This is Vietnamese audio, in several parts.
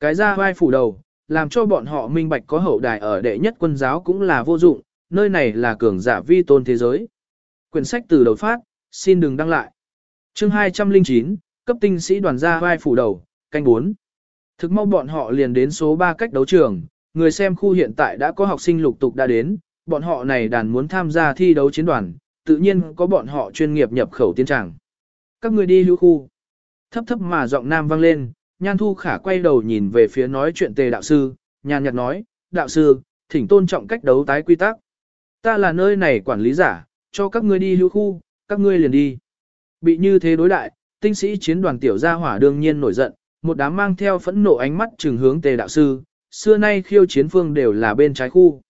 Cái ra vai phủ đầu, làm cho bọn họ minh bạch có hậu đài ở đệ nhất quân giáo cũng là vô dụng, nơi này là cường giả vi tôn thế giới. Quyển sách từ đầu phát, xin đừng đăng lại. Chương 209, cấp tinh sĩ đoàn gia vai phủ đầu, canh 4. Thực mau bọn họ liền đến số 3 cách đấu trường, người xem khu hiện tại đã có học sinh lục tục đã đến, bọn họ này đàn muốn tham gia thi đấu chiến đoàn, tự nhiên có bọn họ chuyên nghiệp nhập khẩu tiến tràng. Các người đi hữu khu. Thấp thấp mà giọng nam vang lên, Nhan Thu Khả quay đầu nhìn về phía nói chuyện tề đạo sư, nhàn nhạt nói, đạo sư, thỉnh tôn trọng cách đấu tái quy tắc. Ta là nơi này quản lý giả, cho các ngươi đi hữu khu, các ngươi liền đi. Bị như thế đối đại, tinh sĩ chiến đoàn tiểu gia hỏa đương nhiên nổi giận, một đám mang theo phẫn nộ ánh mắt trừng hướng tề đạo sư, xưa nay khiêu chiến phương đều là bên trái khu.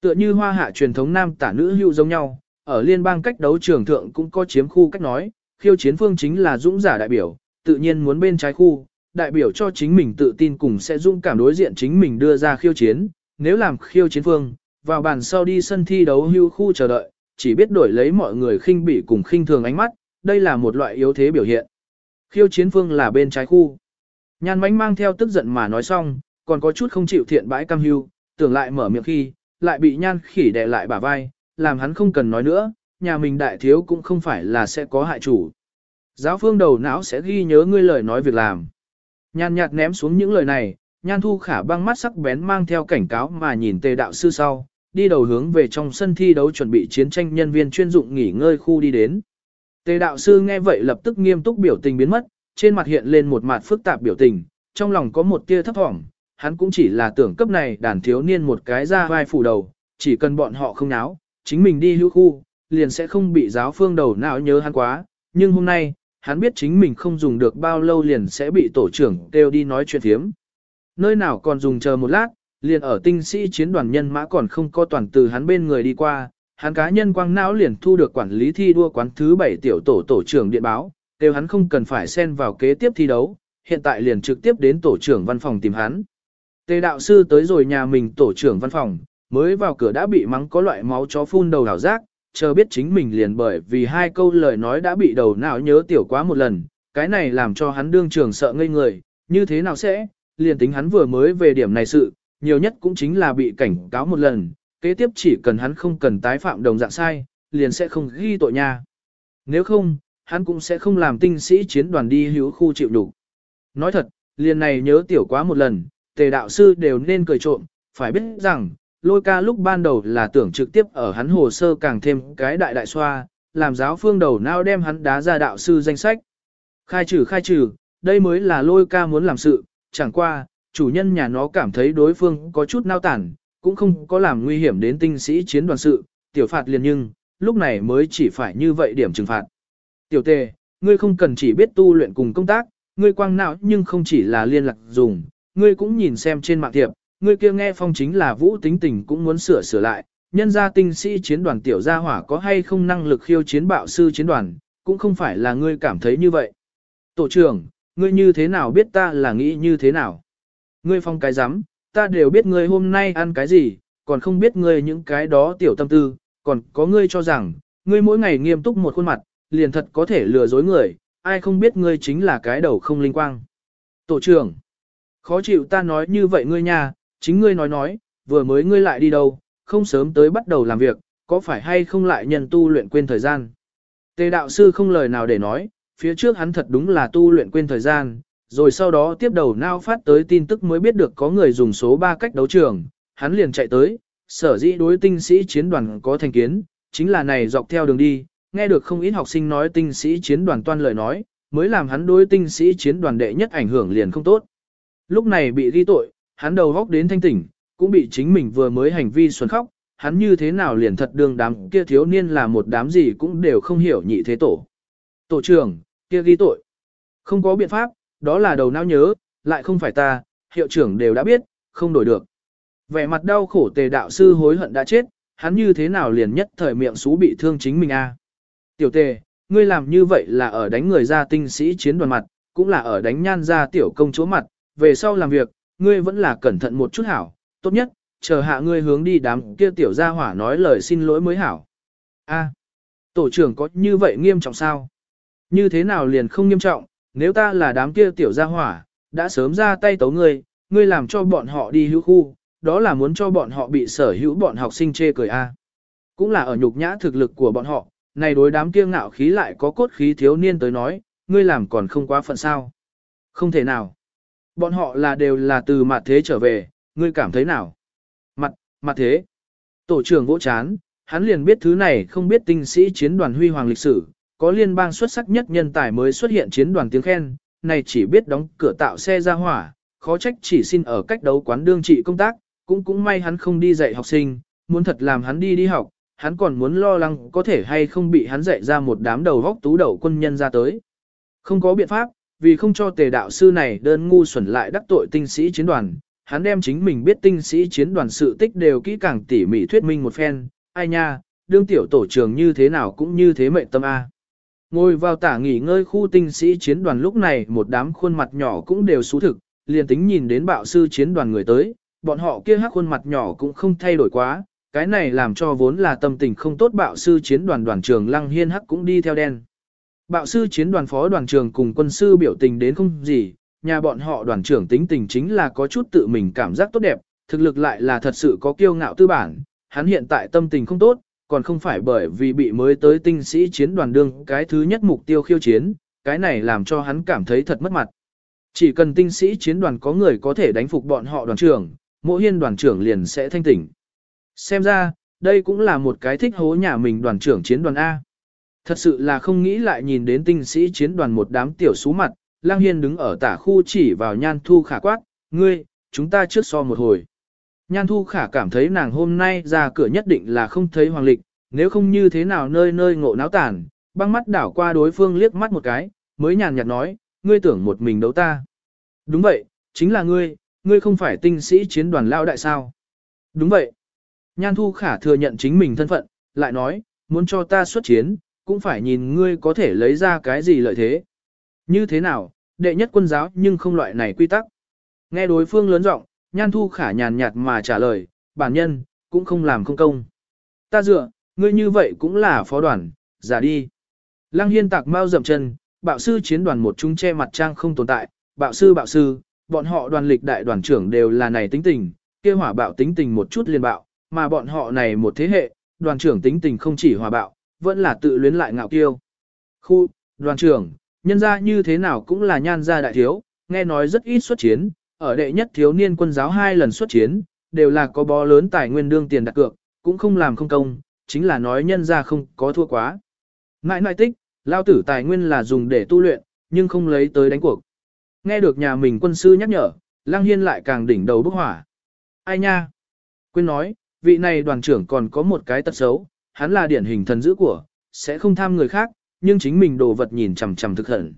Tựa như hoa hạ truyền thống nam tả nữ hữu giống nhau, ở liên bang cách đấu trường thượng cũng có chiếm khu cách nói, khiêu chiến phương chính là dũng giả đại biểu, tự nhiên muốn bên trái khu, đại biểu cho chính mình tự tin cùng sẽ dũng cảm đối diện chính mình đưa ra khiêu chiến, nếu làm khiêu chiến phương, vào bàn sau đi sân thi đấu hưu khu chờ đợi, chỉ biết đổi lấy mọi người khinh bỉ cùng khinh thường ánh mắt, đây là một loại yếu thế biểu hiện. Khiêu chiến phương là bên trái khu. Nhan mánh mang theo tức giận mà nói xong, còn có chút không chịu thiện bãi cam hưu, tưởng lại mở miệng khi, lại bị nhan khỉ đè lại bả vai, làm hắn không cần nói nữa, nhà mình đại thiếu cũng không phải là sẽ có hại chủ. Giáo phương đầu não sẽ ghi nhớ ngươi lời nói việc làm. Nhan nhạt ném xuống những lời này, nhan thu khả băng mắt sắc bén mang theo cảnh cáo mà nhìn tề đạo sư sau, đi đầu hướng về trong sân thi đấu chuẩn bị chiến tranh nhân viên chuyên dụng nghỉ ngơi khu đi đến. Tề đạo sư nghe vậy lập tức nghiêm túc biểu tình biến mất, trên mặt hiện lên một mặt phức tạp biểu tình, trong lòng có một tia thấp thỏm, hắn cũng chỉ là tưởng cấp này đàn thiếu niên một cái ra vai phủ đầu, chỉ cần bọn họ không náo, chính mình đi hữu khu, liền sẽ không bị giáo phương đầu não nhớ hắn quá, nhưng hôm nay, hắn biết chính mình không dùng được bao lâu liền sẽ bị tổ trưởng kêu đi nói chuyện thiếm. Nơi nào còn dùng chờ một lát, liền ở tinh sĩ chiến đoàn nhân mã còn không có toàn từ hắn bên người đi qua, hắn cá nhân quang não liền thu được quản lý thi đua quán thứ 7 tiểu tổ tổ trưởng điện báo, kêu hắn không cần phải xen vào kế tiếp thi đấu, hiện tại liền trực tiếp đến tổ trưởng văn phòng tìm hắn. Tề đạo sư tới rồi nhà mình tổ trưởng văn phòng, mới vào cửa đã bị mắng có loại máu chó phun đầu đảo giác chờ biết chính mình liền bởi vì hai câu lời nói đã bị đầu não nhớ tiểu quá một lần, cái này làm cho hắn đương trường sợ ngây người, như thế nào sẽ, liền tính hắn vừa mới về điểm này sự, nhiều nhất cũng chính là bị cảnh cáo một lần, kế tiếp chỉ cần hắn không cần tái phạm đồng dạng sai, liền sẽ không ghi tội nha. Nếu không, hắn cũng sẽ không làm tinh sĩ chiến đoàn đi hữu khu chịu đủ. Nói thật, liền này nhớ tiểu quá một lần, tề đạo sư đều nên cười trộm, phải biết rằng, lôi ca lúc ban đầu là tưởng trực tiếp ở hắn hồ sơ càng thêm cái đại đại xoa, làm giáo phương đầu nào đem hắn đá ra đạo sư danh sách. Khai trừ khai trừ, đây mới là lôi ca muốn làm sự, chẳng qua, chủ nhân nhà nó cảm thấy đối phương có chút nao tản, cũng không có làm nguy hiểm đến tinh sĩ chiến đoàn sự, tiểu phạt liền nhưng, lúc này mới chỉ phải như vậy điểm trừng phạt. Tiểu tề, ngươi không cần chỉ biết tu luyện cùng công tác, ngươi quang não nhưng không chỉ là liên lạc dùng, ngươi cũng nhìn xem trên mạng thiệp, ngươi kia nghe phong chính là vũ tính tình cũng muốn sửa sửa lại, nhân gia tinh sĩ chiến đoàn tiểu gia hỏa có hay không năng lực khiêu chiến bạo sư chiến đoàn, cũng không phải là ngươi cảm thấy như vậy. Tổ trưởng, ngươi như thế nào biết ta là nghĩ như thế nào? Ngươi phong cái rắm ta đều biết ngươi hôm nay ăn cái gì, còn không biết ngươi những cái đó tiểu tâm tư, còn có ngươi cho rằng, ngươi mỗi ngày nghiêm túc một khuôn mặt, liền thật có thể lừa dối người, ai không biết ngươi chính là cái đầu không linh quang. Tổ trưởng, khó chịu ta nói như vậy ngươi nha, chính ngươi nói nói, vừa mới ngươi lại đi đâu, không sớm tới bắt đầu làm việc, có phải hay không lại nhân tu luyện quên thời gian. Tề đạo sư không lời nào để nói, phía trước hắn thật đúng là tu luyện quên thời gian, rồi sau đó tiếp đầu nao phát tới tin tức mới biết được có người dùng số 3 cách đấu trường, hắn liền chạy tới, sở dĩ đối tinh sĩ chiến đoàn có thành kiến, chính là này dọc theo đường đi, nghe được không ít học sinh nói tinh sĩ chiến đoàn toan lời nói, mới làm hắn đối tinh sĩ chiến đoàn đệ nhất ảnh hưởng liền không tốt. Lúc này bị ghi tội, hắn đầu góc đến thanh tỉnh, cũng bị chính mình vừa mới hành vi xuân khóc, hắn như thế nào liền thật đường đám kia thiếu niên là một đám gì cũng đều không hiểu nhị thế tổ. Tổ trưởng, kia ghi tội. Không có biện pháp, đó là đầu não nhớ, lại không phải ta, hiệu trưởng đều đã biết, không đổi được. Vẻ mặt đau khổ tề đạo sư hối hận đã chết, hắn như thế nào liền nhất thời miệng xú bị thương chính mình a. Tiểu tề, ngươi làm như vậy là ở đánh người ra tinh sĩ chiến đoàn mặt, cũng là ở đánh nhan ra tiểu công chúa mặt, về sau làm việc, ngươi vẫn là cẩn thận một chút hảo, tốt nhất, chờ hạ ngươi hướng đi đám kia tiểu gia hỏa nói lời xin lỗi mới hảo. A, tổ trưởng có như vậy nghiêm trọng sao? Như thế nào liền không nghiêm trọng, nếu ta là đám kia tiểu gia hỏa, đã sớm ra tay tấu ngươi, ngươi làm cho bọn họ đi hữu khu, đó là muốn cho bọn họ bị sở hữu bọn học sinh chê cười a. Cũng là ở nhục nhã thực lực của bọn họ, này đối đám kia ngạo khí lại có cốt khí thiếu niên tới nói, ngươi làm còn không quá phận sao. Không thể nào. Bọn họ là đều là từ mặt thế trở về, ngươi cảm thấy nào? Mặt, mặt thế. Tổ trưởng vỗ chán, hắn liền biết thứ này không biết tinh sĩ chiến đoàn huy hoàng lịch sử, có liên bang xuất sắc nhất nhân tài mới xuất hiện chiến đoàn tiếng khen, này chỉ biết đóng cửa tạo xe ra hỏa, khó trách chỉ xin ở cách đấu quán đương trị công tác, cũng cũng may hắn không đi dạy học sinh, muốn thật làm hắn đi đi học, hắn còn muốn lo lắng có thể hay không bị hắn dạy ra một đám đầu góc tú đầu quân nhân ra tới. Không có biện pháp, vì không cho tề đạo sư này đơn ngu xuẩn lại đắc tội tinh sĩ chiến đoàn, hắn đem chính mình biết tinh sĩ chiến đoàn sự tích đều kỹ càng tỉ mỉ thuyết minh một phen, ai nha, đương tiểu tổ trưởng như thế nào cũng như thế mệnh tâm A. Ngồi vào tả nghỉ ngơi khu tinh sĩ chiến đoàn lúc này một đám khuôn mặt nhỏ cũng đều xú thực, liền tính nhìn đến bạo sư chiến đoàn người tới, bọn họ kia hắc khuôn mặt nhỏ cũng không thay đổi quá, cái này làm cho vốn là tâm tình không tốt bạo sư chiến đoàn đoàn trường Lăng Hiên hắc cũng đi theo đen. Bạo sư chiến đoàn phó đoàn trưởng cùng quân sư biểu tình đến không gì, nhà bọn họ đoàn trưởng tính tình chính là có chút tự mình cảm giác tốt đẹp, thực lực lại là thật sự có kiêu ngạo tư bản, hắn hiện tại tâm tình không tốt, còn không phải bởi vì bị mới tới tinh sĩ chiến đoàn đương cái thứ nhất mục tiêu khiêu chiến, cái này làm cho hắn cảm thấy thật mất mặt. Chỉ cần tinh sĩ chiến đoàn có người có thể đánh phục bọn họ đoàn trưởng, mỗi hiên đoàn trưởng liền sẽ thanh tỉnh. Xem ra, đây cũng là một cái thích hố nhà mình đoàn trưởng chiến đoàn A. Thật sự là không nghĩ lại nhìn đến tinh sĩ chiến đoàn một đám tiểu xú mặt, Lang Hiên đứng ở tả khu chỉ vào Nhan Thu Khả quát, ngươi, chúng ta trước so một hồi. Nhan Thu Khả cảm thấy nàng hôm nay ra cửa nhất định là không thấy hoàng lịch, nếu không như thế nào nơi nơi ngộ náo tàn, băng mắt đảo qua đối phương liếc mắt một cái, mới nhàn nhạt nói, ngươi tưởng một mình đấu ta. Đúng vậy, chính là ngươi, ngươi không phải tinh sĩ chiến đoàn lao đại sao. Đúng vậy. Nhan Thu Khả thừa nhận chính mình thân phận, lại nói, muốn cho ta xuất chiến, cũng phải nhìn ngươi có thể lấy ra cái gì lợi thế. Như thế nào, đệ nhất quân giáo nhưng không loại này quy tắc. Nghe đối phương lớn giọng, Nhan Thu Khả nhàn nhạt mà trả lời, bản nhân, cũng không làm không công. Ta dựa, ngươi như vậy cũng là phó đoàn, giả đi. Lăng Hiên tạc mau dậm chân, bạo sư chiến đoàn một chúng che mặt trang không tồn tại, bạo sư bạo sư, bọn họ đoàn lịch đại đoàn trưởng đều là này tính tình, kia hỏa bạo tính tình một chút liền bạo, mà bọn họ này một thế hệ, đoàn trưởng tính tình không chỉ hòa bạo, vẫn là tự luyến lại ngạo kiêu. Khu, đoàn trưởng, nhân gia như thế nào cũng là nhan gia đại thiếu, nghe nói rất ít xuất chiến, ở đệ nhất thiếu niên quân giáo hai lần xuất chiến, đều là có bó lớn tài nguyên đương tiền đặt cược, cũng không làm không công, chính là nói nhân gia không có thua quá. Ngại ngại tích, lao tử tài nguyên là dùng để tu luyện, nhưng không lấy tới đánh cuộc. Nghe được nhà mình quân sư nhắc nhở, Lăng Hiên lại càng đỉnh đầu bức hỏa. Ai nha? Quên nói, vị này đoàn trưởng còn có một cái tật xấu, hắn là điển hình thần dữ của, sẽ không tham người khác, nhưng chính mình đồ vật nhìn chằm chằm thực hận.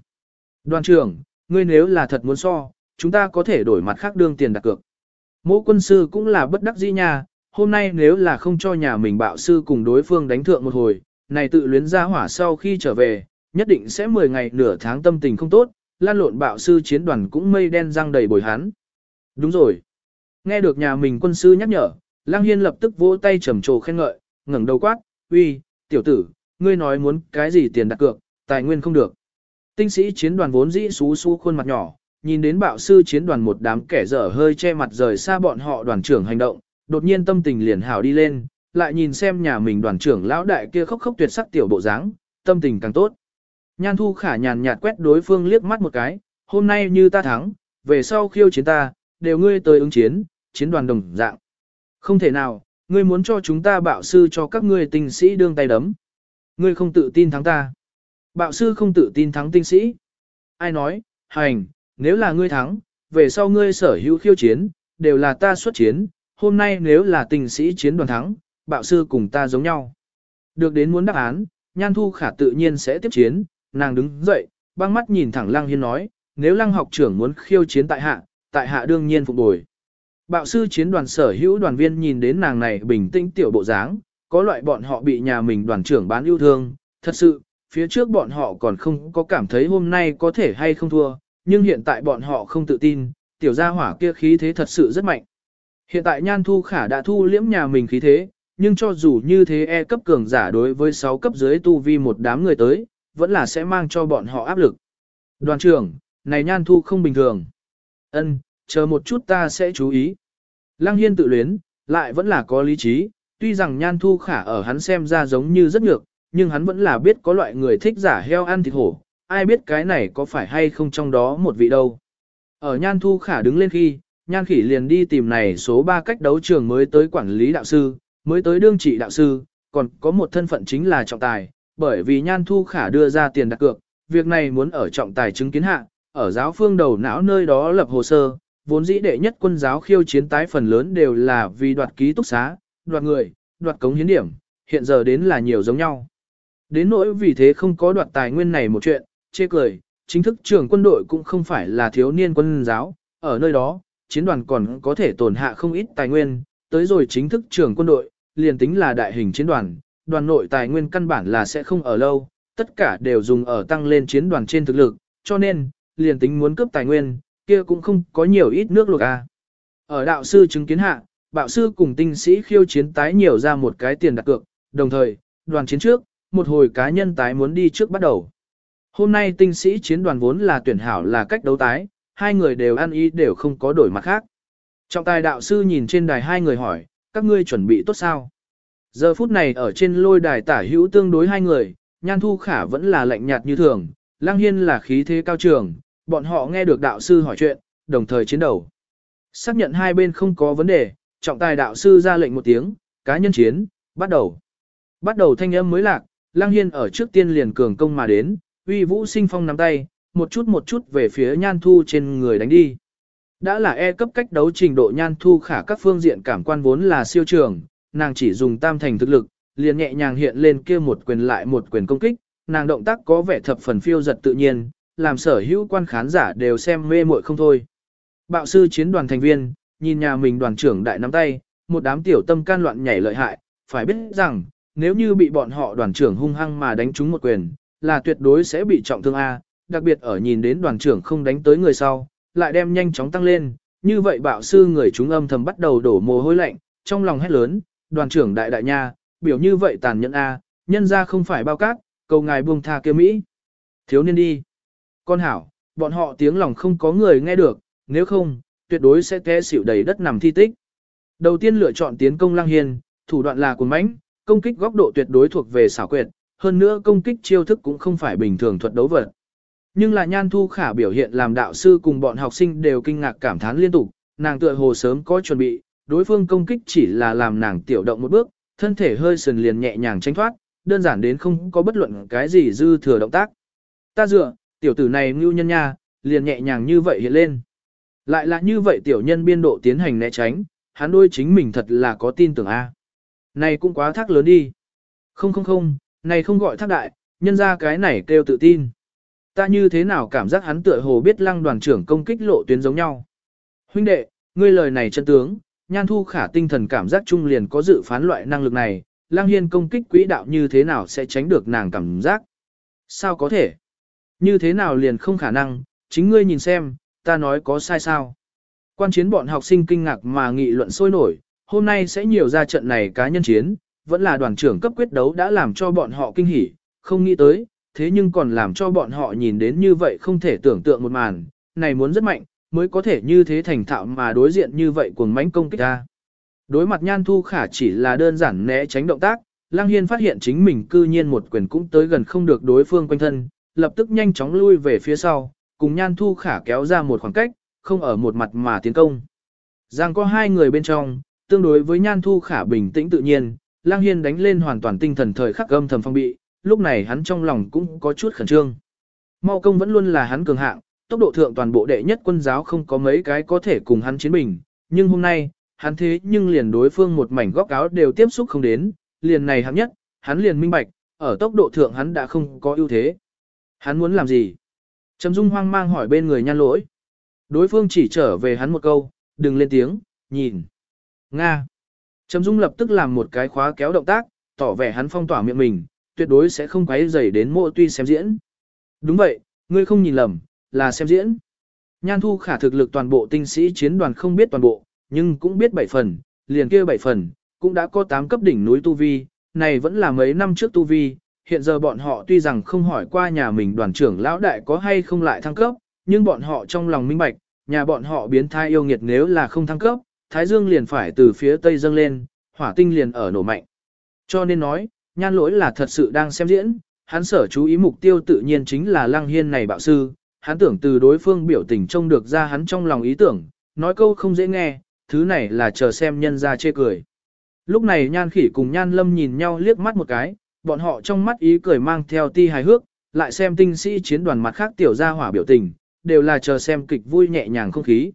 Đoàn trưởng, ngươi nếu là thật muốn so, chúng ta có thể đổi mặt khác đương tiền đặt cược. Mỗ quân sư cũng là bất đắc dĩ nha, hôm nay nếu là không cho nhà mình bạo sư cùng đối phương đánh thượng một hồi, này tự luyến ra hỏa sau khi trở về, nhất định sẽ 10 ngày nửa tháng tâm tình không tốt, lan lộn bạo sư chiến đoàn cũng mây đen răng đầy bồi hắn. Đúng rồi. Nghe được nhà mình quân sư nhắc nhở, Lăng Hiên lập tức vỗ tay trầm trồ khen ngợi, ngẩng đầu quát, uy, tiểu tử, ngươi nói muốn cái gì tiền đặt cược, tài nguyên không được. Tinh sĩ chiến đoàn vốn dĩ xú xú khuôn mặt nhỏ, nhìn đến bạo sư chiến đoàn một đám kẻ dở hơi che mặt rời xa bọn họ đoàn trưởng hành động, đột nhiên tâm tình liền hào đi lên, lại nhìn xem nhà mình đoàn trưởng lão đại kia khóc khóc tuyệt sắc tiểu bộ dáng, tâm tình càng tốt. Nhan thu khả nhàn nhạt quét đối phương liếc mắt một cái, hôm nay như ta thắng, về sau khiêu chiến ta, đều ngươi tới ứng chiến, chiến đoàn đồng dạng. Không thể nào, ngươi muốn cho chúng ta bạo sư cho các ngươi tinh sĩ đương tay đấm. Ngươi không tự tin thắng ta. Bạo sư không tự tin thắng tinh sĩ. Ai nói, hành, nếu là ngươi thắng, về sau ngươi sở hữu khiêu chiến, đều là ta xuất chiến, hôm nay nếu là tinh sĩ chiến đoàn thắng, bạo sư cùng ta giống nhau. Được đến muốn đáp án, Nhan Thu Khả tự nhiên sẽ tiếp chiến, nàng đứng dậy, băng mắt nhìn thẳng Lăng Hiên nói, nếu Lăng học trưởng muốn khiêu chiến tại hạ, tại hạ đương nhiên phục bồi. Bạo sư chiến đoàn sở hữu đoàn viên nhìn đến nàng này bình tĩnh tiểu bộ dáng, có loại bọn họ bị nhà mình đoàn trưởng bán yêu thương, thật sự, phía trước bọn họ còn không có cảm thấy hôm nay có thể hay không thua, nhưng hiện tại bọn họ không tự tin, tiểu gia hỏa kia khí thế thật sự rất mạnh. Hiện tại Nhan Thu Khả đã thu liễm nhà mình khí thế, nhưng cho dù như thế E cấp cường giả đối với 6 cấp dưới tu vi một đám người tới, vẫn là sẽ mang cho bọn họ áp lực. Đoàn trưởng, này Nhan Thu không bình thường. Ân, chờ một chút ta sẽ chú ý. Lăng Hiên tự luyến, lại vẫn là có lý trí, tuy rằng nhan thu khả ở hắn xem ra giống như rất nhược, nhưng hắn vẫn là biết có loại người thích giả heo ăn thịt hổ, ai biết cái này có phải hay không trong đó một vị đâu. Ở nhan thu khả đứng lên khi, nhan khỉ liền đi tìm này số 3 cách đấu trường mới tới quản lý đạo sư, mới tới đương trị đạo sư, còn có một thân phận chính là trọng tài, bởi vì nhan thu khả đưa ra tiền đặt cược, việc này muốn ở trọng tài chứng kiến hạ, ở giáo phương đầu não nơi đó lập hồ sơ, vốn dĩ đệ nhất quân giáo khiêu chiến tái phần lớn đều là vì đoạt ký túc xá, đoạt người, đoạt cống hiến điểm, hiện giờ đến là nhiều giống nhau. Đến nỗi vì thế không có đoạt tài nguyên này một chuyện, chê cười, chính thức trưởng quân đội cũng không phải là thiếu niên quân giáo, ở nơi đó, chiến đoàn còn có thể tổn hạ không ít tài nguyên, tới rồi chính thức trưởng quân đội, liền tính là đại hình chiến đoàn, đoàn nội tài nguyên căn bản là sẽ không ở lâu, tất cả đều dùng ở tăng lên chiến đoàn trên thực lực, cho nên, liền tính muốn cướp tài nguyên, kia cũng không có nhiều ít nước luộc à. Ở đạo sư chứng kiến hạ, bạo sư cùng tinh sĩ khiêu chiến tái nhiều ra một cái tiền đặt cược, đồng thời, đoàn chiến trước, một hồi cá nhân tái muốn đi trước bắt đầu. Hôm nay tinh sĩ chiến đoàn vốn là tuyển hảo là cách đấu tái, hai người đều ăn ý đều không có đổi mặt khác. Trọng tài đạo sư nhìn trên đài hai người hỏi, các ngươi chuẩn bị tốt sao? Giờ phút này ở trên lôi đài tả hữu tương đối hai người, nhan thu khả vẫn là lạnh nhạt như thường, lang hiên là khí thế cao trường, bọn họ nghe được đạo sư hỏi chuyện, đồng thời chiến đấu. Xác nhận hai bên không có vấn đề, trọng tài đạo sư ra lệnh một tiếng, cá nhân chiến, bắt đầu. Bắt đầu thanh âm mới lạc, lang hiên ở trước tiên liền cường công mà đến, uy vũ sinh phong nắm tay, một chút một chút về phía nhan thu trên người đánh đi. Đã là E cấp cách đấu trình độ nhan thu khả các phương diện cảm quan vốn là siêu trường, nàng chỉ dùng tam thành thực lực, liền nhẹ nhàng hiện lên kia một quyền lại một quyền công kích, nàng động tác có vẻ thập phần phiêu giật tự nhiên, làm sở hữu quan khán giả đều xem mê muội không thôi. Bạo sư chiến đoàn thành viên, nhìn nhà mình đoàn trưởng đại nắm tay, một đám tiểu tâm can loạn nhảy lợi hại, phải biết rằng, nếu như bị bọn họ đoàn trưởng hung hăng mà đánh trúng một quyền, là tuyệt đối sẽ bị trọng thương A, đặc biệt ở nhìn đến đoàn trưởng không đánh tới người sau, lại đem nhanh chóng tăng lên, như vậy bạo sư người chúng âm thầm bắt đầu đổ mồ hôi lạnh, trong lòng hét lớn, đoàn trưởng đại đại nha, biểu như vậy tàn nhẫn A, nhân ra không phải bao cát, cầu ngài buông tha kia Mỹ. Thiếu niên đi. Con hảo, bọn họ tiếng lòng không có người nghe được, nếu không, tuyệt đối sẽ té xỉu đầy đất nằm thi tích. Đầu tiên lựa chọn tiến công lang hiền, thủ đoạn là cuốn mãnh, công kích góc độ tuyệt đối thuộc về xảo quyệt, hơn nữa công kích chiêu thức cũng không phải bình thường thuật đấu vật. Nhưng là nhan thu khả biểu hiện làm đạo sư cùng bọn học sinh đều kinh ngạc cảm thán liên tục, nàng tựa hồ sớm có chuẩn bị, đối phương công kích chỉ là làm nàng tiểu động một bước, thân thể hơi sần liền nhẹ nhàng tránh thoát, đơn giản đến không có bất luận cái gì dư thừa động tác. Ta dựa, tiểu tử này ngưu nhân nha, liền nhẹ nhàng như vậy hiện lên. Lại là như vậy tiểu nhân biên độ tiến hành né tránh, hắn đôi chính mình thật là có tin tưởng a. Này cũng quá thác lớn đi. Không không không, này không gọi thác đại, nhân ra cái này kêu tự tin. Ta như thế nào cảm giác hắn tựa hồ biết lăng đoàn trưởng công kích lộ tuyến giống nhau. Huynh đệ, ngươi lời này chân tướng, nhan thu khả tinh thần cảm giác chung liền có dự phán loại năng lực này, lăng hiên công kích quỹ đạo như thế nào sẽ tránh được nàng cảm giác. Sao có thể? Như thế nào liền không khả năng, chính ngươi nhìn xem, ta nói có sai sao. Quan chiến bọn học sinh kinh ngạc mà nghị luận sôi nổi, hôm nay sẽ nhiều ra trận này cá nhân chiến, vẫn là đoàn trưởng cấp quyết đấu đã làm cho bọn họ kinh hỉ, không nghĩ tới, thế nhưng còn làm cho bọn họ nhìn đến như vậy không thể tưởng tượng một màn, này muốn rất mạnh, mới có thể như thế thành thạo mà đối diện như vậy cuồng mãnh công kích ra. Đối mặt Nhan Thu Khả chỉ là đơn giản né tránh động tác, Lang Hiên phát hiện chính mình cư nhiên một quyền cũng tới gần không được đối phương quanh thân, lập tức nhanh chóng lui về phía sau, cùng Nhan Thu Khả kéo ra một khoảng cách, không ở một mặt mà tiến công. Giang có hai người bên trong, tương đối với Nhan Thu Khả bình tĩnh tự nhiên, Lang Hiên đánh lên hoàn toàn tinh thần thời khắc âm thầm phong bị, lúc này hắn trong lòng cũng có chút khẩn trương. Mau công vẫn luôn là hắn cường hạng, tốc độ thượng toàn bộ đệ nhất quân giáo không có mấy cái có thể cùng hắn chiến bình, nhưng hôm nay, hắn thế nhưng liền đối phương một mảnh góc áo đều tiếp xúc không đến, liền này hạng nhất, hắn liền minh bạch, ở tốc độ thượng hắn đã không có ưu thế. Hắn muốn làm gì? Trầm Dung hoang mang hỏi bên người nhan lỗi. Đối phương chỉ trở về hắn một câu, đừng lên tiếng, nhìn. Nga. Trầm Dung lập tức làm một cái khóa kéo động tác, tỏ vẻ hắn phong tỏa miệng mình, tuyệt đối sẽ không quấy rầy đến mộ tuy xem diễn. Đúng vậy, ngươi không nhìn lầm, là xem diễn. Nhan thu khả thực lực toàn bộ tinh sĩ chiến đoàn không biết toàn bộ, nhưng cũng biết bảy phần, liền kia bảy phần, cũng đã có 8 cấp đỉnh núi Tu Vi, này vẫn là mấy năm trước Tu Vi, hiện giờ bọn họ tuy rằng không hỏi qua nhà mình đoàn trưởng lão đại có hay không lại thăng cấp, nhưng bọn họ trong lòng minh bạch, nhà bọn họ biến thái yêu nghiệt nếu là không thăng cấp, Thái Dương liền phải từ phía tây dâng lên, hỏa tinh liền ở nổ mạnh. Cho nên nói, nhan lỗi là thật sự đang xem diễn, hắn sở chú ý mục tiêu tự nhiên chính là lăng hiên này bạo sư, hắn tưởng từ đối phương biểu tình trông được ra hắn trong lòng ý tưởng, nói câu không dễ nghe, thứ này là chờ xem nhân ra chê cười. Lúc này nhan khỉ cùng nhan lâm nhìn nhau liếc mắt một cái, bọn họ trong mắt ý cười mang theo ti hài hước, lại xem tinh sĩ chiến đoàn mặt khác tiểu gia hỏa biểu tình, đều là chờ xem kịch vui nhẹ nhàng không khí.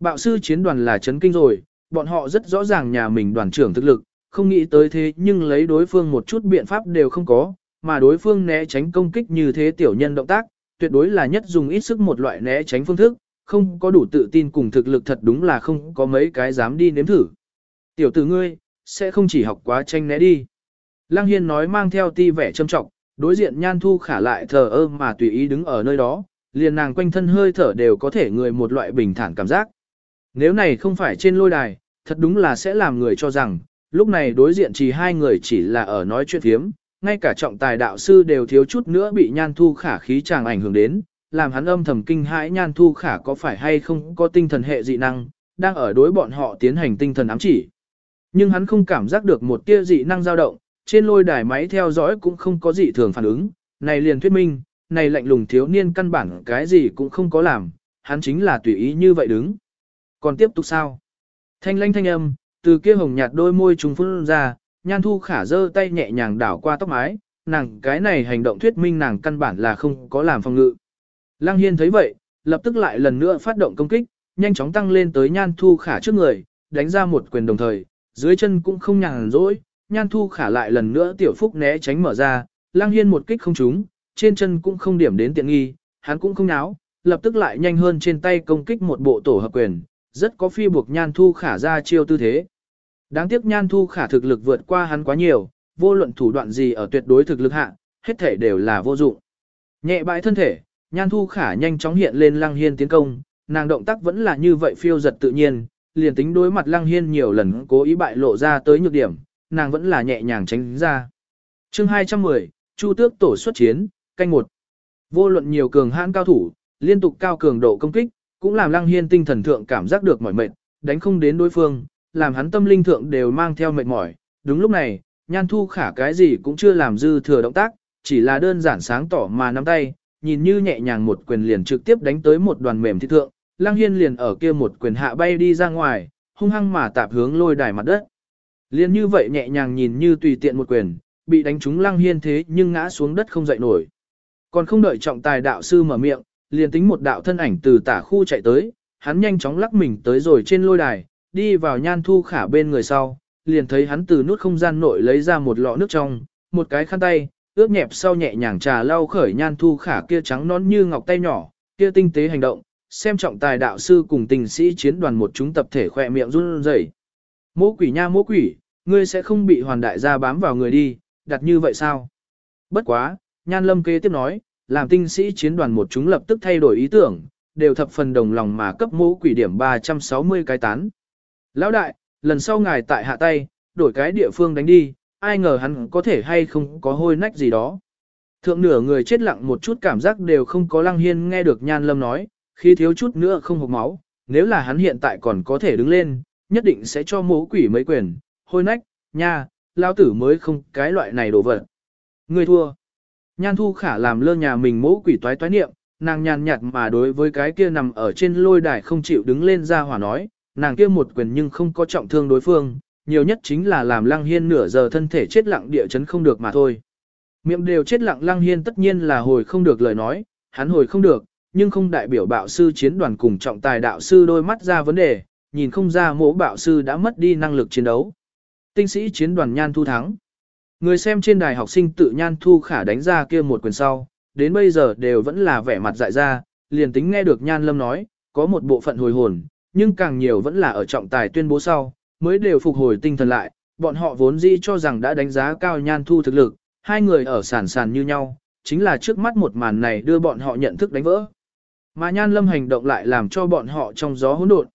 Bạo sư chiến đoàn là chấn kinh rồi, bọn họ rất rõ ràng nhà mình đoàn trưởng thực lực, không nghĩ tới thế nhưng lấy đối phương một chút biện pháp đều không có, mà đối phương né tránh công kích như thế tiểu nhân động tác, tuyệt đối là nhất dùng ít sức một loại né tránh phương thức, không có đủ tự tin cùng thực lực thật đúng là không có mấy cái dám đi nếm thử. Tiểu tử ngươi, sẽ không chỉ học quá tranh né đi. Lăng Hiên nói mang theo ti vẻ trâm trọng, đối diện nhan thu khả lại thờ ơ mà tùy ý đứng ở nơi đó, liền nàng quanh thân hơi thở đều có thể người một loại bình thản cảm giác. Nếu này không phải trên lôi đài, thật đúng là sẽ làm người cho rằng, lúc này đối diện chỉ hai người chỉ là ở nói chuyện thiếm, ngay cả trọng tài đạo sư đều thiếu chút nữa bị nhan thu khả khí chàng ảnh hưởng đến, làm hắn âm thầm kinh hãi nhan thu khả có phải hay không có tinh thần hệ dị năng, đang ở đối bọn họ tiến hành tinh thần ám chỉ. Nhưng hắn không cảm giác được một tia dị năng dao động, trên lôi đài máy theo dõi cũng không có gì thường phản ứng, này liền thuyết minh, này lạnh lùng thiếu niên căn bản cái gì cũng không có làm, hắn chính là tùy ý như vậy đứng. Còn tiếp tục sao? Thanh lanh thanh âm, từ kia hồng nhạt đôi môi trùng phun ra, nhan thu khả giơ tay nhẹ nhàng đảo qua tóc mái, nàng cái này hành động thuyết minh nàng căn bản là không có làm phòng ngự. Lăng Hiên thấy vậy, lập tức lại lần nữa phát động công kích, nhanh chóng tăng lên tới nhan thu khả trước người, đánh ra một quyền đồng thời, dưới chân cũng không nhàn rỗi, nhan thu khả lại lần nữa tiểu phúc né tránh mở ra, Lang Hiên một kích không trúng, trên chân cũng không điểm đến tiện nghi, hắn cũng không náo, lập tức lại nhanh hơn trên tay công kích một bộ tổ hợp quyền, rất có phi buộc nhan thu khả ra chiêu tư thế. Đáng tiếc nhan thu khả thực lực vượt qua hắn quá nhiều, vô luận thủ đoạn gì ở tuyệt đối thực lực hạ, hết thể đều là vô dụng. Nhẹ bãi thân thể, nhan thu khả nhanh chóng hiện lên lăng hiên tiến công, nàng động tác vẫn là như vậy phiêu giật tự nhiên, liền tính đối mặt lăng hiên nhiều lần cố ý bại lộ ra tới nhược điểm, nàng vẫn là nhẹ nhàng tránh ra. chương 210, Chu tước tổ xuất chiến, canh một. Vô luận nhiều cường hãn cao thủ, liên tục cao cường độ công kích, cũng làm lăng hiên tinh thần thượng cảm giác được mỏi mệt, đánh không đến đối phương, làm hắn tâm linh thượng đều mang theo mệt mỏi. Đúng lúc này, nhan thu khả cái gì cũng chưa làm dư thừa động tác, chỉ là đơn giản sáng tỏ mà nắm tay, nhìn như nhẹ nhàng một quyền liền trực tiếp đánh tới một đoàn mềm thị thượng, lăng hiên liền ở kia một quyền hạ bay đi ra ngoài, hung hăng mà tạp hướng lôi đài mặt đất. Liền như vậy nhẹ nhàng nhìn như tùy tiện một quyền, bị đánh trúng lăng hiên thế nhưng ngã xuống đất không dậy nổi. Còn không đợi trọng tài đạo sư mở miệng, liền tính một đạo thân ảnh từ tả khu chạy tới, hắn nhanh chóng lắc mình tới rồi trên lôi đài, đi vào nhan thu khả bên người sau, liền thấy hắn từ nút không gian nội lấy ra một lọ nước trong, một cái khăn tay, ướp nhẹp sau nhẹ nhàng trà lau khởi nhan thu khả kia trắng nón như ngọc tay nhỏ, kia tinh tế hành động, xem trọng tài đạo sư cùng tình sĩ chiến đoàn một chúng tập thể khỏe miệng run rẩy. Mỗ quỷ nha mỗ quỷ, ngươi sẽ không bị hoàn đại gia bám vào người đi, đặt như vậy sao? Bất quá, nhan lâm kế tiếp nói, làm tinh sĩ chiến đoàn một chúng lập tức thay đổi ý tưởng, đều thập phần đồng lòng mà cấp mũ quỷ điểm 360 cái tán. Lão đại, lần sau ngài tại hạ tay, đổi cái địa phương đánh đi, ai ngờ hắn có thể hay không có hôi nách gì đó. Thượng nửa người chết lặng một chút cảm giác đều không có lăng hiên nghe được nhan lâm nói, khi thiếu chút nữa không hộp máu, nếu là hắn hiện tại còn có thể đứng lên, nhất định sẽ cho mũ quỷ mấy quyền, hôi nách, nha, lao tử mới không cái loại này đồ vật. Người thua. Nhan thu khả làm lơ nhà mình mỗ quỷ toái toái niệm, nàng nhàn nhạt mà đối với cái kia nằm ở trên lôi đài không chịu đứng lên ra hỏa nói, nàng kia một quyền nhưng không có trọng thương đối phương, nhiều nhất chính là làm lăng hiên nửa giờ thân thể chết lặng địa chấn không được mà thôi. Miệng đều chết lặng lăng hiên tất nhiên là hồi không được lời nói, hắn hồi không được, nhưng không đại biểu bạo sư chiến đoàn cùng trọng tài đạo sư đôi mắt ra vấn đề, nhìn không ra mỗ bạo sư đã mất đi năng lực chiến đấu. Tinh sĩ chiến đoàn nhan thu thắng. Người xem trên đài học sinh tự nhan thu khả đánh ra kia một quyền sau, đến bây giờ đều vẫn là vẻ mặt dại ra, liền tính nghe được nhan lâm nói, có một bộ phận hồi hồn, nhưng càng nhiều vẫn là ở trọng tài tuyên bố sau, mới đều phục hồi tinh thần lại, bọn họ vốn dĩ cho rằng đã đánh giá cao nhan thu thực lực, hai người ở sàn sàn như nhau, chính là trước mắt một màn này đưa bọn họ nhận thức đánh vỡ. Mà nhan lâm hành động lại làm cho bọn họ trong gió hỗn độn.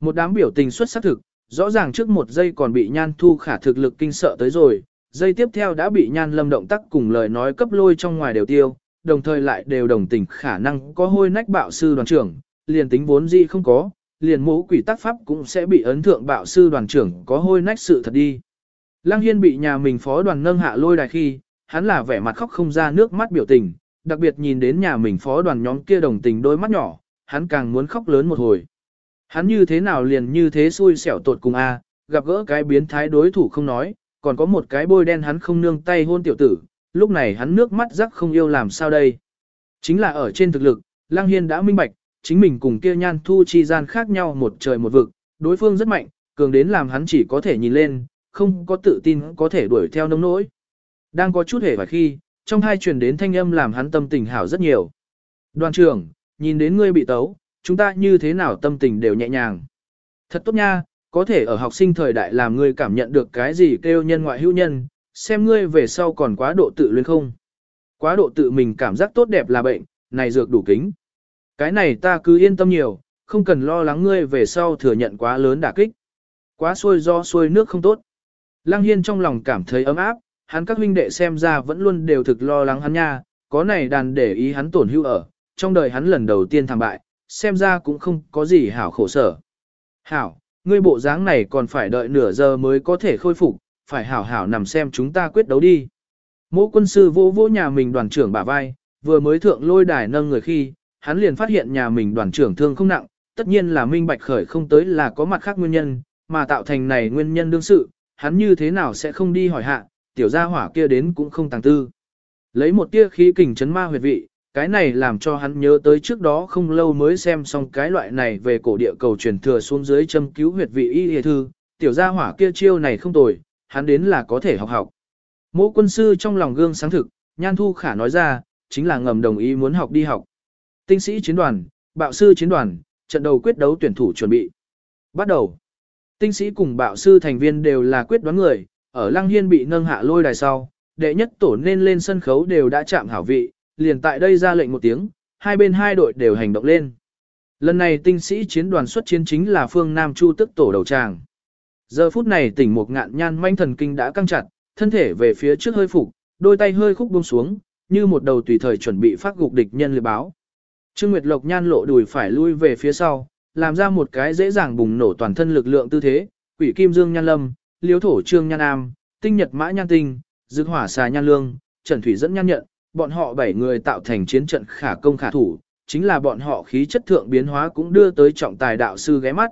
Một đám biểu tình xuất sắc thực, rõ ràng trước một giây còn bị nhan thu khả thực lực kinh sợ tới rồi, giây tiếp theo đã bị nhan lâm động tác cùng lời nói cấp lôi trong ngoài đều tiêu, đồng thời lại đều đồng tình khả năng có hôi nách bạo sư đoàn trưởng, liền tính vốn gì không có, liền mũ quỷ tác pháp cũng sẽ bị ấn thượng bạo sư đoàn trưởng có hôi nách sự thật đi. Lăng Hiên bị nhà mình phó đoàn nâng hạ lôi đài khi, hắn là vẻ mặt khóc không ra nước mắt biểu tình, đặc biệt nhìn đến nhà mình phó đoàn nhóm kia đồng tình đôi mắt nhỏ, hắn càng muốn khóc lớn một hồi. Hắn như thế nào liền như thế xui xẻo tột cùng a, gặp gỡ cái biến thái đối thủ không nói, còn có một cái bôi đen hắn không nương tay hôn tiểu tử, lúc này hắn nước mắt rắc không yêu làm sao đây. Chính là ở trên thực lực, Lăng Hiên đã minh bạch, chính mình cùng kia nhan thu chi gian khác nhau một trời một vực, đối phương rất mạnh, cường đến làm hắn chỉ có thể nhìn lên, không có tự tin có thể đuổi theo nông nỗi. Đang có chút hề và khi, trong hai truyền đến thanh âm làm hắn tâm tình hảo rất nhiều. Đoàn trưởng, nhìn đến ngươi bị tấu, chúng ta như thế nào tâm tình đều nhẹ nhàng. Thật tốt nha, có thể ở học sinh thời đại làm ngươi cảm nhận được cái gì kêu nhân ngoại hữu nhân, xem ngươi về sau còn quá độ tự luyến không. Quá độ tự mình cảm giác tốt đẹp là bệnh, này dược đủ kính. Cái này ta cứ yên tâm nhiều, không cần lo lắng ngươi về sau thừa nhận quá lớn đả kích. Quá xuôi do xuôi nước không tốt. Lăng Hiên trong lòng cảm thấy ấm áp, hắn các huynh đệ xem ra vẫn luôn đều thực lo lắng hắn nha, có này đàn để ý hắn tổn hưu ở, trong đời hắn lần đầu tiên thảm bại, xem ra cũng không có gì hảo khổ sở. Hảo, ngươi bộ dáng này còn phải đợi nửa giờ mới có thể khôi phục, phải hảo hảo nằm xem chúng ta quyết đấu đi. Mỗ quân sư vô vô nhà mình đoàn trưởng bả vai, vừa mới thượng lôi đài nâng người khi, hắn liền phát hiện nhà mình đoàn trưởng thương không nặng, tất nhiên là minh bạch khởi không tới là có mặt khác nguyên nhân, mà tạo thành này nguyên nhân đương sự, hắn như thế nào sẽ không đi hỏi hạ, tiểu gia hỏa kia đến cũng không tàng tư. Lấy một tia khí kình chấn ma huyệt vị, cái này làm cho hắn nhớ tới trước đó không lâu mới xem xong cái loại này về cổ địa cầu truyền thừa xuống dưới châm cứu huyệt vị y hề thư, tiểu gia hỏa kia chiêu này không tồi, hắn đến là có thể học học. Mỗ quân sư trong lòng gương sáng thực, Nhan Thu Khả nói ra, chính là ngầm đồng ý muốn học đi học. Tinh sĩ chiến đoàn, bạo sư chiến đoàn, trận đầu quyết đấu tuyển thủ chuẩn bị. Bắt đầu. Tinh sĩ cùng bạo sư thành viên đều là quyết đoán người, ở Lăng Hiên bị nâng hạ lôi đài sau, đệ nhất tổ nên lên sân khấu đều đã chạm hảo vị, liền tại đây ra lệnh một tiếng, hai bên hai đội đều hành động lên. Lần này tinh sĩ chiến đoàn xuất chiến chính là phương Nam Chu tức tổ đầu tràng. Giờ phút này tỉnh một ngạn nhan manh thần kinh đã căng chặt, thân thể về phía trước hơi phục, đôi tay hơi khúc buông xuống, như một đầu tùy thời chuẩn bị phát gục địch nhân liệt báo. Trương Nguyệt Lộc nhan lộ đùi phải lui về phía sau, làm ra một cái dễ dàng bùng nổ toàn thân lực lượng tư thế, quỷ kim dương nhan lâm, liếu thổ trương nhan am, tinh nhật mã nhan tinh, dược hỏa xà nhan lương, trần thủy dẫn nhan nhận, bọn họ bảy người tạo thành chiến trận khả công khả thủ, chính là bọn họ khí chất thượng biến hóa cũng đưa tới trọng tài đạo sư ghé mắt.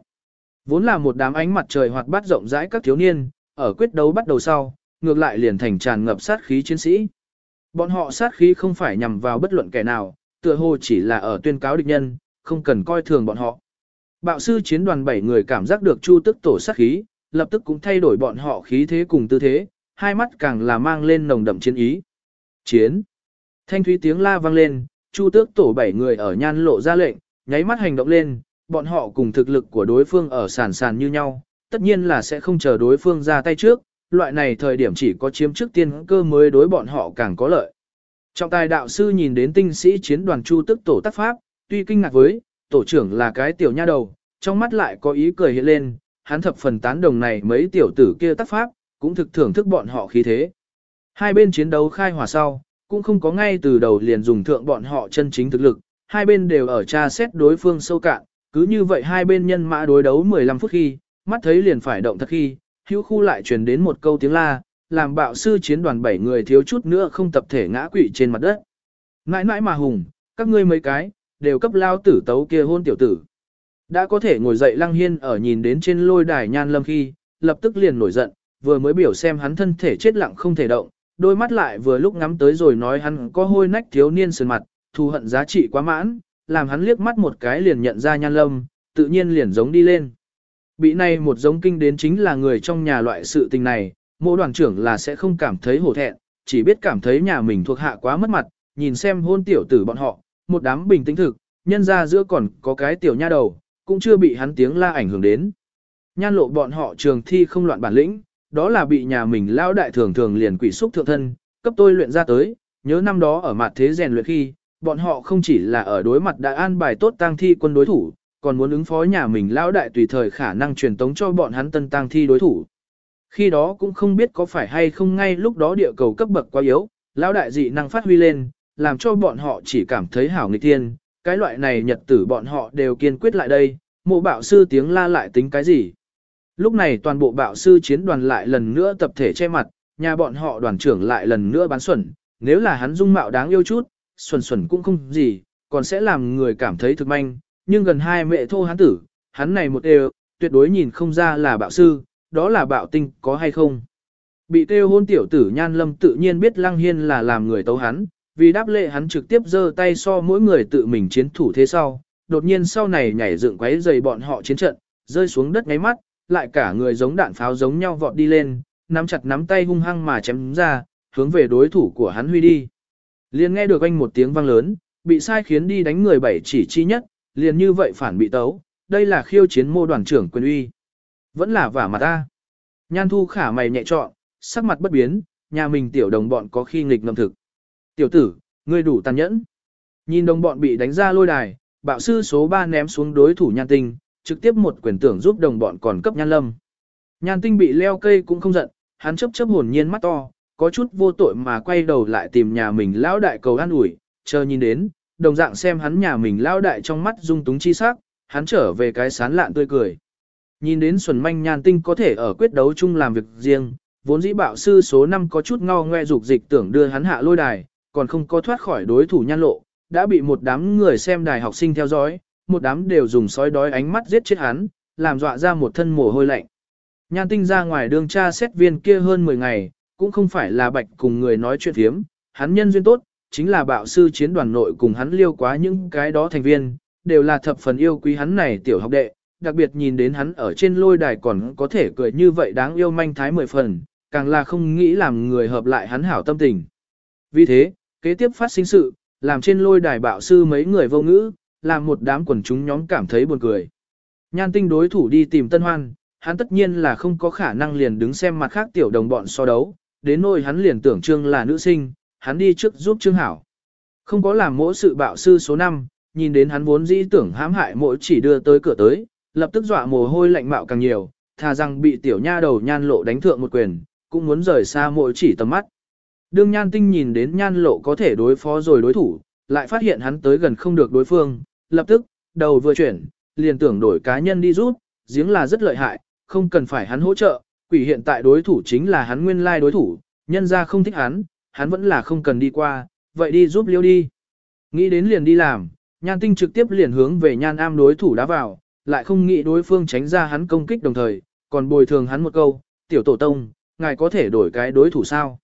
Vốn là một đám ánh mặt trời hoạt bát rộng rãi các thiếu niên, ở quyết đấu bắt đầu sau, ngược lại liền thành tràn ngập sát khí chiến sĩ. Bọn họ sát khí không phải nhằm vào bất luận kẻ nào, tựa hồ chỉ là ở tuyên cáo địch nhân, không cần coi thường bọn họ. Bạo sư chiến đoàn 7 người cảm giác được chu tức tổ sát khí, lập tức cũng thay đổi bọn họ khí thế cùng tư thế, hai mắt càng là mang lên nồng đậm chiến ý. Chiến! Thanh thúy tiếng la vang lên, chu tước tổ bảy người ở nhan lộ ra lệnh, nháy mắt hành động lên, bọn họ cùng thực lực của đối phương ở sàn sàn như nhau, tất nhiên là sẽ không chờ đối phương ra tay trước, loại này thời điểm chỉ có chiếm trước tiên cơ mới đối bọn họ càng có lợi. Trọng tài đạo sư nhìn đến tinh sĩ chiến đoàn chu Tước tổ tác pháp, tuy kinh ngạc với, tổ trưởng là cái tiểu nha đầu, trong mắt lại có ý cười hiện lên, hắn thập phần tán đồng này mấy tiểu tử kia tác pháp, cũng thực thưởng thức bọn họ khí thế. Hai bên chiến đấu khai hỏa sau, cũng không có ngay từ đầu liền dùng thượng bọn họ chân chính thực lực, hai bên đều ở tra xét đối phương sâu cạn, cứ như vậy hai bên nhân mã đối đấu 15 phút khi, mắt thấy liền phải động thật khi, hữu khu lại truyền đến một câu tiếng la, làm bạo sư chiến đoàn bảy người thiếu chút nữa không tập thể ngã quỵ trên mặt đất. Nãi nãi mà hùng, các ngươi mấy cái, đều cấp lao tử tấu kia hôn tiểu tử. Đã có thể ngồi dậy lăng hiên ở nhìn đến trên lôi đài nhan lâm khi, lập tức liền nổi giận, vừa mới biểu xem hắn thân thể chết lặng không thể động, đôi mắt lại vừa lúc ngắm tới rồi nói hắn có hôi nách thiếu niên sườn mặt, thù hận giá trị quá mãn, làm hắn liếc mắt một cái liền nhận ra nhan lâm, tự nhiên liền giống đi lên. Bị này một giống kinh đến chính là người trong nhà loại sự tình này, mỗi đoàn trưởng là sẽ không cảm thấy hổ thẹn, chỉ biết cảm thấy nhà mình thuộc hạ quá mất mặt, nhìn xem hôn tiểu tử bọn họ, một đám bình tĩnh thực, nhân ra giữa còn có cái tiểu nha đầu, cũng chưa bị hắn tiếng la ảnh hưởng đến. Nhan lộ bọn họ trường thi không loạn bản lĩnh, đó là bị nhà mình lao đại thường thường liền quỷ xúc thượng thân, cấp tôi luyện ra tới, nhớ năm đó ở mặt thế rèn luyện khi, bọn họ không chỉ là ở đối mặt đại an bài tốt tang thi quân đối thủ, còn muốn ứng phó nhà mình lao đại tùy thời khả năng truyền tống cho bọn hắn tân tang thi đối thủ. Khi đó cũng không biết có phải hay không ngay lúc đó địa cầu cấp bậc quá yếu, lao đại dị năng phát huy lên, làm cho bọn họ chỉ cảm thấy hảo nghịch tiên, cái loại này nhật tử bọn họ đều kiên quyết lại đây, mộ bạo sư tiếng la lại tính cái gì. Lúc này toàn bộ bạo sư chiến đoàn lại lần nữa tập thể che mặt, nhà bọn họ đoàn trưởng lại lần nữa bán xuẩn, nếu là hắn dung mạo đáng yêu chút, xuẩn xuẩn cũng không gì, còn sẽ làm người cảm thấy thực manh, nhưng gần hai mẹ thô hắn tử, hắn này một đều, tuyệt đối nhìn không ra là bạo sư, đó là bạo tinh có hay không. Bị kêu hôn tiểu tử nhan lâm tự nhiên biết lăng hiên là làm người tấu hắn, vì đáp lệ hắn trực tiếp giơ tay so mỗi người tự mình chiến thủ thế sau, đột nhiên sau này nhảy dựng quấy dày bọn họ chiến trận, rơi xuống đất ngáy mắt, lại cả người giống đạn pháo giống nhau vọt đi lên, nắm chặt nắm tay hung hăng mà chém ra, hướng về đối thủ của hắn huy đi. Liền nghe được anh một tiếng vang lớn, bị sai khiến đi đánh người bảy chỉ chi nhất, liền như vậy phản bị tấu, đây là khiêu chiến mô đoàn trưởng quyền uy. Vẫn là vả mặt ta. Nhan thu khả mày nhẹ trọn, sắc mặt bất biến, nhà mình tiểu đồng bọn có khi nghịch ngầm thực. Tiểu tử, ngươi đủ tàn nhẫn. Nhìn đồng bọn bị đánh ra lôi đài, bạo sư số 3 ném xuống đối thủ nhan tinh, trực tiếp một quyền tưởng giúp đồng bọn còn cấp nhan lâm. Nhan tinh bị leo cây cũng không giận, hắn chấp chấp hồn nhiên mắt to, có chút vô tội mà quay đầu lại tìm nhà mình lão đại cầu an ủi, chờ nhìn đến, đồng dạng xem hắn nhà mình lão đại trong mắt dung túng chi sắc, hắn trở về cái sán lạn tươi cười. Nhìn đến Xuân Manh Nhan Tinh có thể ở quyết đấu chung làm việc riêng, vốn dĩ bạo sư số 5 có chút ngao ngoe dục dịch tưởng đưa hắn hạ lôi đài, còn không có thoát khỏi đối thủ nhan lộ, đã bị một đám người xem đài học sinh theo dõi, một đám đều dùng sói đói ánh mắt giết chết hắn, làm dọa ra một thân mồ hôi lạnh. Nhan tinh ra ngoài đường tra xét viên kia hơn 10 ngày, cũng không phải là bạch cùng người nói chuyện thiếm, hắn nhân duyên tốt, chính là bạo sư chiến đoàn nội cùng hắn liêu quá những cái đó thành viên, đều là thập phần yêu quý hắn này tiểu học đệ, đặc biệt nhìn đến hắn ở trên lôi đài còn có thể cười như vậy đáng yêu manh thái mười phần, càng là không nghĩ làm người hợp lại hắn hảo tâm tình. Vì thế, kế tiếp phát sinh sự, làm trên lôi đài bạo sư mấy người vô ngữ, làm một đám quần chúng nhóm cảm thấy buồn cười. Nhan tinh đối thủ đi tìm Tân Hoan, hắn tất nhiên là không có khả năng liền đứng xem mặt khác tiểu đồng bọn so đấu, đến nỗi hắn liền tưởng Trương là nữ sinh, hắn đi trước giúp Trương Hảo. Không có làm mỗi sự bạo sư số 5, nhìn đến hắn vốn dĩ tưởng hãm hại mỗi chỉ đưa tới cửa tới, lập tức dọa mồ hôi lạnh mạo càng nhiều, thà rằng bị tiểu nha đầu nhan lộ đánh thượng một quyền, cũng muốn rời xa mỗi chỉ tầm mắt. Đương nhan tinh nhìn đến nhan lộ có thể đối phó rồi đối thủ, lại phát hiện hắn tới gần không được đối phương, lập tức, đầu vừa chuyển, liền tưởng đổi cá nhân đi rút, giếng là rất lợi hại, không cần phải hắn hỗ trợ, quỷ hiện tại đối thủ chính là hắn nguyên lai đối thủ, nhân ra không thích hắn, hắn vẫn là không cần đi qua, vậy đi giúp liêu đi. Nghĩ đến liền đi làm, nhan tinh trực tiếp liền hướng về nhan am đối thủ đá vào, lại không nghĩ đối phương tránh ra hắn công kích đồng thời, còn bồi thường hắn một câu, tiểu tổ tông, ngài có thể đổi cái đối thủ sao.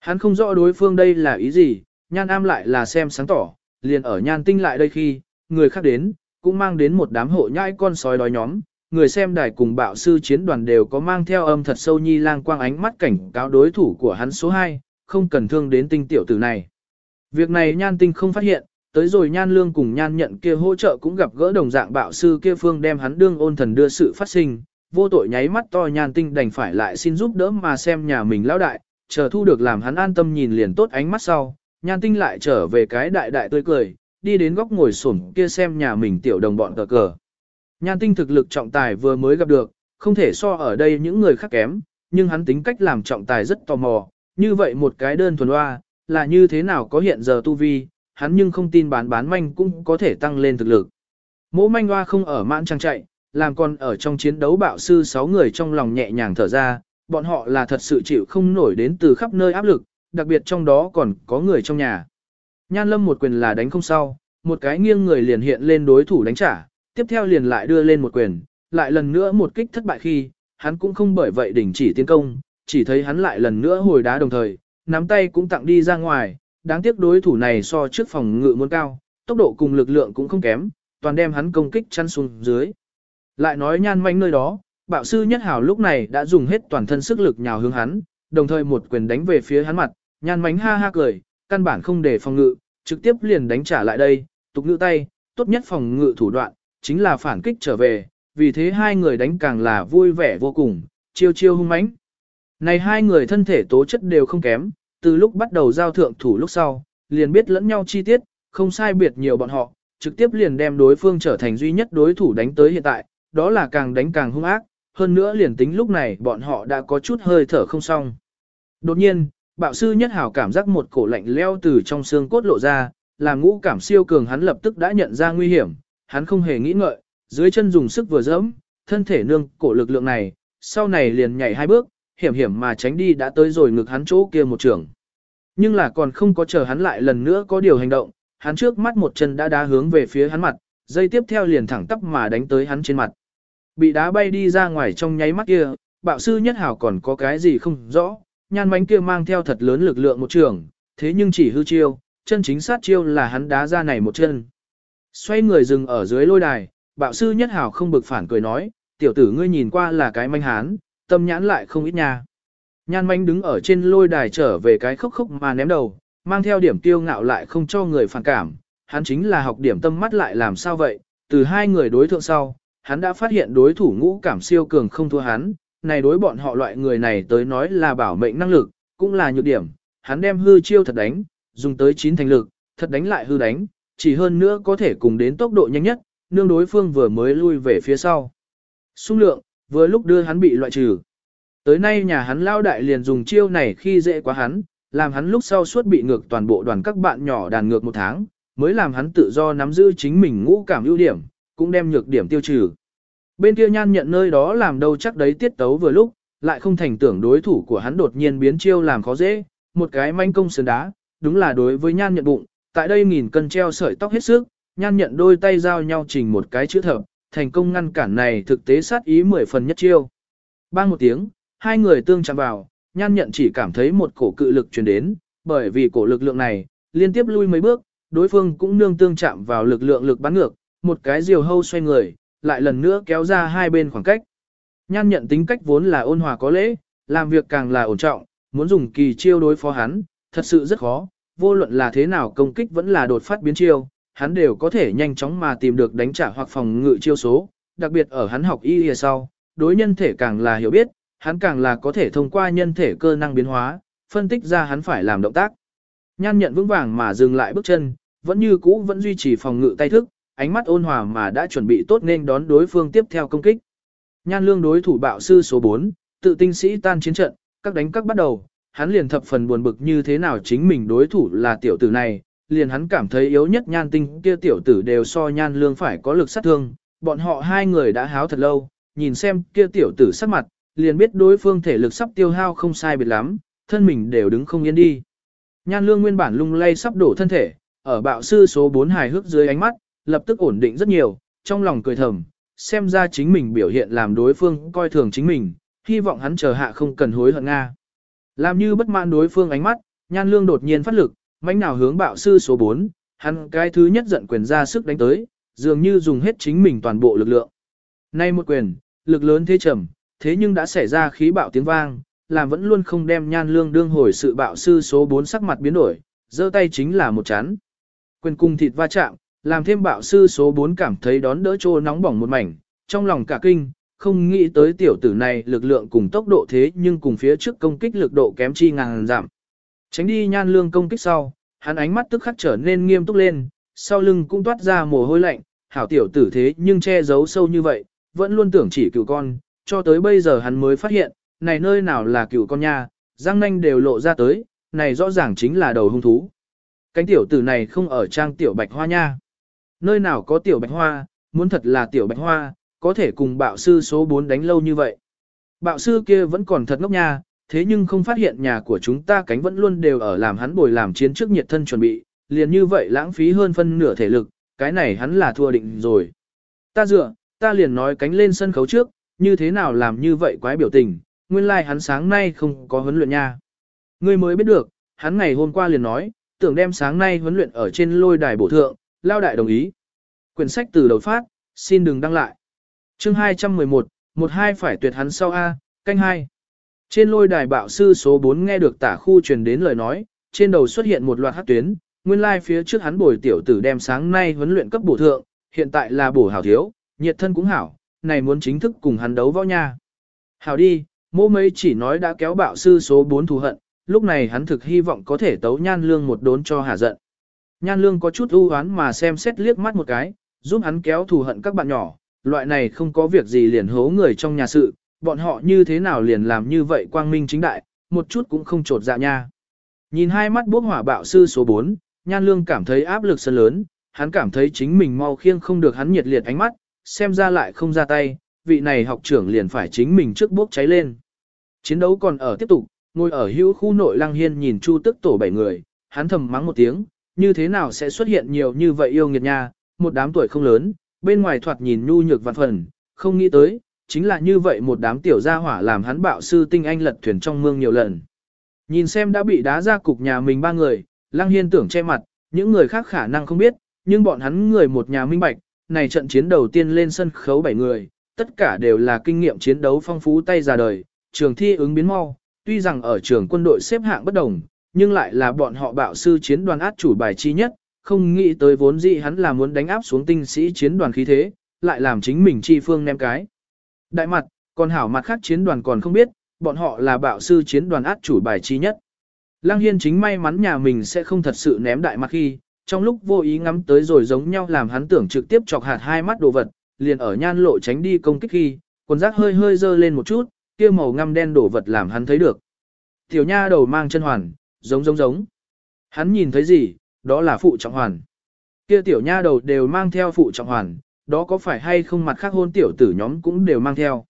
Hắn không rõ đối phương đây là ý gì, nhan am lại là xem sáng tỏ, liền ở nhan tinh lại đây khi, người khác đến, cũng mang đến một đám hộ nhãi con sói đói nhóm, người xem đài cùng bạo sư chiến đoàn đều có mang theo âm thật sâu nhi lang quang ánh mắt cảnh cáo đối thủ của hắn số 2, không cần thương đến tinh tiểu tử này. Việc này nhan tinh không phát hiện, tới rồi nhan lương cùng nhan nhận kia hỗ trợ cũng gặp gỡ đồng dạng bạo sư kia phương đem hắn đương ôn thần đưa sự phát sinh, vô tội nháy mắt to nhan tinh đành phải lại xin giúp đỡ mà xem nhà mình lão đại, chờ thu được làm hắn an tâm nhìn liền tốt ánh mắt sau, nhan tinh lại trở về cái đại đại tươi cười, đi đến góc ngồi xổm kia xem nhà mình tiểu đồng bọn cờ cờ. Nhan tinh thực lực trọng tài vừa mới gặp được, không thể so ở đây những người khác kém, nhưng hắn tính cách làm trọng tài rất tò mò, như vậy một cái đơn thuần hoa, là như thế nào có hiện giờ tu vi, hắn nhưng không tin bán bán manh cũng có thể tăng lên thực lực. Mỗ manh hoa không ở mãn trang chạy, làm còn ở trong chiến đấu bạo sư 6 người trong lòng nhẹ nhàng thở ra, bọn họ là thật sự chịu không nổi đến từ khắp nơi áp lực, đặc biệt trong đó còn có người trong nhà. Nhan lâm một quyền là đánh không sau, một cái nghiêng người liền hiện lên đối thủ đánh trả, tiếp theo liền lại đưa lên một quyền, lại lần nữa một kích thất bại khi, hắn cũng không bởi vậy đình chỉ tiến công, chỉ thấy hắn lại lần nữa hồi đá đồng thời, nắm tay cũng tặng đi ra ngoài, đáng tiếc đối thủ này so trước phòng ngự muốn cao, tốc độ cùng lực lượng cũng không kém, toàn đem hắn công kích chăn xuống dưới. Lại nói nhan manh nơi đó, bạo sư nhất hảo lúc này đã dùng hết toàn thân sức lực nhào hướng hắn, đồng thời một quyền đánh về phía hắn mặt, nhan mánh ha ha cười, căn bản không để phòng ngự, trực tiếp liền đánh trả lại đây, tục ngữ tay, tốt nhất phòng ngự thủ đoạn, chính là phản kích trở về, vì thế hai người đánh càng là vui vẻ vô cùng, chiêu chiêu hung mãnh. Này hai người thân thể tố chất đều không kém, từ lúc bắt đầu giao thượng thủ lúc sau, liền biết lẫn nhau chi tiết, không sai biệt nhiều bọn họ, trực tiếp liền đem đối phương trở thành duy nhất đối thủ đánh tới hiện tại, đó là càng đánh càng hung ác, hơn nữa liền tính lúc này bọn họ đã có chút hơi thở không xong. Đột nhiên, bạo sư nhất hảo cảm giác một cổ lạnh leo từ trong xương cốt lộ ra, làm ngũ cảm siêu cường hắn lập tức đã nhận ra nguy hiểm, hắn không hề nghĩ ngợi, dưới chân dùng sức vừa dẫm, thân thể nương cổ lực lượng này, sau này liền nhảy hai bước, hiểm hiểm mà tránh đi đã tới rồi ngực hắn chỗ kia một trường. Nhưng là còn không có chờ hắn lại lần nữa có điều hành động, hắn trước mắt một chân đã đá hướng về phía hắn mặt, dây tiếp theo liền thẳng tắp mà đánh tới hắn trên mặt. Bị đá bay đi ra ngoài trong nháy mắt kia, bạo sư nhất hảo còn có cái gì không rõ, nhan bánh kia mang theo thật lớn lực lượng một trường, thế nhưng chỉ hư chiêu, chân chính sát chiêu là hắn đá ra này một chân. Xoay người dừng ở dưới lôi đài, bạo sư nhất hảo không bực phản cười nói, tiểu tử ngươi nhìn qua là cái manh hán, tâm nhãn lại không ít nha. Nhan manh đứng ở trên lôi đài trở về cái khốc khốc mà ném đầu, mang theo điểm tiêu ngạo lại không cho người phản cảm, hắn chính là học điểm tâm mắt lại làm sao vậy, từ hai người đối thượng sau, hắn đã phát hiện đối thủ ngũ cảm siêu cường không thua hắn, này đối bọn họ loại người này tới nói là bảo mệnh năng lực, cũng là nhược điểm, hắn đem hư chiêu thật đánh, dùng tới chín thành lực, thật đánh lại hư đánh, chỉ hơn nữa có thể cùng đến tốc độ nhanh nhất, nương đối phương vừa mới lui về phía sau. Xung lượng, vừa lúc đưa hắn bị loại trừ. Tới nay nhà hắn lao đại liền dùng chiêu này khi dễ quá hắn, làm hắn lúc sau suốt bị ngược toàn bộ đoàn các bạn nhỏ đàn ngược một tháng, mới làm hắn tự do nắm giữ chính mình ngũ cảm ưu điểm, cũng đem nhược điểm tiêu trừ. Bên kia nhan nhận nơi đó làm đâu chắc đấy tiết tấu vừa lúc, lại không thành tưởng đối thủ của hắn đột nhiên biến chiêu làm khó dễ, một cái manh công sườn đá, đúng là đối với nhan nhận bụng, tại đây nghìn cân treo sợi tóc hết sức, nhan nhận đôi tay giao nhau chỉnh một cái chữ thập, thành công ngăn cản này thực tế sát ý mười phần nhất chiêu. Bang một tiếng, hai người tương chạm vào, nhan nhận chỉ cảm thấy một cổ cự lực truyền đến, bởi vì cổ lực lượng này, liên tiếp lui mấy bước, đối phương cũng nương tương chạm vào lực lượng lực bắn ngược, một cái diều hâu xoay người, lại lần nữa kéo ra hai bên khoảng cách. Nhan nhận tính cách vốn là ôn hòa có lễ, làm việc càng là ổn trọng, muốn dùng kỳ chiêu đối phó hắn, thật sự rất khó, vô luận là thế nào công kích vẫn là đột phát biến chiêu, hắn đều có thể nhanh chóng mà tìm được đánh trả hoặc phòng ngự chiêu số, đặc biệt ở hắn học y sau, đối nhân thể càng là hiểu biết, hắn càng là có thể thông qua nhân thể cơ năng biến hóa, phân tích ra hắn phải làm động tác. Nhan nhận vững vàng mà dừng lại bước chân, vẫn như cũ vẫn duy trì phòng ngự tay thức, ánh mắt ôn hòa mà đã chuẩn bị tốt nên đón đối phương tiếp theo công kích. Nhan lương đối thủ bạo sư số 4, tự tinh sĩ tan chiến trận, các đánh các bắt đầu, hắn liền thập phần buồn bực như thế nào chính mình đối thủ là tiểu tử này, liền hắn cảm thấy yếu nhất nhan tinh kia tiểu tử đều so nhan lương phải có lực sát thương, bọn họ hai người đã háo thật lâu, nhìn xem kia tiểu tử sắc mặt, liền biết đối phương thể lực sắp tiêu hao không sai biệt lắm, thân mình đều đứng không yên đi. Nhan lương nguyên bản lung lay sắp đổ thân thể, ở bạo sư số 4 hài hước dưới ánh mắt, lập tức ổn định rất nhiều, trong lòng cười thầm, xem ra chính mình biểu hiện làm đối phương coi thường chính mình, hy vọng hắn chờ hạ không cần hối hận Nga. Làm như bất mãn đối phương ánh mắt, nhan lương đột nhiên phát lực, mãnh nào hướng bạo sư số 4, hắn cái thứ nhất giận quyền ra sức đánh tới, dường như dùng hết chính mình toàn bộ lực lượng. Nay một quyền, lực lớn thế trầm, thế nhưng đã xảy ra khí bạo tiếng vang, làm vẫn luôn không đem nhan lương đương hồi sự bạo sư số 4 sắc mặt biến đổi, giơ tay chính là một chán. Quyền cung thịt va chạm, làm thêm bạo sư số 4 cảm thấy đón đỡ trô nóng bỏng một mảnh, trong lòng cả kinh, không nghĩ tới tiểu tử này lực lượng cùng tốc độ thế nhưng cùng phía trước công kích lực độ kém chi ngàn giảm. Tránh đi nhan lương công kích sau, hắn ánh mắt tức khắc trở nên nghiêm túc lên, sau lưng cũng toát ra mồ hôi lạnh, hảo tiểu tử thế nhưng che giấu sâu như vậy, vẫn luôn tưởng chỉ cựu con, cho tới bây giờ hắn mới phát hiện, này nơi nào là cựu con nha, răng nanh đều lộ ra tới, này rõ ràng chính là đầu hung thú. Cánh tiểu tử này không ở trang tiểu bạch hoa nha. Nơi nào có tiểu bạch hoa, muốn thật là tiểu bạch hoa, có thể cùng bạo sư số 4 đánh lâu như vậy. Bạo sư kia vẫn còn thật ngốc nha, thế nhưng không phát hiện nhà của chúng ta cánh vẫn luôn đều ở làm hắn bồi làm chiến trước nhiệt thân chuẩn bị, liền như vậy lãng phí hơn phân nửa thể lực, cái này hắn là thua định rồi. Ta dựa, ta liền nói cánh lên sân khấu trước, như thế nào làm như vậy quái biểu tình, nguyên lai like hắn sáng nay không có huấn luyện nha. Ngươi mới biết được, hắn ngày hôm qua liền nói, tưởng đem sáng nay huấn luyện ở trên lôi đài bổ thượng, lao đại đồng ý. Quyển sách từ đầu phát, xin đừng đăng lại. Chương 211, một hai phải tuyệt hắn sau A, canh hai. Trên lôi đài bạo sư số 4 nghe được tả khu truyền đến lời nói, trên đầu xuất hiện một loạt hát tuyến, nguyên lai like phía trước hắn bồi tiểu tử đem sáng nay huấn luyện cấp bổ thượng, hiện tại là bổ hảo thiếu, nhiệt thân cũng hảo, này muốn chính thức cùng hắn đấu võ nha. Hảo đi, mô mấy chỉ nói đã kéo bạo sư số 4 thù hận, lúc này hắn thực hy vọng có thể tấu nhan lương một đốn cho hà giận. Nhan lương có chút ưu hoán mà xem xét liếc mắt một cái, giúp hắn kéo thù hận các bạn nhỏ, loại này không có việc gì liền hố người trong nhà sự, bọn họ như thế nào liền làm như vậy quang minh chính đại, một chút cũng không trột dạ nha. Nhìn hai mắt bốc hỏa bạo sư số 4, nhan lương cảm thấy áp lực sân lớn, hắn cảm thấy chính mình mau khiêng không được hắn nhiệt liệt ánh mắt, xem ra lại không ra tay, vị này học trưởng liền phải chính mình trước bốc cháy lên. Chiến đấu còn ở tiếp tục, ngồi ở hữu khu nội lăng hiên nhìn chu tức tổ bảy người, hắn thầm mắng một tiếng, như thế nào sẽ xuất hiện nhiều như vậy yêu nghiệt nha, một đám tuổi không lớn, bên ngoài thoạt nhìn nhu nhược vạn phần, không nghĩ tới, chính là như vậy một đám tiểu gia hỏa làm hắn bạo sư tinh anh lật thuyền trong mương nhiều lần. Nhìn xem đã bị đá ra cục nhà mình ba người, Lăng Hiên tưởng che mặt, những người khác khả năng không biết, nhưng bọn hắn người một nhà minh bạch, này trận chiến đầu tiên lên sân khấu bảy người, tất cả đều là kinh nghiệm chiến đấu phong phú tay ra đời, trường thi ứng biến mau, tuy rằng ở trường quân đội xếp hạng bất đồng, nhưng lại là bọn họ bạo sư chiến đoàn át chủ bài chi nhất, không nghĩ tới vốn dĩ hắn là muốn đánh áp xuống tinh sĩ chiến đoàn khí thế, lại làm chính mình chi phương ném cái. Đại mặt, còn hảo mặt khác chiến đoàn còn không biết, bọn họ là bạo sư chiến đoàn át chủ bài chi nhất. Lăng Hiên chính may mắn nhà mình sẽ không thật sự ném đại mặt khi, trong lúc vô ý ngắm tới rồi giống nhau làm hắn tưởng trực tiếp chọc hạt hai mắt đồ vật, liền ở nhan lộ tránh đi công kích khi, quần giác hơi hơi dơ lên một chút, kia màu ngăm đen đổ vật làm hắn thấy được. Tiểu nha đầu mang chân hoàn, giống giống giống. Hắn nhìn thấy gì, đó là phụ trọng hoàn. Kia tiểu nha đầu đều mang theo phụ trọng hoàn, đó có phải hay không mặt khác hôn tiểu tử nhóm cũng đều mang theo.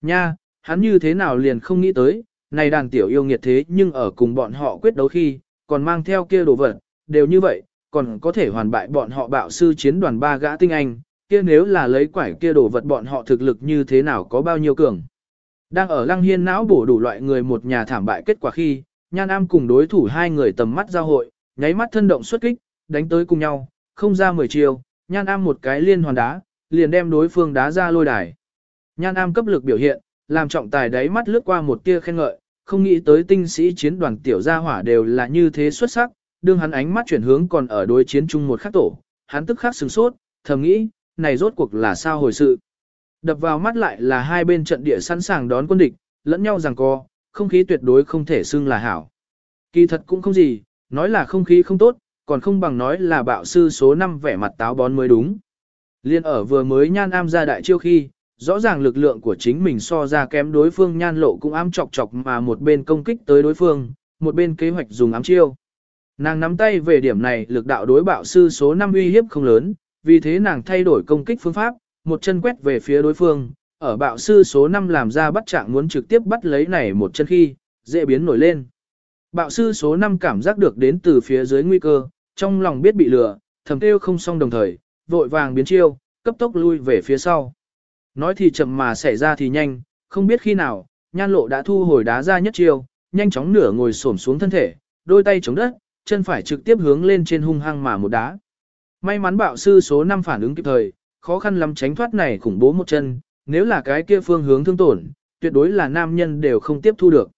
Nha, hắn như thế nào liền không nghĩ tới, này đàn tiểu yêu nghiệt thế nhưng ở cùng bọn họ quyết đấu khi, còn mang theo kia đồ vật, đều như vậy, còn có thể hoàn bại bọn họ bạo sư chiến đoàn ba gã tinh anh, kia nếu là lấy quải kia đồ vật bọn họ thực lực như thế nào có bao nhiêu cường. Đang ở lăng hiên não bổ đủ loại người một nhà thảm bại kết quả khi, nhan am cùng đối thủ hai người tầm mắt giao hội, nháy mắt thân động xuất kích, đánh tới cùng nhau, không ra mười chiều, nhan am một cái liên hoàn đá, liền đem đối phương đá ra lôi đài. Nhan am cấp lực biểu hiện, làm trọng tài đáy mắt lướt qua một tia khen ngợi, không nghĩ tới tinh sĩ chiến đoàn tiểu gia hỏa đều là như thế xuất sắc, đương hắn ánh mắt chuyển hướng còn ở đối chiến chung một khắc tổ, hắn tức khắc sửng sốt, thầm nghĩ, này rốt cuộc là sao hồi sự. Đập vào mắt lại là hai bên trận địa sẵn sàng đón quân địch, lẫn nhau rằng co, không khí tuyệt đối không thể xưng là hảo. Kỳ thật cũng không gì, nói là không khí không tốt, còn không bằng nói là bạo sư số 5 vẻ mặt táo bón mới đúng. Liên ở vừa mới nhan am ra đại chiêu khi, rõ ràng lực lượng của chính mình so ra kém đối phương nhan lộ cũng ám chọc chọc mà một bên công kích tới đối phương, một bên kế hoạch dùng ám chiêu. Nàng nắm tay về điểm này lực đạo đối bạo sư số 5 uy hiếp không lớn, vì thế nàng thay đổi công kích phương pháp, một chân quét về phía đối phương, ở bạo sư số 5 làm ra bắt trạng muốn trực tiếp bắt lấy này một chân khi, dễ biến nổi lên. Bạo sư số 5 cảm giác được đến từ phía dưới nguy cơ, trong lòng biết bị lừa, thầm kêu không xong đồng thời, vội vàng biến chiêu, cấp tốc lui về phía sau. Nói thì chậm mà xảy ra thì nhanh, không biết khi nào, nhan lộ đã thu hồi đá ra nhất chiêu, nhanh chóng nửa ngồi xổm xuống thân thể, đôi tay chống đất, chân phải trực tiếp hướng lên trên hung hăng mà một đá. May mắn bạo sư số 5 phản ứng kịp thời, khó khăn lắm tránh thoát này khủng bố một chân, nếu là cái kia phương hướng thương tổn, tuyệt đối là nam nhân đều không tiếp thu được.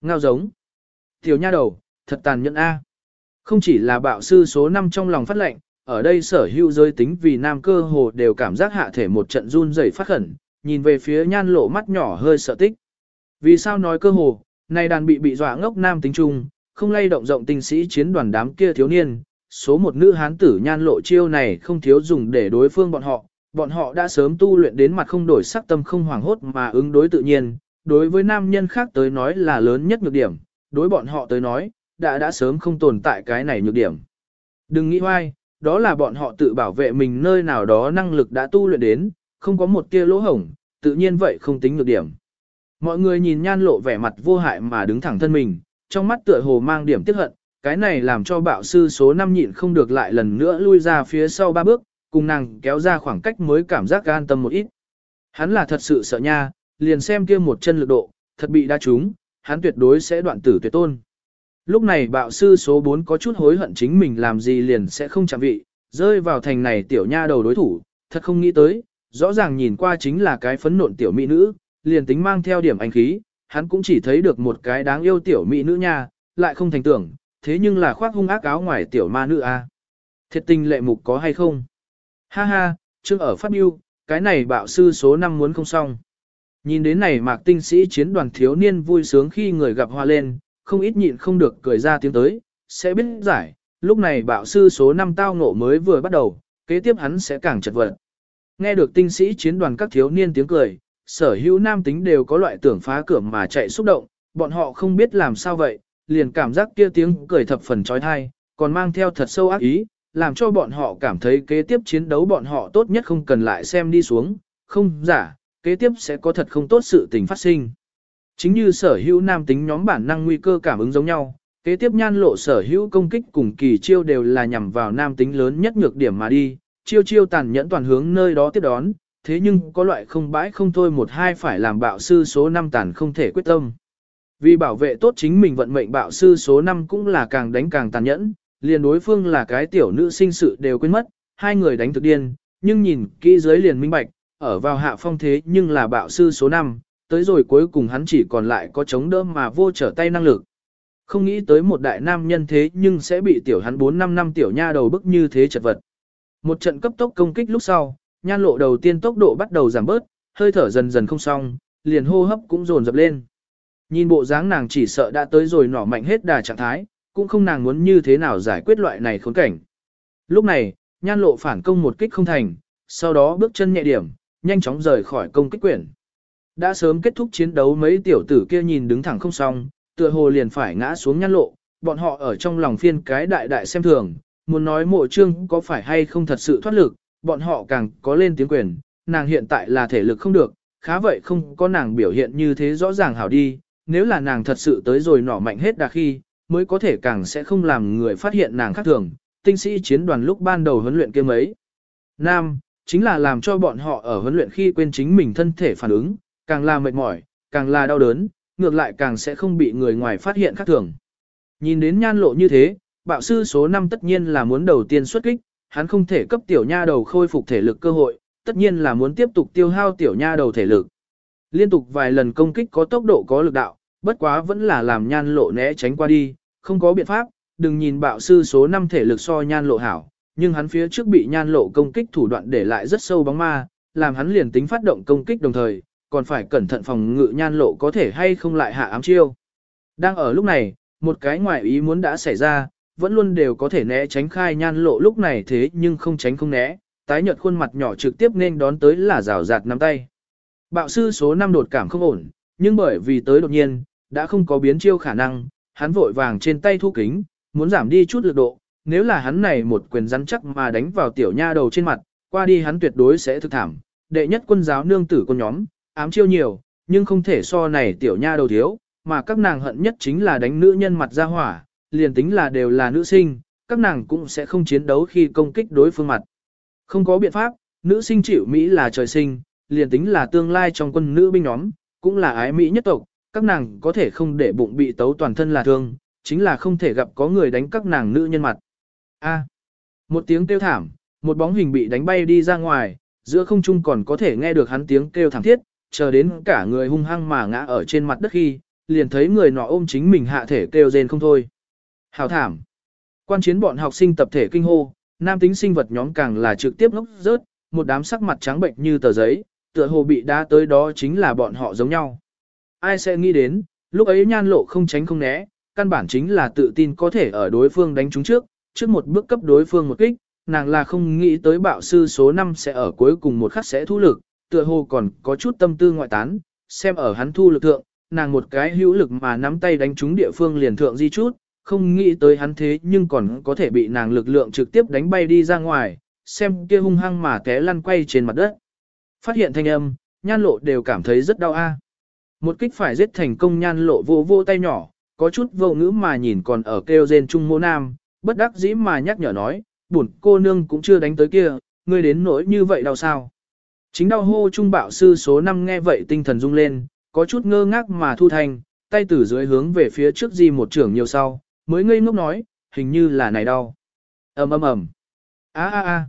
Ngao giống. Tiểu nha đầu, thật tàn nhẫn A. Không chỉ là bạo sư số 5 trong lòng phát lệnh, ở đây sở hữu giới tính vì nam cơ hồ đều cảm giác hạ thể một trận run rẩy phát khẩn, nhìn về phía nhan lộ mắt nhỏ hơi sợ tích. Vì sao nói cơ hồ, này đàn bị bị dọa ngốc nam tính trung, không lay động rộng tinh sĩ chiến đoàn đám kia thiếu niên, số một nữ hán tử nhan lộ chiêu này không thiếu dùng để đối phương bọn họ, bọn họ đã sớm tu luyện đến mặt không đổi sắc tâm không hoảng hốt mà ứng đối tự nhiên, đối với nam nhân khác tới nói là lớn nhất nhược điểm, đối bọn họ tới nói, đã đã sớm không tồn tại cái này nhược điểm. Đừng nghĩ hoài, đó là bọn họ tự bảo vệ mình nơi nào đó năng lực đã tu luyện đến, không có một kia lỗ hổng, tự nhiên vậy không tính nhược điểm. Mọi người nhìn nhan lộ vẻ mặt vô hại mà đứng thẳng thân mình, trong mắt tựa hồ mang điểm tiếc hận, cái này làm cho bạo sư số 5 nhịn không được lại lần nữa lui ra phía sau ba bước, cùng nàng kéo ra khoảng cách mới cảm giác an tâm một ít. Hắn là thật sự sợ nha, liền xem kia một chân lực độ, thật bị đa trúng, hắn tuyệt đối sẽ đoạn tử tuyệt tôn. Lúc này bạo sư số 4 có chút hối hận chính mình làm gì liền sẽ không chạm vị, rơi vào thành này tiểu nha đầu đối thủ, thật không nghĩ tới, rõ ràng nhìn qua chính là cái phấn nộn tiểu mỹ nữ, liền tính mang theo điểm anh khí, hắn cũng chỉ thấy được một cái đáng yêu tiểu mỹ nữ nha, lại không thành tưởng, thế nhưng là khoác hung ác áo ngoài tiểu ma nữ a. Thiệt tình lệ mục có hay không? Ha ha, chương ở phát biêu, cái này bạo sư số 5 muốn không xong. Nhìn đến này mạc tinh sĩ chiến đoàn thiếu niên vui sướng khi người gặp hoa lên, không ít nhịn không được cười ra tiếng tới, sẽ biết giải, lúc này bạo sư số 5 tao ngộ mới vừa bắt đầu, kế tiếp hắn sẽ càng chật vật. Nghe được tinh sĩ chiến đoàn các thiếu niên tiếng cười, sở hữu nam tính đều có loại tưởng phá cửa mà chạy xúc động, bọn họ không biết làm sao vậy, liền cảm giác kia tiếng cười thập phần trói thai, còn mang theo thật sâu ác ý, làm cho bọn họ cảm thấy kế tiếp chiến đấu bọn họ tốt nhất không cần lại xem đi xuống, không giả, kế tiếp sẽ có thật không tốt sự tình phát sinh. Chính như sở hữu nam tính nhóm bản năng nguy cơ cảm ứng giống nhau, kế tiếp nhan lộ sở hữu công kích cùng kỳ chiêu đều là nhằm vào nam tính lớn nhất nhược điểm mà đi, chiêu chiêu tàn nhẫn toàn hướng nơi đó tiếp đón, thế nhưng có loại không bãi không thôi một hai phải làm bạo sư số 5 tàn không thể quyết tâm. Vì bảo vệ tốt chính mình vận mệnh bạo sư số 5 cũng là càng đánh càng tàn nhẫn, liền đối phương là cái tiểu nữ sinh sự đều quên mất, hai người đánh thực điên, nhưng nhìn kỹ dưới liền minh bạch, ở vào hạ phong thế nhưng là bạo sư số 5, tới rồi cuối cùng hắn chỉ còn lại có chống đỡ mà vô trở tay năng lực. Không nghĩ tới một đại nam nhân thế nhưng sẽ bị tiểu hắn 4-5 năm tiểu nha đầu bức như thế chật vật. Một trận cấp tốc công kích lúc sau, nhan lộ đầu tiên tốc độ bắt đầu giảm bớt, hơi thở dần dần không xong, liền hô hấp cũng dồn dập lên. Nhìn bộ dáng nàng chỉ sợ đã tới rồi nỏ mạnh hết đà trạng thái, cũng không nàng muốn như thế nào giải quyết loại này khốn cảnh. Lúc này, nhan lộ phản công một kích không thành, sau đó bước chân nhẹ điểm, nhanh chóng rời khỏi công kích quyển. Đã sớm kết thúc chiến đấu mấy tiểu tử kia nhìn đứng thẳng không xong, tựa hồ liền phải ngã xuống nhăn lộ, bọn họ ở trong lòng phiên cái đại đại xem thường, muốn nói mộ trương có phải hay không thật sự thoát lực, bọn họ càng có lên tiếng quyền, nàng hiện tại là thể lực không được, khá vậy không có nàng biểu hiện như thế rõ ràng hảo đi, nếu là nàng thật sự tới rồi nỏ mạnh hết đà khi, mới có thể càng sẽ không làm người phát hiện nàng khác thường, tinh sĩ chiến đoàn lúc ban đầu huấn luyện kia mấy. Nam, chính là làm cho bọn họ ở huấn luyện khi quên chính mình thân thể phản ứng, càng là mệt mỏi, càng là đau đớn, ngược lại càng sẽ không bị người ngoài phát hiện khác thường. Nhìn đến nhan lộ như thế, bạo sư số 5 tất nhiên là muốn đầu tiên xuất kích, hắn không thể cấp tiểu nha đầu khôi phục thể lực cơ hội, tất nhiên là muốn tiếp tục tiêu hao tiểu nha đầu thể lực. Liên tục vài lần công kích có tốc độ có lực đạo, bất quá vẫn là làm nhan lộ né tránh qua đi, không có biện pháp, đừng nhìn bạo sư số 5 thể lực so nhan lộ hảo, nhưng hắn phía trước bị nhan lộ công kích thủ đoạn để lại rất sâu bóng ma, làm hắn liền tính phát động công kích đồng thời, còn phải cẩn thận phòng ngự nhan lộ có thể hay không lại hạ ám chiêu. Đang ở lúc này, một cái ngoại ý muốn đã xảy ra, vẫn luôn đều có thể né tránh khai nhan lộ lúc này thế nhưng không tránh không né, tái nhợt khuôn mặt nhỏ trực tiếp nên đón tới là rào rạt nắm tay. Bạo sư số 5 đột cảm không ổn, nhưng bởi vì tới đột nhiên, đã không có biến chiêu khả năng, hắn vội vàng trên tay thu kính, muốn giảm đi chút lực độ, nếu là hắn này một quyền rắn chắc mà đánh vào tiểu nha đầu trên mặt, qua đi hắn tuyệt đối sẽ thực thảm. Đệ nhất quân giáo nương tử con nhóm, ám chiêu nhiều, nhưng không thể so này tiểu nha đầu thiếu, mà các nàng hận nhất chính là đánh nữ nhân mặt ra hỏa, liền tính là đều là nữ sinh, các nàng cũng sẽ không chiến đấu khi công kích đối phương mặt. Không có biện pháp, nữ sinh chịu Mỹ là trời sinh, liền tính là tương lai trong quân nữ binh nhóm, cũng là ái Mỹ nhất tộc, các nàng có thể không để bụng bị tấu toàn thân là thương, chính là không thể gặp có người đánh các nàng nữ nhân mặt. A. một tiếng kêu thảm, một bóng hình bị đánh bay đi ra ngoài, giữa không trung còn có thể nghe được hắn tiếng kêu thảm thiết, chờ đến cả người hung hăng mà ngã ở trên mặt đất khi, liền thấy người nọ ôm chính mình hạ thể kêu rên không thôi. Hào thảm. Quan chiến bọn học sinh tập thể kinh hô, nam tính sinh vật nhóm càng là trực tiếp ngốc rớt, một đám sắc mặt trắng bệnh như tờ giấy, tựa hồ bị đá tới đó chính là bọn họ giống nhau. Ai sẽ nghĩ đến, lúc ấy nhan lộ không tránh không né, căn bản chính là tự tin có thể ở đối phương đánh chúng trước, trước một bước cấp đối phương một kích, nàng là không nghĩ tới bạo sư số 5 sẽ ở cuối cùng một khắc sẽ thu lực, tựa hồ còn có chút tâm tư ngoại tán, xem ở hắn thu lực thượng, nàng một cái hữu lực mà nắm tay đánh trúng địa phương liền thượng di chút, không nghĩ tới hắn thế nhưng còn có thể bị nàng lực lượng trực tiếp đánh bay đi ra ngoài, xem kia hung hăng mà té lăn quay trên mặt đất. Phát hiện thanh âm, nhan lộ đều cảm thấy rất đau a. Một kích phải giết thành công nhan lộ vô vô tay nhỏ, có chút vô ngữ mà nhìn còn ở kêu rên trung mô nam, bất đắc dĩ mà nhắc nhở nói, buồn cô nương cũng chưa đánh tới kia, ngươi đến nỗi như vậy đau sao. Chính đau hô trung bạo sư số 5 nghe vậy tinh thần rung lên, có chút ngơ ngác mà thu thành, tay từ dưới hướng về phía trước di một trưởng nhiều sau, mới ngây ngốc nói, hình như là này đau. ầm ầm ầm, a a a,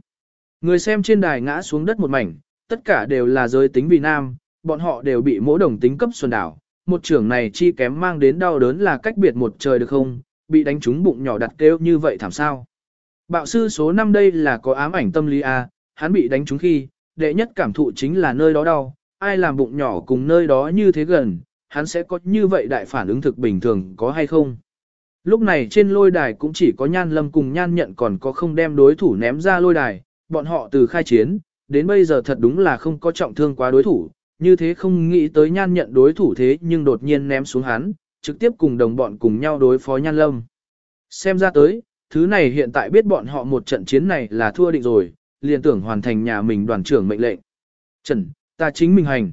người xem trên đài ngã xuống đất một mảnh, tất cả đều là giới tính vì nam, bọn họ đều bị mỗi đồng tính cấp xuân đảo. Một trưởng này chi kém mang đến đau đớn là cách biệt một trời được không, bị đánh trúng bụng nhỏ đặt kêu như vậy thảm sao. Bạo sư số 5 đây là có ám ảnh tâm lý A, hắn bị đánh trúng khi, đệ nhất cảm thụ chính là nơi đó đau, ai làm bụng nhỏ cùng nơi đó như thế gần, hắn sẽ có như vậy đại phản ứng thực bình thường có hay không. Lúc này trên lôi đài cũng chỉ có nhan lâm cùng nhan nhận còn có không đem đối thủ ném ra lôi đài, bọn họ từ khai chiến, đến bây giờ thật đúng là không có trọng thương quá đối thủ, như thế không nghĩ tới nhan nhận đối thủ thế nhưng đột nhiên ném xuống hắn, trực tiếp cùng đồng bọn cùng nhau đối phó nhan lâm. Xem ra tới, thứ này hiện tại biết bọn họ một trận chiến này là thua định rồi, liền tưởng hoàn thành nhà mình đoàn trưởng mệnh lệnh. Trần, ta chính mình hành.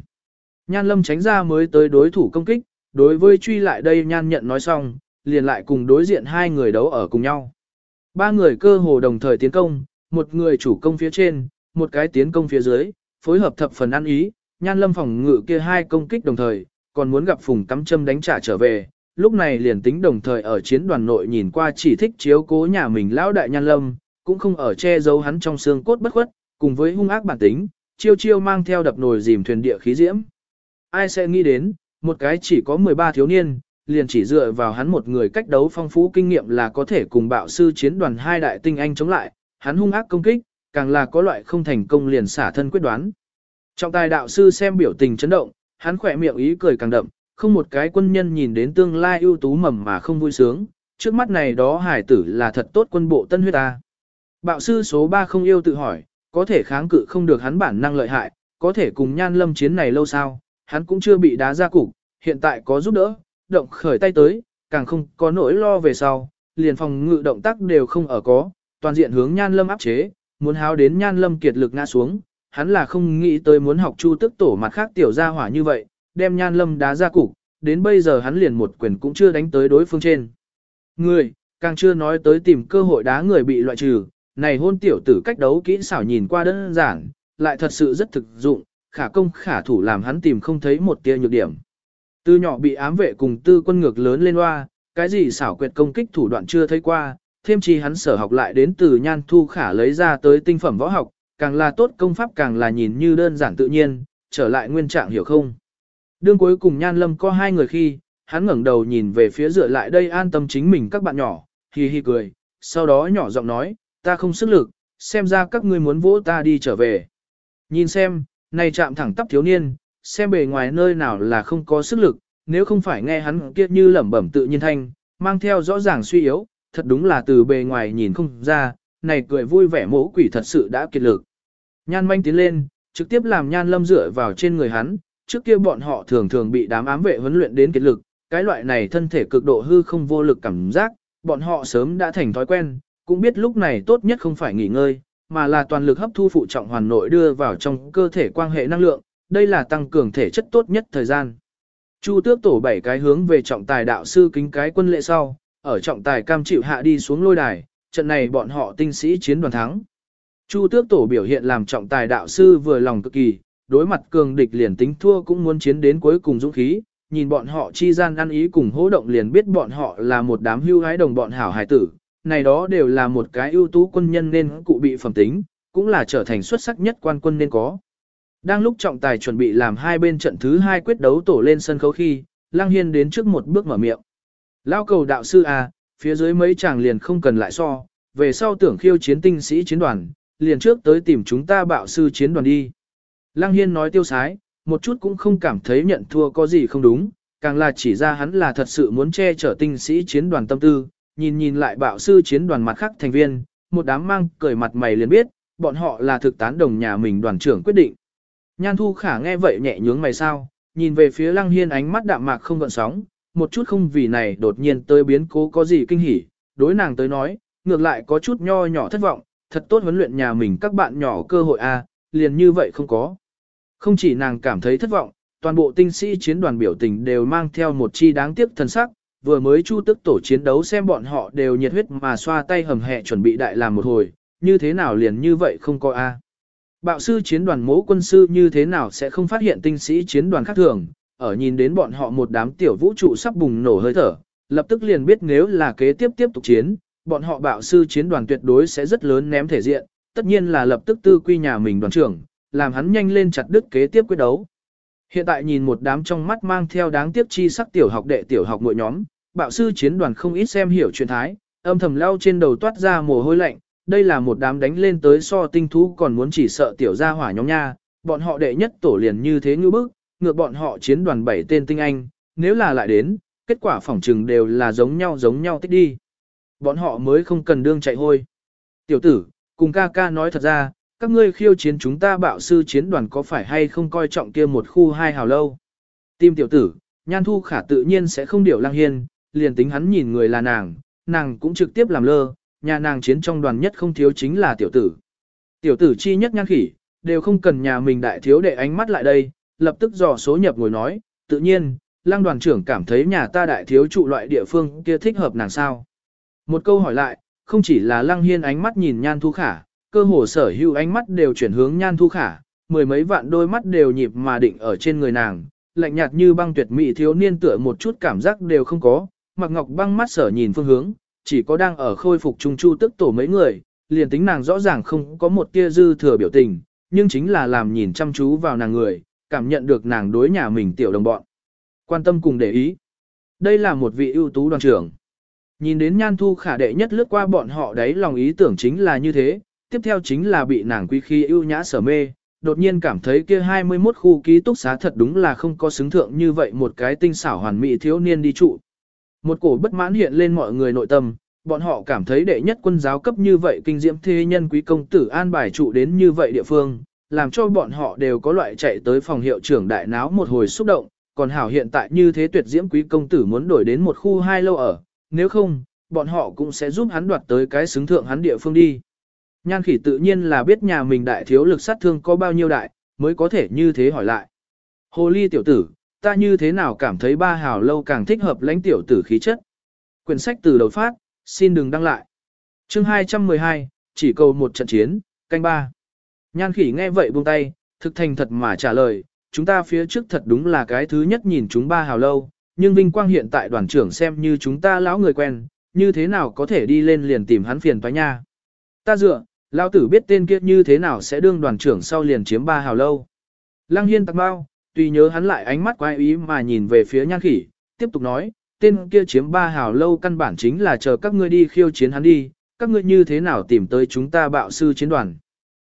Nhan lâm tránh ra mới tới đối thủ công kích, đối với truy lại đây nhan nhận nói xong, liền lại cùng đối diện hai người đấu ở cùng nhau. Ba người cơ hồ đồng thời tiến công, một người chủ công phía trên, một cái tiến công phía dưới, phối hợp thập phần ăn ý, nhan lâm phòng ngự kia hai công kích đồng thời, còn muốn gặp phùng cắm châm đánh trả trở về. Lúc này liền tính đồng thời ở chiến đoàn nội nhìn qua chỉ thích chiếu cố nhà mình lão đại nhan lâm, cũng không ở che giấu hắn trong xương cốt bất khuất, cùng với hung ác bản tính, chiêu chiêu mang theo đập nồi dìm thuyền địa khí diễm. Ai sẽ nghĩ đến, một cái chỉ có 13 thiếu niên, liền chỉ dựa vào hắn một người cách đấu phong phú kinh nghiệm là có thể cùng bạo sư chiến đoàn hai đại tinh anh chống lại, hắn hung ác công kích, càng là có loại không thành công liền xả thân quyết đoán. Trọng tài đạo sư xem biểu tình chấn động, hắn khỏe miệng ý cười càng đậm, không một cái quân nhân nhìn đến tương lai ưu tú mầm mà không vui sướng, trước mắt này đó hải tử là thật tốt quân bộ tân huyết ta. Bạo sư số 3 không yêu tự hỏi, có thể kháng cự không được hắn bản năng lợi hại, có thể cùng nhan lâm chiến này lâu sao, hắn cũng chưa bị đá ra cục, hiện tại có giúp đỡ, động khởi tay tới, càng không có nỗi lo về sau, liền phòng ngự động tác đều không ở có, toàn diện hướng nhan lâm áp chế, muốn háo đến nhan lâm kiệt lực ngã xuống, hắn là không nghĩ tới muốn học chu tức tổ mặt khác tiểu gia hỏa như vậy, đem nhan lâm đá ra cục, đến bây giờ hắn liền một quyền cũng chưa đánh tới đối phương trên. Người, càng chưa nói tới tìm cơ hội đá người bị loại trừ, này hôn tiểu tử cách đấu kỹ xảo nhìn qua đơn giản, lại thật sự rất thực dụng, khả công khả thủ làm hắn tìm không thấy một tia nhược điểm. Từ nhỏ bị ám vệ cùng tư quân ngược lớn lên hoa, cái gì xảo quyệt công kích thủ đoạn chưa thấy qua, thêm chi hắn sở học lại đến từ nhan thu khả lấy ra tới tinh phẩm võ học, càng là tốt công pháp càng là nhìn như đơn giản tự nhiên, trở lại nguyên trạng hiểu không. Đương cuối cùng nhan lâm có hai người khi, hắn ngẩng đầu nhìn về phía dựa lại đây an tâm chính mình các bạn nhỏ, hi hi cười, sau đó nhỏ giọng nói, ta không sức lực, xem ra các ngươi muốn vỗ ta đi trở về. Nhìn xem, này chạm thẳng tắp thiếu niên, xem bề ngoài nơi nào là không có sức lực, nếu không phải nghe hắn kia như lẩm bẩm tự nhiên thanh, mang theo rõ ràng suy yếu, thật đúng là từ bề ngoài nhìn không ra, này cười vui vẻ mỗ quỷ thật sự đã kiệt lực. Nhan manh tiến lên, trực tiếp làm nhan lâm dựa vào trên người hắn, trước kia bọn họ thường thường bị đám ám vệ huấn luyện đến kiệt lực, cái loại này thân thể cực độ hư không vô lực cảm giác, bọn họ sớm đã thành thói quen, cũng biết lúc này tốt nhất không phải nghỉ ngơi, mà là toàn lực hấp thu phụ trọng hoàn nội đưa vào trong cơ thể quan hệ năng lượng, đây là tăng cường thể chất tốt nhất thời gian. Chu tước tổ bảy cái hướng về trọng tài đạo sư kính cái quân lệ sau, ở trọng tài cam chịu hạ đi xuống lôi đài, trận này bọn họ tinh sĩ chiến đoàn thắng. Chu tước tổ biểu hiện làm trọng tài đạo sư vừa lòng cực kỳ, đối mặt cường địch liền tính thua cũng muốn chiến đến cuối cùng dũng khí, nhìn bọn họ chi gian ăn ý cùng hỗ động liền biết bọn họ là một đám hưu hái đồng bọn hảo hài tử, này đó đều là một cái ưu tú quân nhân nên cụ bị phẩm tính, cũng là trở thành xuất sắc nhất quan quân nên có. Đang lúc trọng tài chuẩn bị làm hai bên trận thứ hai quyết đấu tổ lên sân khấu khi, Lăng Hiên đến trước một bước mở miệng. Lao cầu đạo sư à, phía dưới mấy chàng liền không cần lại so, về sau tưởng khiêu chiến tinh sĩ chiến đoàn, liền trước tới tìm chúng ta bạo sư chiến đoàn đi. Lăng Hiên nói tiêu sái, một chút cũng không cảm thấy nhận thua có gì không đúng, càng là chỉ ra hắn là thật sự muốn che chở tinh sĩ chiến đoàn tâm tư, nhìn nhìn lại bạo sư chiến đoàn mặt khác thành viên, một đám mang cười mặt mày liền biết, bọn họ là thực tán đồng nhà mình đoàn trưởng quyết định. Nhan Thu Khả nghe vậy nhẹ nhướng mày sao, nhìn về phía Lăng Hiên ánh mắt đạm mạc không gợn sóng, một chút không vì này đột nhiên tới biến cố có gì kinh hỉ, đối nàng tới nói, ngược lại có chút nho nhỏ thất vọng, thật tốt huấn luyện nhà mình các bạn nhỏ cơ hội a, liền như vậy không có. Không chỉ nàng cảm thấy thất vọng, toàn bộ tinh sĩ chiến đoàn biểu tình đều mang theo một chi đáng tiếc thần sắc, vừa mới chu tức tổ chiến đấu xem bọn họ đều nhiệt huyết mà xoa tay hầm hẹ chuẩn bị đại làm một hồi, như thế nào liền như vậy không có a. Bạo sư chiến đoàn mố quân sư như thế nào sẽ không phát hiện tinh sĩ chiến đoàn khác thường, ở nhìn đến bọn họ một đám tiểu vũ trụ sắp bùng nổ hơi thở, lập tức liền biết nếu là kế tiếp tiếp tục chiến, bọn họ bạo sư chiến đoàn tuyệt đối sẽ rất lớn ném thể diện, tất nhiên là lập tức tư quy nhà mình đoàn trưởng, làm hắn nhanh lên chặt đứt kế tiếp quyết đấu. Hiện tại nhìn một đám trong mắt mang theo đáng tiếc chi sắc tiểu học đệ tiểu học mỗi nhóm, bạo sư chiến đoàn không ít xem hiểu truyền thái, âm thầm leo trên đầu toát ra mồ hôi lạnh, đây là một đám đánh lên tới so tinh thú còn muốn chỉ sợ tiểu gia hỏa nhóm nha, bọn họ đệ nhất tổ liền như thế như bức, ngược bọn họ chiến đoàn bảy tên tinh anh, nếu là lại đến, kết quả phỏng trừng đều là giống nhau giống nhau tích đi. Bọn họ mới không cần đương chạy hôi. Tiểu tử, cùng ca ca nói thật ra, các ngươi khiêu chiến chúng ta bạo sư chiến đoàn có phải hay không coi trọng kia một khu hai hào lâu. Tim tiểu tử, nhan thu khả tự nhiên sẽ không điểu lang hiên, liền tính hắn nhìn người là nàng, nàng cũng trực tiếp làm lơ, nhà nàng chiến trong đoàn nhất không thiếu chính là tiểu tử. Tiểu tử chi nhất nhan khỉ, đều không cần nhà mình đại thiếu để ánh mắt lại đây, lập tức dò số nhập ngồi nói, tự nhiên, lang đoàn trưởng cảm thấy nhà ta đại thiếu trụ loại địa phương kia thích hợp nàng sao. Một câu hỏi lại, không chỉ là lăng hiên ánh mắt nhìn nhan thu khả, cơ hồ sở hữu ánh mắt đều chuyển hướng nhan thu khả, mười mấy vạn đôi mắt đều nhịp mà định ở trên người nàng, lạnh nhạt như băng tuyệt mỹ thiếu niên tựa một chút cảm giác đều không có, mặc ngọc băng mắt sở nhìn phương hướng, chỉ có đang ở khôi phục trung chu tức tổ mấy người, liền tính nàng rõ ràng không có một tia dư thừa biểu tình, nhưng chính là làm nhìn chăm chú vào nàng người, cảm nhận được nàng đối nhà mình tiểu đồng bọn. Quan tâm cùng để ý. Đây là một vị ưu tú đoàn trưởng. Nhìn đến nhan thu khả đệ nhất lướt qua bọn họ đấy lòng ý tưởng chính là như thế, tiếp theo chính là bị nàng quý khí ưu nhã sở mê, đột nhiên cảm thấy kia 21 khu ký túc xá thật đúng là không có xứng thượng như vậy một cái tinh xảo hoàn mỹ thiếu niên đi trụ. Một cổ bất mãn hiện lên mọi người nội tâm, bọn họ cảm thấy đệ nhất quân giáo cấp như vậy kinh diễm thế nhân quý công tử an bài trụ đến như vậy địa phương, làm cho bọn họ đều có loại chạy tới phòng hiệu trưởng đại náo một hồi xúc động, còn hảo hiện tại như thế tuyệt diễm quý công tử muốn đổi đến một khu hai lâu ở, nếu không, bọn họ cũng sẽ giúp hắn đoạt tới cái xứng thượng hắn địa phương đi. Nhan khỉ tự nhiên là biết nhà mình đại thiếu lực sát thương có bao nhiêu đại, mới có thể như thế hỏi lại. Hồ ly tiểu tử, ta như thế nào cảm thấy ba hào lâu càng thích hợp lãnh tiểu tử khí chất. Quyển sách từ đầu phát, xin đừng đăng lại. chương 212, chỉ cầu một trận chiến, canh ba. Nhan khỉ nghe vậy buông tay, thực thành thật mà trả lời, chúng ta phía trước thật đúng là cái thứ nhất nhìn chúng ba hào lâu, nhưng Vinh Quang hiện tại đoàn trưởng xem như chúng ta lão người quen, như thế nào có thể đi lên liền tìm hắn phiền toái nha. Ta dựa, lão tử biết tên kia như thế nào sẽ đương đoàn trưởng sau liền chiếm ba hào lâu. Lăng Hiên tặc bao, tùy nhớ hắn lại ánh mắt quái ý mà nhìn về phía nhan khỉ, tiếp tục nói, tên kia chiếm ba hào lâu căn bản chính là chờ các ngươi đi khiêu chiến hắn đi, các ngươi như thế nào tìm tới chúng ta bạo sư chiến đoàn.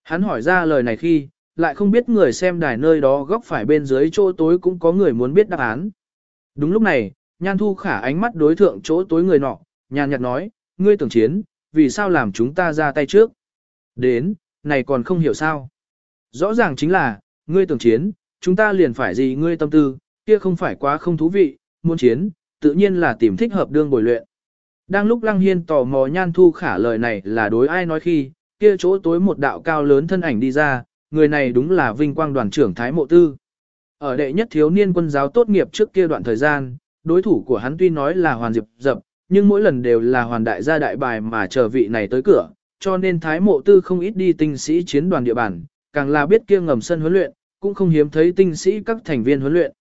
Hắn hỏi ra lời này khi, lại không biết người xem đài nơi đó góc phải bên dưới chỗ tối cũng có người muốn biết đáp án. Đúng lúc này, Nhan Thu Khả ánh mắt đối thượng chỗ tối người nọ, nhàn nhạt nói, ngươi tưởng chiến, vì sao làm chúng ta ra tay trước? Đến, này còn không hiểu sao. Rõ ràng chính là, ngươi tưởng chiến, chúng ta liền phải gì ngươi tâm tư, kia không phải quá không thú vị, muốn chiến, tự nhiên là tìm thích hợp đương bồi luyện. Đang lúc Lăng Hiên tò mò Nhan Thu Khả lời này là đối ai nói khi, kia chỗ tối một đạo cao lớn thân ảnh đi ra, người này đúng là vinh quang đoàn trưởng Thái Mộ Tư. Ở đệ nhất thiếu niên quân giáo tốt nghiệp trước kia đoạn thời gian, đối thủ của hắn tuy nói là hoàn diệp dập, nhưng mỗi lần đều là hoàn đại gia đại bài mà chờ vị này tới cửa, cho nên Thái Mộ Tư không ít đi tinh sĩ chiến đoàn địa bàn, càng là biết kia ngầm sân huấn luyện, cũng không hiếm thấy tinh sĩ các thành viên huấn luyện.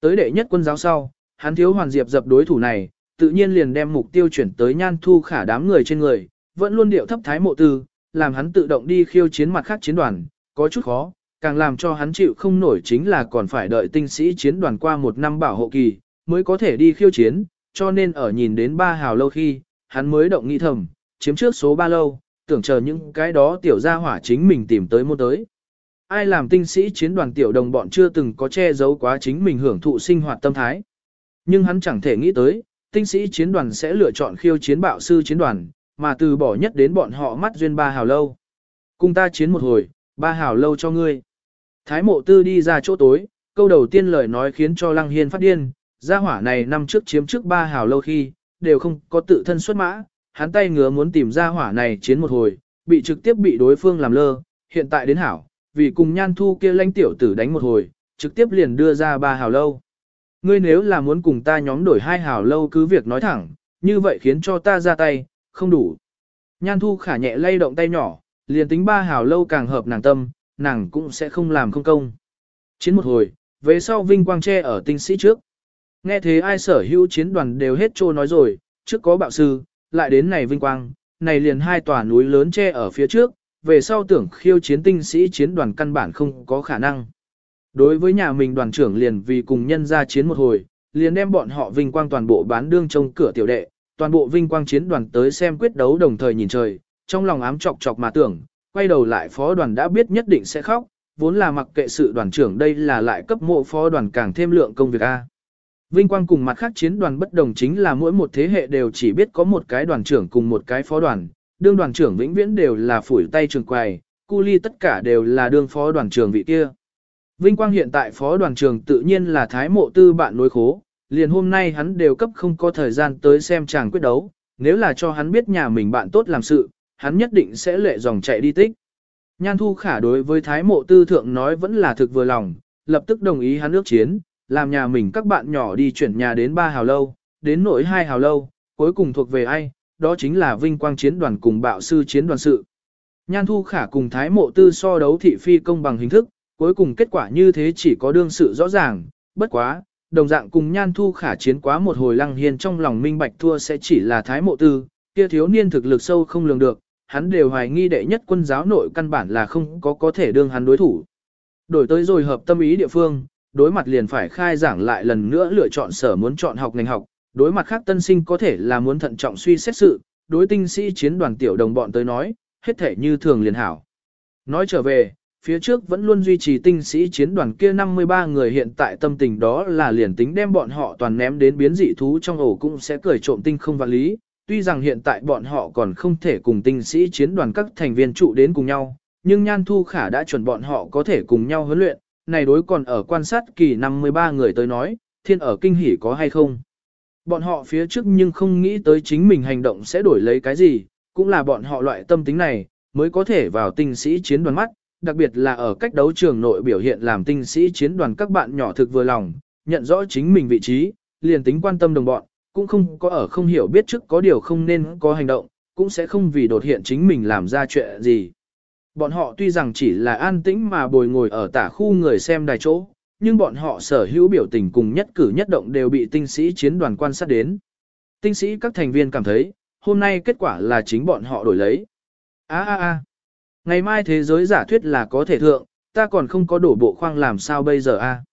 Tới đệ nhất quân giáo sau, hắn thiếu hoàn diệp dập đối thủ này, tự nhiên liền đem mục tiêu chuyển tới nhan thu khả đám người trên người, vẫn luôn điệu thấp Thái Mộ Tư, làm hắn tự động đi khiêu chiến mặt khác chiến đoàn, có chút khó, càng làm cho hắn chịu không nổi chính là còn phải đợi tinh sĩ chiến đoàn qua một năm bảo hộ kỳ, mới có thể đi khiêu chiến, cho nên ở nhìn đến ba hào lâu khi, hắn mới động nghĩ thầm, chiếm trước số ba lâu, tưởng chờ những cái đó tiểu gia hỏa chính mình tìm tới mua tới. Ai làm tinh sĩ chiến đoàn tiểu đồng bọn chưa từng có che giấu quá chính mình hưởng thụ sinh hoạt tâm thái. Nhưng hắn chẳng thể nghĩ tới, tinh sĩ chiến đoàn sẽ lựa chọn khiêu chiến bạo sư chiến đoàn, mà từ bỏ nhất đến bọn họ mắt duyên ba hào lâu. Cùng ta chiến một hồi, ba hào lâu cho ngươi. Thái mộ tư đi ra chỗ tối, câu đầu tiên lời nói khiến cho Lăng Hiên phát điên, gia hỏa này năm trước chiếm trước ba hào lâu khi, đều không có tự thân xuất mã, hắn tay ngứa muốn tìm gia hỏa này chiến một hồi, bị trực tiếp bị đối phương làm lơ, hiện tại đến hảo, vì cùng nhan thu kia lãnh tiểu tử đánh một hồi, trực tiếp liền đưa ra ba hào lâu. Ngươi nếu là muốn cùng ta nhóm đổi hai hào lâu cứ việc nói thẳng, như vậy khiến cho ta ra tay, không đủ. Nhan thu khả nhẹ lay động tay nhỏ, liền tính ba hào lâu càng hợp nàng tâm, nàng cũng sẽ không làm không công. Chiến một hồi, về sau vinh quang che ở tinh sĩ trước. Nghe thế ai sở hữu chiến đoàn đều hết trô nói rồi, trước có bạo sư, lại đến này vinh quang, này liền hai tòa núi lớn che ở phía trước, về sau tưởng khiêu chiến tinh sĩ chiến đoàn căn bản không có khả năng. Đối với nhà mình đoàn trưởng liền vì cùng nhân ra chiến một hồi, liền đem bọn họ vinh quang toàn bộ bán đương trong cửa tiểu đệ, toàn bộ vinh quang chiến đoàn tới xem quyết đấu đồng thời nhìn trời, trong lòng ám chọc chọc mà tưởng, quay đầu lại phó đoàn đã biết nhất định sẽ khóc, vốn là mặc kệ sự đoàn trưởng đây là lại cấp mộ phó đoàn càng thêm lượng công việc A. Vinh quang cùng mặt khác chiến đoàn bất đồng chính là mỗi một thế hệ đều chỉ biết có một cái đoàn trưởng cùng một cái phó đoàn, đương đoàn trưởng vĩnh viễn đều là phủi tay trường quài, cu ly tất cả đều là đương phó đoàn trưởng vị kia. Vinh quang hiện tại phó đoàn trưởng tự nhiên là thái mộ tư bạn nối khố, liền hôm nay hắn đều cấp không có thời gian tới xem chàng quyết đấu, nếu là cho hắn biết nhà mình bạn tốt làm sự, hắn nhất định sẽ lệ dòng chạy đi tích. Nhan Thu Khả đối với Thái Mộ Tư Thượng nói vẫn là thực vừa lòng, lập tức đồng ý hắn ước chiến, làm nhà mình các bạn nhỏ đi chuyển nhà đến ba hào lâu, đến nỗi hai hào lâu, cuối cùng thuộc về ai, đó chính là vinh quang chiến đoàn cùng bạo sư chiến đoàn sự. Nhan Thu Khả cùng Thái Mộ Tư so đấu thị phi công bằng hình thức, cuối cùng kết quả như thế chỉ có đương sự rõ ràng, bất quá, đồng dạng cùng Nhan Thu Khả chiến quá một hồi lăng hiên trong lòng minh bạch thua sẽ chỉ là Thái Mộ Tư, kia thiếu niên thực lực sâu không lường được, hắn đều hoài nghi đệ nhất quân giáo nội căn bản là không có có thể đương hắn đối thủ. Đổi tới rồi hợp tâm ý địa phương, đối mặt liền phải khai giảng lại lần nữa lựa chọn sở muốn chọn học ngành học, đối mặt khác tân sinh có thể là muốn thận trọng suy xét sự, đối tinh sĩ chiến đoàn tiểu đồng bọn tới nói, hết thể như thường liền hảo. Nói trở về, phía trước vẫn luôn duy trì tinh sĩ chiến đoàn kia 53 người hiện tại tâm tình đó là liền tính đem bọn họ toàn ném đến biến dị thú trong ổ cũng sẽ cười trộm tinh không vạn lý. Tuy rằng hiện tại bọn họ còn không thể cùng tinh sĩ chiến đoàn các thành viên trụ đến cùng nhau, nhưng Nhan Thu Khả đã chuẩn bọn họ có thể cùng nhau huấn luyện, này đối còn ở quan sát kỳ 53 người tới nói, thiên ở kinh hỉ có hay không. Bọn họ phía trước nhưng không nghĩ tới chính mình hành động sẽ đổi lấy cái gì, cũng là bọn họ loại tâm tính này, mới có thể vào tinh sĩ chiến đoàn mắt, đặc biệt là ở cách đấu trường nội biểu hiện làm tinh sĩ chiến đoàn các bạn nhỏ thực vừa lòng, nhận rõ chính mình vị trí, liền tính quan tâm đồng bọn, cũng không có ở không hiểu biết trước có điều không nên có hành động, cũng sẽ không vì đột hiện chính mình làm ra chuyện gì. Bọn họ tuy rằng chỉ là an tĩnh mà bồi ngồi ở tả khu người xem đài chỗ, nhưng bọn họ sở hữu biểu tình cùng nhất cử nhất động đều bị tinh sĩ chiến đoàn quan sát đến. Tinh sĩ các thành viên cảm thấy, hôm nay kết quả là chính bọn họ đổi lấy. A a a, ngày mai thế giới giả thuyết là có thể thượng, ta còn không có đổ bộ khoang làm sao bây giờ a?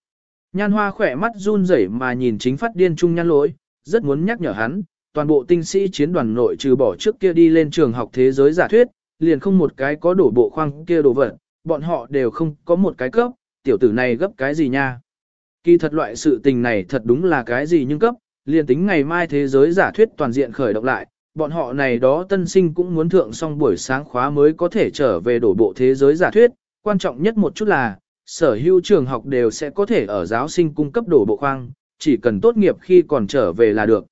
Nhan hoa khỏe mắt run rẩy mà nhìn chính phát điên trung nhan lỗi, rất muốn nhắc nhở hắn, toàn bộ tinh sĩ chiến đoàn nội trừ bỏ trước kia đi lên trường học thế giới giả thuyết, liền không một cái có đổ bộ khoang kia đồ vật, bọn họ đều không có một cái cấp, tiểu tử này gấp cái gì nha. Kỳ thật loại sự tình này thật đúng là cái gì nhưng cấp, liền tính ngày mai thế giới giả thuyết toàn diện khởi động lại, bọn họ này đó tân sinh cũng muốn thượng xong buổi sáng khóa mới có thể trở về đổ bộ thế giới giả thuyết, quan trọng nhất một chút là, sở hữu trường học đều sẽ có thể ở giáo sinh cung cấp đổ bộ khoang, chỉ cần tốt nghiệp khi còn trở về là được.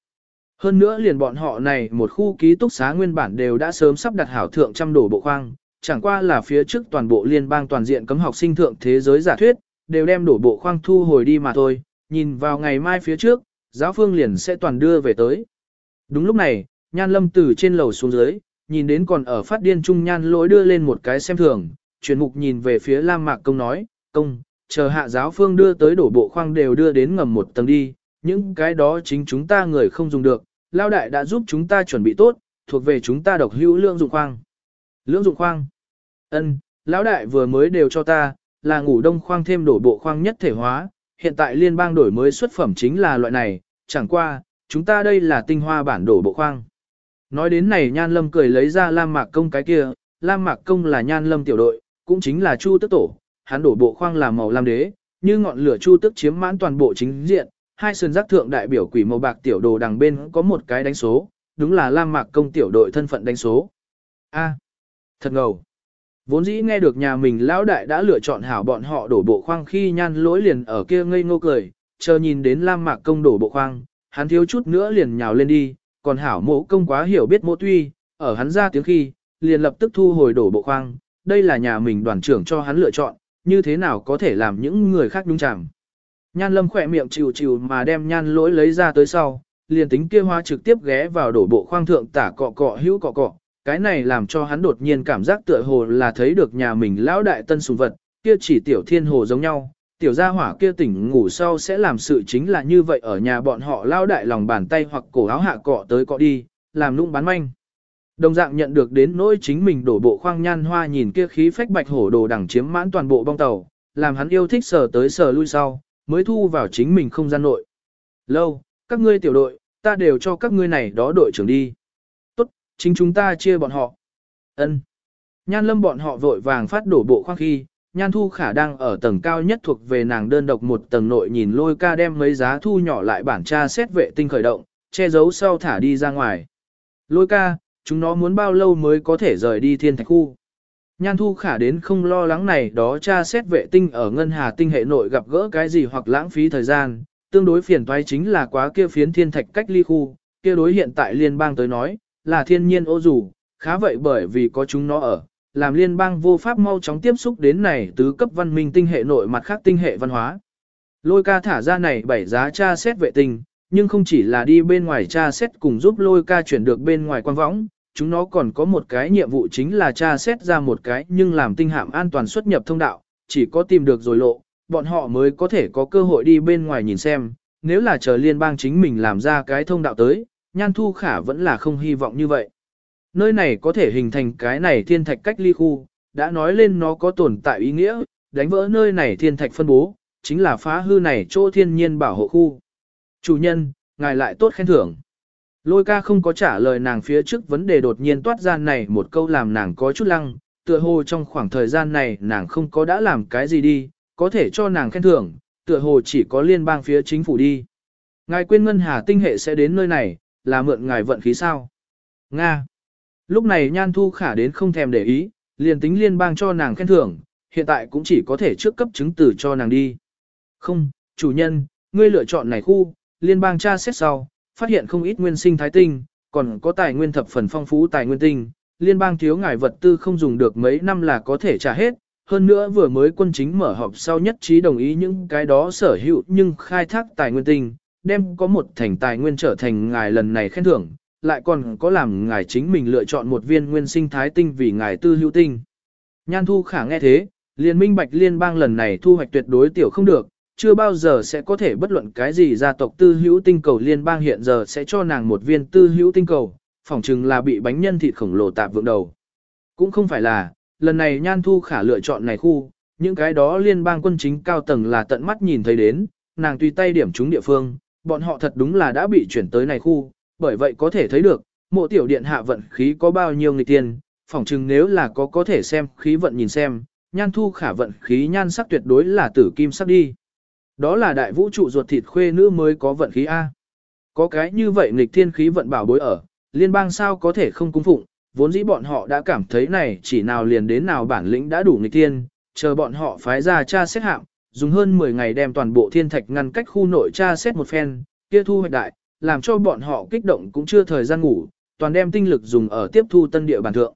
Hơn nữa liền bọn họ này một khu ký túc xá nguyên bản đều đã sớm sắp đặt hảo thượng trăm đổ bộ khoang, chẳng qua là phía trước toàn bộ liên bang toàn diện cấm học sinh thượng thế giới giả thuyết, đều đem đổ bộ khoang thu hồi đi mà thôi, nhìn vào ngày mai phía trước, giáo phương liền sẽ toàn đưa về tới. Đúng lúc này, Nhan Lâm từ trên lầu xuống dưới, nhìn đến còn ở phát điên trung Nhan lỗi đưa lên một cái xem thường, chuyển mục nhìn về phía Lam Mạc Công nói, công, chờ hạ giáo phương đưa tới đổ bộ khoang đều đưa đến ngầm một tầng đi, những cái đó chính chúng ta người không dùng được, Lao Đại đã giúp chúng ta chuẩn bị tốt, thuộc về chúng ta độc hữu lượng dụng khoang. Lương dụng khoang. Ân, lão đại vừa mới đều cho ta, là ngủ đông khoang thêm đổ bộ khoang nhất thể hóa, hiện tại liên bang đổi mới xuất phẩm chính là loại này, chẳng qua, chúng ta đây là tinh hoa bản đổ bộ khoang. Nói đến này Nhan Lâm cười lấy ra Lam Mạc Công cái kia, Lam Mạc Công là Nhan Lâm tiểu đội, cũng chính là Chu Tức Tổ, hắn đổ bộ khoang là màu lam đế, như ngọn lửa Chu Tức chiếm mãn toàn bộ chính diện, hai sườn giác thượng đại biểu quỷ màu bạc tiểu đồ đằng bên có một cái đánh số, đúng là Lam Mạc Công tiểu đội thân phận đánh số. A. Thật ngầu. Vốn dĩ nghe được nhà mình lão đại đã lựa chọn hảo bọn họ đổ bộ khoang khi nhan lỗi liền ở kia ngây ngô cười, chờ nhìn đến Lam Mạc Công đổ bộ khoang, hắn thiếu chút nữa liền nhào lên đi, còn hảo mộ công quá hiểu biết mộ tuy, ở hắn ra tiếng khi, liền lập tức thu hồi đổ bộ khoang, đây là nhà mình đoàn trưởng cho hắn lựa chọn, như thế nào có thể làm những người khác nhúng chẳng. Nhan lâm khỏe miệng chịu chịu mà đem nhan lỗi lấy ra tới sau, liền tính kia hoa trực tiếp ghé vào đổ bộ khoang thượng tả cọ cọ hữu cọ cọ, cái này làm cho hắn đột nhiên cảm giác tựa hồ là thấy được nhà mình lão đại tân sùng vật, kia chỉ tiểu thiên hồ giống nhau, tiểu gia hỏa kia tỉnh ngủ sau sẽ làm sự chính là như vậy ở nhà bọn họ lão đại lòng bàn tay hoặc cổ áo hạ cọ tới cọ đi, làm lung bán manh. Đồng dạng nhận được đến nỗi chính mình đổ bộ khoang nhan hoa nhìn kia khí phách bạch hổ đồ đẳng chiếm mãn toàn bộ bong tàu, làm hắn yêu thích sờ tới sờ lui sau, mới thu vào chính mình không gian nội. Lâu, các ngươi tiểu đội, ta đều cho các ngươi này đó đội trưởng đi. tốt Chính chúng ta chia bọn họ. ân Nhan lâm bọn họ vội vàng phát đổ bộ khoang khi, Nhan Thu Khả đang ở tầng cao nhất thuộc về nàng đơn độc một tầng nội nhìn lôi ca đem mấy giá thu nhỏ lại bản tra xét vệ tinh khởi động, che giấu sau thả đi ra ngoài. Lôi ca, chúng nó muốn bao lâu mới có thể rời đi thiên thạch khu. Nhan Thu Khả đến không lo lắng này đó tra xét vệ tinh ở ngân hà tinh hệ nội gặp gỡ cái gì hoặc lãng phí thời gian, tương đối phiền toái chính là quá kia phiến thiên thạch cách ly khu, kia đối hiện tại liên bang tới nói, là thiên nhiên ô dù, khá vậy bởi vì có chúng nó ở, làm liên bang vô pháp mau chóng tiếp xúc đến này tứ cấp văn minh tinh hệ nội mặt khác tinh hệ văn hóa. Lôi ca thả ra này bảy giá tra xét vệ tinh, nhưng không chỉ là đi bên ngoài tra xét cùng giúp lôi ca chuyển được bên ngoài quan võng, chúng nó còn có một cái nhiệm vụ chính là tra xét ra một cái nhưng làm tinh hạm an toàn xuất nhập thông đạo, chỉ có tìm được rồi lộ, bọn họ mới có thể có cơ hội đi bên ngoài nhìn xem, nếu là chờ liên bang chính mình làm ra cái thông đạo tới, nhan thu khả vẫn là không hy vọng như vậy. Nơi này có thể hình thành cái này thiên thạch cách ly khu, đã nói lên nó có tồn tại ý nghĩa, đánh vỡ nơi này thiên thạch phân bố, chính là phá hư này chỗ thiên nhiên bảo hộ khu. Chủ nhân, ngài lại tốt khen thưởng. Lôi ca không có trả lời nàng phía trước vấn đề đột nhiên toát ra này một câu làm nàng có chút lăng, tựa hồ trong khoảng thời gian này nàng không có đã làm cái gì đi, có thể cho nàng khen thưởng, tựa hồ chỉ có liên bang phía chính phủ đi. Ngài quên ngân hà tinh hệ sẽ đến nơi này, là mượn ngài vận khí sao? Nga. Lúc này Nhan Thu Khả đến không thèm để ý, liền tính liên bang cho nàng khen thưởng, hiện tại cũng chỉ có thể trước cấp chứng từ cho nàng đi. Không, chủ nhân, ngươi lựa chọn này khu, liên bang tra xét sau, phát hiện không ít nguyên sinh thái tinh, còn có tài nguyên thập phần phong phú tài nguyên tinh, liên bang thiếu ngài vật tư không dùng được mấy năm là có thể trả hết, hơn nữa vừa mới quân chính mở họp sau nhất trí đồng ý những cái đó sở hữu nhưng khai thác tài nguyên tinh, đem có một thành tài nguyên trở thành ngài lần này khen thưởng, lại còn có làm ngài chính mình lựa chọn một viên nguyên sinh thái tinh vì ngài tư hữu tinh. Nhan thu khả nghe thế, liên minh bạch liên bang lần này thu hoạch tuyệt đối tiểu không được, chưa bao giờ sẽ có thể bất luận cái gì gia tộc tư hữu tinh cầu liên bang hiện giờ sẽ cho nàng một viên tư hữu tinh cầu, phỏng chừng là bị bánh nhân thịt khổng lồ tạp vượng đầu. Cũng không phải là, lần này nhan thu khả lựa chọn này khu, những cái đó liên bang quân chính cao tầng là tận mắt nhìn thấy đến, nàng tùy tay điểm chúng địa phương, bọn họ thật đúng là đã bị chuyển tới này khu, bởi vậy có thể thấy được, mộ tiểu điện hạ vận khí có bao nhiêu người tiền, phỏng chừng nếu là có có thể xem khí vận nhìn xem, nhan thu khả vận khí nhan sắc tuyệt đối là tử kim sắc đi. Đó là đại vũ trụ ruột thịt khuê nữ mới có vận khí A. Có cái như vậy nghịch thiên khí vận bảo bối ở, liên bang sao có thể không cung phụng, vốn dĩ bọn họ đã cảm thấy này chỉ nào liền đến nào bản lĩnh đã đủ nghịch thiên, chờ bọn họ phái ra tra xét hạng, dùng hơn 10 ngày đem toàn bộ thiên thạch ngăn cách khu nội tra xét một phen, kia thu hoạch đại, làm cho bọn họ kích động cũng chưa thời gian ngủ, toàn đem tinh lực dùng ở tiếp thu tân địa bản thượng.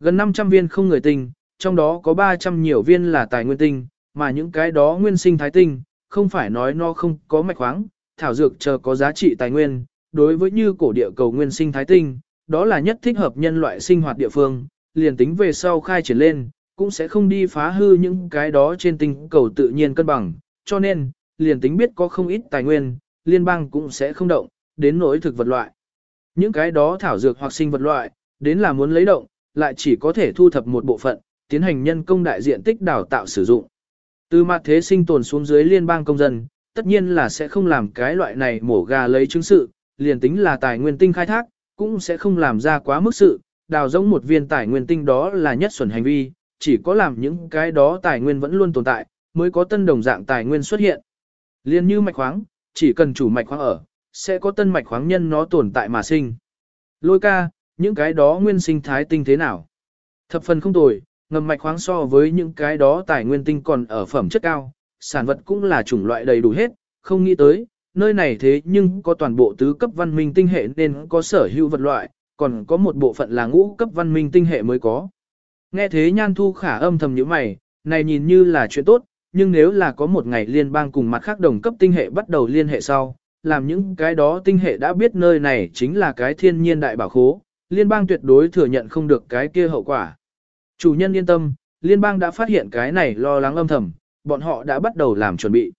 Gần 500 viên không người tinh, trong đó có 300 nhiều viên là tài nguyên tinh, mà những cái đó nguyên sinh thái tinh, không phải nói nó không có mạch khoáng, thảo dược chờ có giá trị tài nguyên, đối với như cổ địa cầu nguyên sinh thái tinh, đó là nhất thích hợp nhân loại sinh hoạt địa phương, liền tính về sau khai triển lên, cũng sẽ không đi phá hư những cái đó trên tinh cầu tự nhiên cân bằng, cho nên, liền tính biết có không ít tài nguyên, liên bang cũng sẽ không động, đến nỗi thực vật loại. Những cái đó thảo dược hoặc sinh vật loại, đến là muốn lấy động, lại chỉ có thể thu thập một bộ phận, tiến hành nhân công đại diện tích đào tạo sử dụng. Từ mặt thế sinh tồn xuống dưới liên bang công dân, tất nhiên là sẽ không làm cái loại này mổ gà lấy chứng sự, liền tính là tài nguyên tinh khai thác, cũng sẽ không làm ra quá mức sự, đào giống một viên tài nguyên tinh đó là nhất xuẩn hành vi, chỉ có làm những cái đó tài nguyên vẫn luôn tồn tại, mới có tân đồng dạng tài nguyên xuất hiện. Liên như mạch khoáng, chỉ cần chủ mạch khoáng ở, sẽ có tân mạch khoáng nhân nó tồn tại mà sinh. Lôi ca, những cái đó nguyên sinh thái tinh thế nào? Thập phần không tồi, ngầm mạch khoáng so với những cái đó tài nguyên tinh còn ở phẩm chất cao, sản vật cũng là chủng loại đầy đủ hết, không nghĩ tới, nơi này thế nhưng có toàn bộ tứ cấp văn minh tinh hệ nên có sở hữu vật loại, còn có một bộ phận là ngũ cấp văn minh tinh hệ mới có. Nghe thế nhan thu khả âm thầm như mày, này nhìn như là chuyện tốt, nhưng nếu là có một ngày liên bang cùng mặt khác đồng cấp tinh hệ bắt đầu liên hệ sau, làm những cái đó tinh hệ đã biết nơi này chính là cái thiên nhiên đại bảo khố, liên bang tuyệt đối thừa nhận không được cái kia hậu quả. Chủ nhân yên tâm, liên bang đã phát hiện cái này lo lắng âm thầm, bọn họ đã bắt đầu làm chuẩn bị.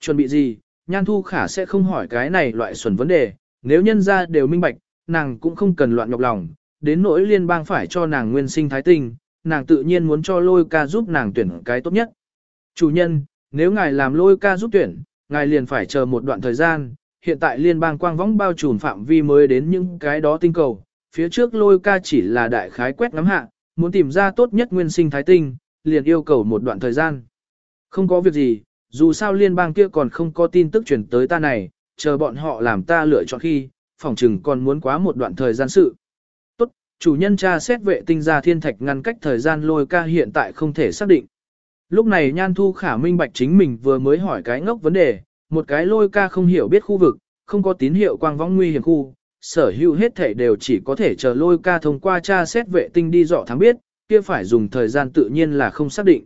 Chuẩn bị gì? Nhan Thu Khả sẽ không hỏi cái này loại xuẩn vấn đề, nếu nhân ra đều minh bạch, nàng cũng không cần loạn nhọc lòng, đến nỗi liên bang phải cho nàng nguyên sinh thái tinh, nàng tự nhiên muốn cho lôi ca giúp nàng tuyển cái tốt nhất. Chủ nhân, nếu ngài làm lôi ca giúp tuyển, ngài liền phải chờ một đoạn thời gian, hiện tại liên bang quang võng bao trùm phạm vi mới đến những cái đó tinh cầu, phía trước lôi ca chỉ là đại khái quét ngắm hạ, muốn tìm ra tốt nhất nguyên sinh thái tinh, liền yêu cầu một đoạn thời gian. Không có việc gì, dù sao liên bang kia còn không có tin tức chuyển tới ta này, chờ bọn họ làm ta lựa chọn khi, phỏng chừng còn muốn quá một đoạn thời gian sự. Tốt, chủ nhân tra xét vệ tinh ra thiên thạch ngăn cách thời gian lôi ca hiện tại không thể xác định. Lúc này Nhan Thu Khả minh bạch chính mình vừa mới hỏi cái ngốc vấn đề, một cái lôi ca không hiểu biết khu vực, không có tín hiệu quang võng nguy hiểm khu, sở hữu hết thể đều chỉ có thể chờ lôi ca thông qua tra xét vệ tinh đi dọ thắng biết, kia phải dùng thời gian tự nhiên là không xác định.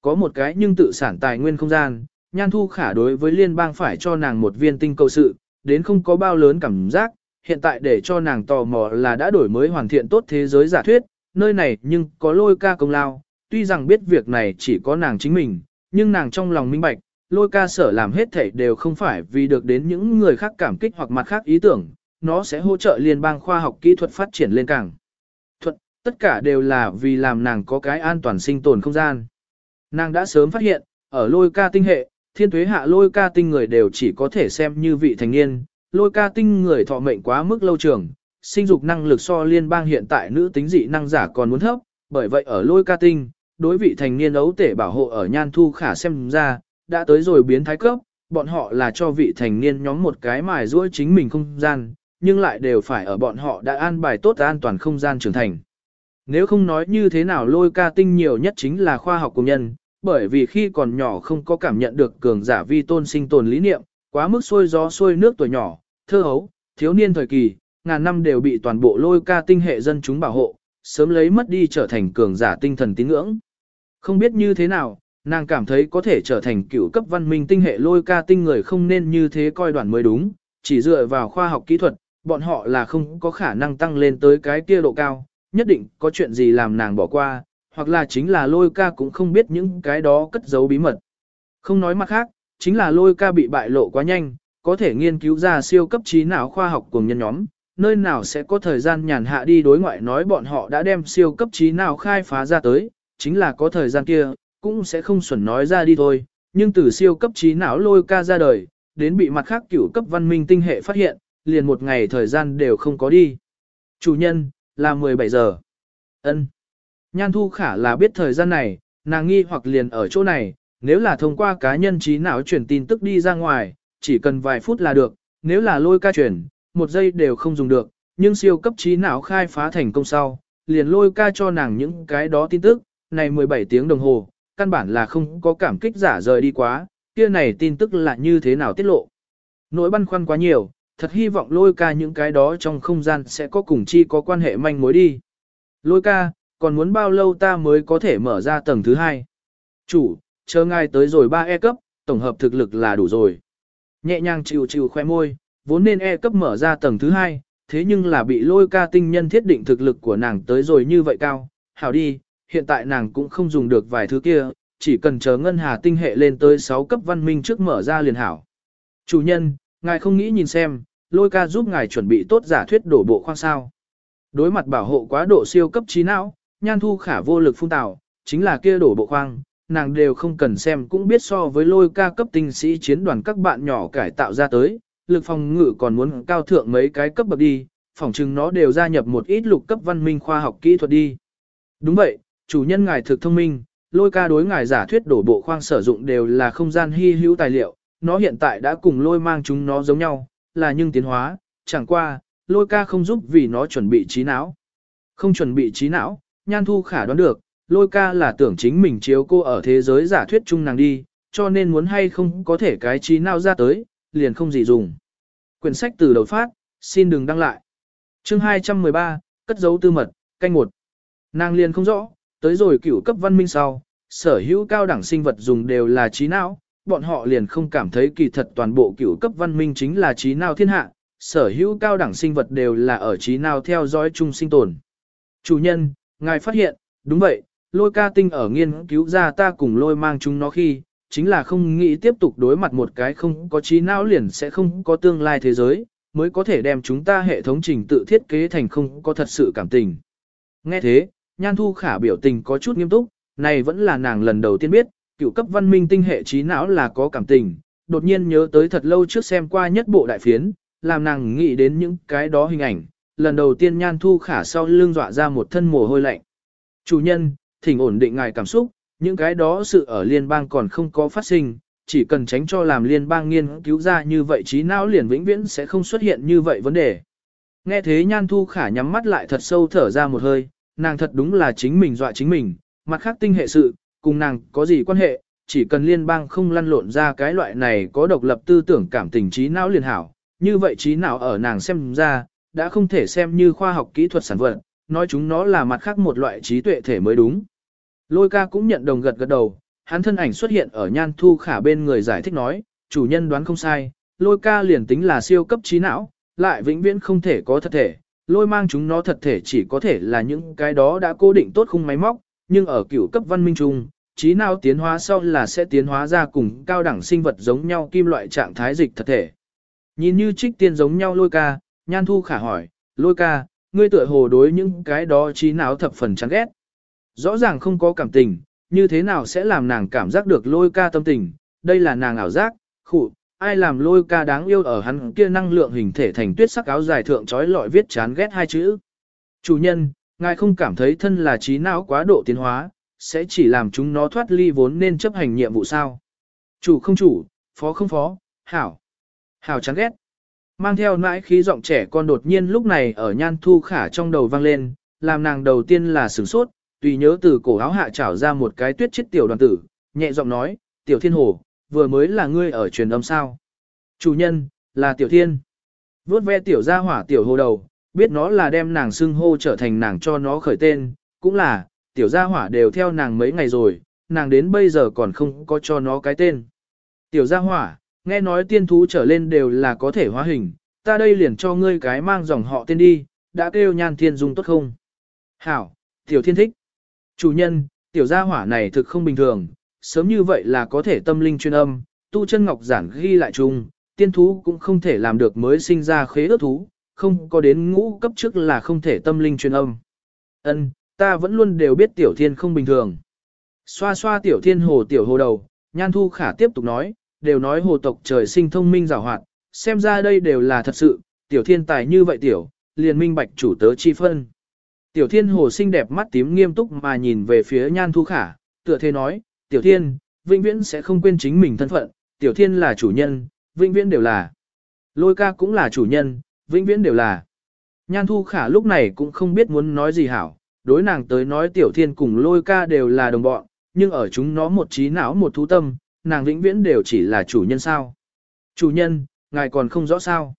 Có một cái nhưng tự sản tài nguyên không gian, nhan thu khả đối với liên bang phải cho nàng một viên tinh cầu sự, đến không có bao lớn cảm giác, hiện tại để cho nàng tò mò là đã đổi mới hoàn thiện tốt thế giới giả thuyết, nơi này nhưng có lôi ca công lao, tuy rằng biết việc này chỉ có nàng chính mình, nhưng nàng trong lòng minh bạch, lôi ca sở làm hết thảy đều không phải vì được đến những người khác cảm kích hoặc mặt khác ý tưởng, nó sẽ hỗ trợ liên bang khoa học kỹ thuật phát triển lên càng. Thuật, tất cả đều là vì làm nàng có cái an toàn sinh tồn không gian. Nàng đã sớm phát hiện, ở lôi ca tinh hệ, thiên thuế hạ lôi ca tinh người đều chỉ có thể xem như vị thành niên, lôi ca tinh người thọ mệnh quá mức lâu trường, sinh dục năng lực so liên bang hiện tại nữ tính dị năng giả còn muốn thấp, bởi vậy ở lôi ca tinh, đối vị thành niên ấu tể bảo hộ ở nhan thu khả xem ra, đã tới rồi biến thái cấp, bọn họ là cho vị thành niên nhóm một cái mài ruôi chính mình không gian, nhưng lại đều phải ở bọn họ đã an bài tốt an toàn không gian trưởng thành. Nếu không nói như thế nào lôi ca tinh nhiều nhất chính là khoa học công nhân, bởi vì khi còn nhỏ không có cảm nhận được cường giả vi tôn sinh tồn lý niệm, quá mức xuôi gió xuôi nước tuổi nhỏ, thơ hấu, thiếu niên thời kỳ, ngàn năm đều bị toàn bộ lôi ca tinh hệ dân chúng bảo hộ, sớm lấy mất đi trở thành cường giả tinh thần tín ngưỡng. Không biết như thế nào, nàng cảm thấy có thể trở thành cựu cấp văn minh tinh hệ lôi ca tinh người không nên như thế coi đoàn mới đúng, chỉ dựa vào khoa học kỹ thuật, bọn họ là không có khả năng tăng lên tới cái kia độ cao, nhất định có chuyện gì làm nàng bỏ qua, hoặc là chính là lôi ca cũng không biết những cái đó cất giấu bí mật. Không nói mặt khác, chính là lôi ca bị bại lộ quá nhanh, có thể nghiên cứu ra siêu cấp trí não khoa học cùng nhân nhóm, nơi nào sẽ có thời gian nhàn hạ đi đối ngoại nói bọn họ đã đem siêu cấp trí não khai phá ra tới, chính là có thời gian kia, cũng sẽ không xuẩn nói ra đi thôi, nhưng từ siêu cấp trí não lôi ca ra đời, đến bị mặt khác cửu cấp văn minh tinh hệ phát hiện, liền một ngày thời gian đều không có đi. Chủ nhân, là 17 giờ. ân Nhan Thu Khả là biết thời gian này, nàng nghi hoặc liền ở chỗ này, nếu là thông qua cá nhân trí não truyền tin tức đi ra ngoài, chỉ cần vài phút là được, nếu là lôi ca truyền, một giây đều không dùng được, nhưng siêu cấp trí não khai phá thành công sau, liền lôi ca cho nàng những cái đó tin tức, này 17 tiếng đồng hồ, căn bản là không có cảm kích giả rời đi quá, kia này tin tức là như thế nào tiết lộ. Nỗi băn khoăn quá nhiều, thật hy vọng lôi ca những cái đó trong không gian sẽ có cùng chi có quan hệ manh mối đi. Lôi ca, còn muốn bao lâu ta mới có thể mở ra tầng thứ hai? Chủ, chờ ngài tới rồi 3 E cấp, tổng hợp thực lực là đủ rồi. Nhẹ nhàng chịu chịu khoe môi, vốn nên E cấp mở ra tầng thứ hai, thế nhưng là bị lôi ca tinh nhân thiết định thực lực của nàng tới rồi như vậy cao. Hảo đi, hiện tại nàng cũng không dùng được vài thứ kia, chỉ cần chờ ngân hà tinh hệ lên tới 6 cấp văn minh trước mở ra liền hảo. Chủ nhân, ngài không nghĩ nhìn xem, lôi ca giúp ngài chuẩn bị tốt giả thuyết đổ bộ khoang sao. Đối mặt bảo hộ quá độ siêu cấp trí não, nhan thu khả vô lực phun tạo, chính là kia đổ bộ khoang, nàng đều không cần xem cũng biết so với lôi ca cấp tinh sĩ chiến đoàn các bạn nhỏ cải tạo ra tới, lực phòng ngự còn muốn cao thượng mấy cái cấp bậc đi, phỏng chừng nó đều gia nhập một ít lục cấp văn minh khoa học kỹ thuật đi. Đúng vậy, chủ nhân ngài thực thông minh, lôi ca đối ngài giả thuyết đổ bộ khoang sử dụng đều là không gian hy hữu tài liệu, nó hiện tại đã cùng lôi mang chúng nó giống nhau, là nhưng tiến hóa, chẳng qua, lôi ca không giúp vì nó chuẩn bị trí não. Không chuẩn bị trí não, nhan thu khả đoán được, lôi ca là tưởng chính mình chiếu cô ở thế giới giả thuyết chung nàng đi, cho nên muốn hay không có thể cái trí não ra tới, liền không gì dùng. Quyển sách từ đầu phát, xin đừng đăng lại. Chương 213, cất dấu tư mật, canh một. Nàng liền không rõ, tới rồi cửu cấp văn minh sau, sở hữu cao đẳng sinh vật dùng đều là trí não, bọn họ liền không cảm thấy kỳ thật toàn bộ cửu cấp văn minh chính là trí não thiên hạ, sở hữu cao đẳng sinh vật đều là ở trí nào theo dõi chung sinh tồn. Chủ nhân, ngài phát hiện, đúng vậy, lôi ca tinh ở nghiên cứu ra ta cùng lôi mang chúng nó khi, chính là không nghĩ tiếp tục đối mặt một cái không có trí não liền sẽ không có tương lai thế giới, mới có thể đem chúng ta hệ thống trình tự thiết kế thành không có thật sự cảm tình. Nghe thế, Nhan Thu Khả biểu tình có chút nghiêm túc, này vẫn là nàng lần đầu tiên biết, cựu cấp văn minh tinh hệ trí não là có cảm tình, đột nhiên nhớ tới thật lâu trước xem qua nhất bộ đại phiến, làm nàng nghĩ đến những cái đó hình ảnh, lần đầu tiên Nhan Thu Khả sau lưng dọa ra một thân mồ hôi lạnh. Chủ nhân, thỉnh ổn định ngài cảm xúc, những cái đó sự ở liên bang còn không có phát sinh, chỉ cần tránh cho làm liên bang nghiên cứu ra như vậy trí não liền vĩnh viễn sẽ không xuất hiện như vậy vấn đề. Nghe thế Nhan Thu Khả nhắm mắt lại thật sâu thở ra một hơi, nàng thật đúng là chính mình dọa chính mình, mặt khác tinh hệ sự, cùng nàng có gì quan hệ, chỉ cần liên bang không lăn lộn ra cái loại này có độc lập tư tưởng cảm tình trí não liền hảo, như vậy trí não ở nàng xem ra, đã không thể xem như khoa học kỹ thuật sản vật, nói chúng nó là mặt khác một loại trí tuệ thể mới đúng. Lôi ca cũng nhận đồng gật gật đầu, hắn thân ảnh xuất hiện ở nhan thu khả bên người giải thích nói, chủ nhân đoán không sai, lôi ca liền tính là siêu cấp trí não, lại vĩnh viễn không thể có thật thể, lôi mang chúng nó thật thể chỉ có thể là những cái đó đã cố định tốt khung máy móc, nhưng ở cựu cấp văn minh chung, trí não tiến hóa sau là sẽ tiến hóa ra cùng cao đẳng sinh vật giống nhau kim loại trạng thái dịch thật thể. Nhìn như trích tiên giống nhau lôi ca, nhan thu khả hỏi, lôi ca, ngươi tựa hồ đối những cái đó trí não thập phần chán ghét. Rõ ràng không có cảm tình, như thế nào sẽ làm nàng cảm giác được lôi ca tâm tình, đây là nàng ảo giác, khụ, ai làm lôi ca đáng yêu ở hắn kia năng lượng hình thể thành tuyết sắc áo dài thượng trói lọi viết chán ghét hai chữ. Chủ nhân, ngài không cảm thấy thân là trí não quá độ tiến hóa, sẽ chỉ làm chúng nó thoát ly vốn nên chấp hành nhiệm vụ sao. Chủ không chủ, phó không phó, hảo. Hảo chán ghét. Mang theo nãi khí giọng trẻ con đột nhiên lúc này ở nhan thu khả trong đầu vang lên, làm nàng đầu tiên là sửng sốt, tùy nhớ từ cổ áo hạ trảo ra một cái tuyết chết tiểu đoàn tử, nhẹ giọng nói, tiểu thiên hồ, vừa mới là ngươi ở truyền âm sao. Chủ nhân, là tiểu thiên. Vốt ve tiểu ra hỏa tiểu hồ đầu, biết nó là đem nàng xưng hô trở thành nàng cho nó khởi tên, cũng là, tiểu gia hỏa đều theo nàng mấy ngày rồi, nàng đến bây giờ còn không có cho nó cái tên. Tiểu gia hỏa, nghe nói tiên thú trở lên đều là có thể hóa hình, ta đây liền cho ngươi cái mang dòng họ tên đi, đã kêu nhan thiên dung tốt không? Hảo, tiểu thiên thích. Chủ nhân, tiểu gia hỏa này thực không bình thường, sớm như vậy là có thể tâm linh chuyên âm, tu chân ngọc giản ghi lại chung, tiên thú cũng không thể làm được mới sinh ra khế ước thú, không có đến ngũ cấp trước là không thể tâm linh truyền âm. Ân, ta vẫn luôn đều biết tiểu thiên không bình thường. Xoa xoa tiểu thiên hồ tiểu hồ đầu, nhan thu khả tiếp tục nói, đều nói hồ tộc trời sinh thông minh rào hoạt, xem ra đây đều là thật sự, tiểu thiên tài như vậy tiểu, liền minh bạch chủ tớ chi phân. Tiểu thiên hồ xinh đẹp mắt tím nghiêm túc mà nhìn về phía nhan thu khả, tựa thế nói, tiểu thiên, vĩnh viễn sẽ không quên chính mình thân phận, tiểu thiên là chủ nhân, vĩnh viễn đều là. Lôi ca cũng là chủ nhân, vĩnh viễn đều là. Nhan thu khả lúc này cũng không biết muốn nói gì hảo, đối nàng tới nói tiểu thiên cùng lôi ca đều là đồng bọn, nhưng ở chúng nó một trí não một thú tâm, nàng vĩnh viễn đều chỉ là chủ nhân sao. Chủ nhân, ngài còn không rõ sao.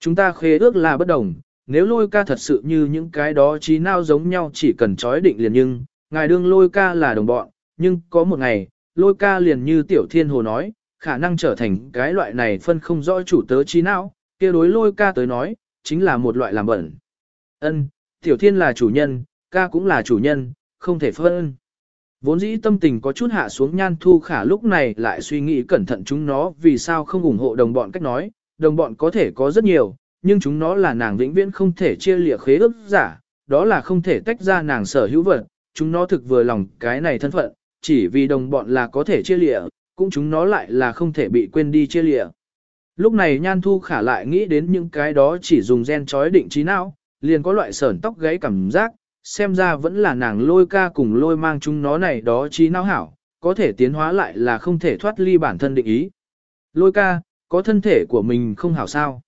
Chúng ta khế ước là bất đồng, nếu lôi ca thật sự như những cái đó trí não giống nhau chỉ cần trói định liền nhưng, ngài đương lôi ca là đồng bọn, nhưng có một ngày, lôi ca liền như tiểu thiên hồ nói, khả năng trở thành cái loại này phân không rõ chủ tớ trí não, kia đối lôi ca tới nói, chính là một loại làm bẩn. Ân, tiểu thiên là chủ nhân, ca cũng là chủ nhân, không thể phân. Vốn dĩ tâm tình có chút hạ xuống nhan thu khả lúc này lại suy nghĩ cẩn thận chúng nó vì sao không ủng hộ đồng bọn cách nói, đồng bọn có thể có rất nhiều, nhưng chúng nó là nàng vĩnh viễn không thể chia lịa khế ước giả, đó là không thể tách ra nàng sở hữu vật, chúng nó thực vừa lòng cái này thân phận, chỉ vì đồng bọn là có thể chia lịa, cũng chúng nó lại là không thể bị quên đi chia lịa. Lúc này Nhan Thu Khả lại nghĩ đến những cái đó chỉ dùng gen chói định trí não, liền có loại sởn tóc gáy cảm giác, xem ra vẫn là nàng lôi ca cùng lôi mang chúng nó này đó trí não hảo, có thể tiến hóa lại là không thể thoát ly bản thân định ý. Lôi ca, có thân thể của mình không hảo sao.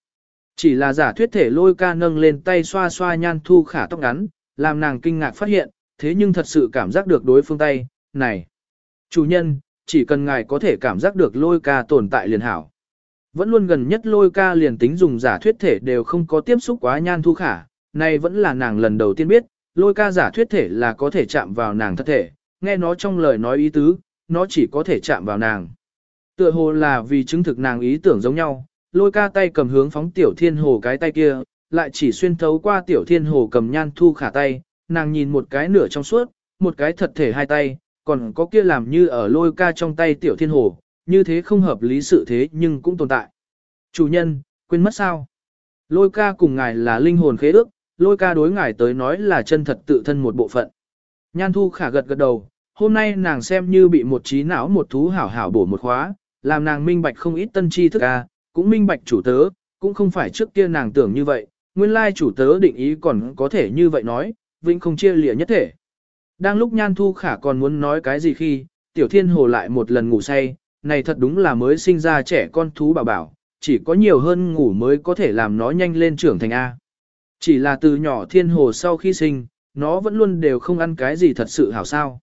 Chỉ là giả thuyết thể lôi ca nâng lên tay xoa xoa Nhan Thu Khả tóc ngắn, làm nàng kinh ngạc phát hiện, thế nhưng thật sự cảm giác được đối phương tay, này. Chủ nhân, chỉ cần ngài có thể cảm giác được lôi ca tồn tại liền hảo. Vẫn luôn gần nhất lôi ca liền tính dùng giả thuyết thể đều không có tiếp xúc quá nhan thu khả, này vẫn là nàng lần đầu tiên biết, lôi ca giả thuyết thể là có thể chạm vào nàng thật thể, nghe nó trong lời nói ý tứ, nó chỉ có thể chạm vào nàng. Tựa hồ là vì chứng thực nàng ý tưởng giống nhau, lôi ca tay cầm hướng phóng tiểu thiên hồ cái tay kia, lại chỉ xuyên thấu qua tiểu thiên hồ cầm nhan thu khả tay, nàng nhìn một cái nửa trong suốt, một cái thật thể hai tay, còn có kia làm như ở lôi ca trong tay tiểu thiên hồ, như thế không hợp lý sự thế nhưng cũng tồn tại. Chủ nhân, quên mất sao? Lôi ca cùng ngài là linh hồn khế ước, lôi ca đối ngài tới nói là chân thật tự thân một bộ phận. Nhan thu khả gật gật đầu, hôm nay nàng xem như bị một trí não một thú hảo hảo bổ một khóa, làm nàng minh bạch không ít tân tri thức ca, cũng minh bạch chủ tớ, cũng không phải trước kia nàng tưởng như vậy, nguyên lai chủ tớ định ý còn có thể như vậy nói, vĩnh không chia lìa nhất thể. Đang lúc Nhan Thu Khả còn muốn nói cái gì khi, Tiểu Thiên Hồ lại một lần ngủ say, này thật đúng là mới sinh ra trẻ con thú bảo bảo, chỉ có nhiều hơn ngủ mới có thể làm nó nhanh lên trưởng thành A. Chỉ là từ nhỏ Thiên Hồ sau khi sinh, nó vẫn luôn đều không ăn cái gì thật sự hảo sao.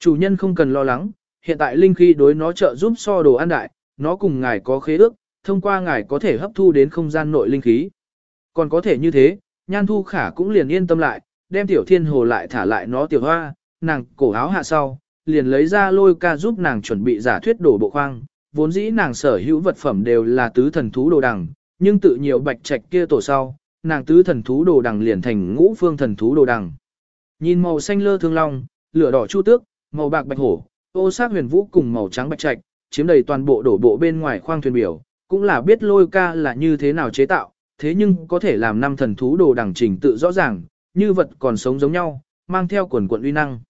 Chủ nhân không cần lo lắng, hiện tại linh khí đối nó trợ giúp so đồ ăn đại, nó cùng ngài có khế ước, thông qua ngài có thể hấp thu đến không gian nội linh khí. Còn có thể như thế, nhan thu khả cũng liền yên tâm lại, đem tiểu thiên hồ lại thả lại nó tiểu hoa, nàng cổ áo hạ sau, liền lấy ra lôi ca giúp nàng chuẩn bị giả thuyết đổ bộ khoang, vốn dĩ nàng sở hữu vật phẩm đều là tứ thần thú đồ đằng, nhưng tự nhiều bạch trạch kia tổ sau, nàng tứ thần thú đồ đằng liền thành ngũ phương thần thú đồ đằng. Nhìn màu xanh lơ thương long, lửa đỏ chu tước, màu bạc bạch hổ, ô sắc huyền vũ cùng màu trắng bạch trạch, chiếm đầy toàn bộ đổ bộ bên ngoài khoang thuyền biểu, cũng là biết lôi ca là như thế nào chế tạo, thế nhưng có thể làm năm thần thú đồ đẳng trình tự rõ ràng, như vật còn sống giống nhau, mang theo quần quận uy năng.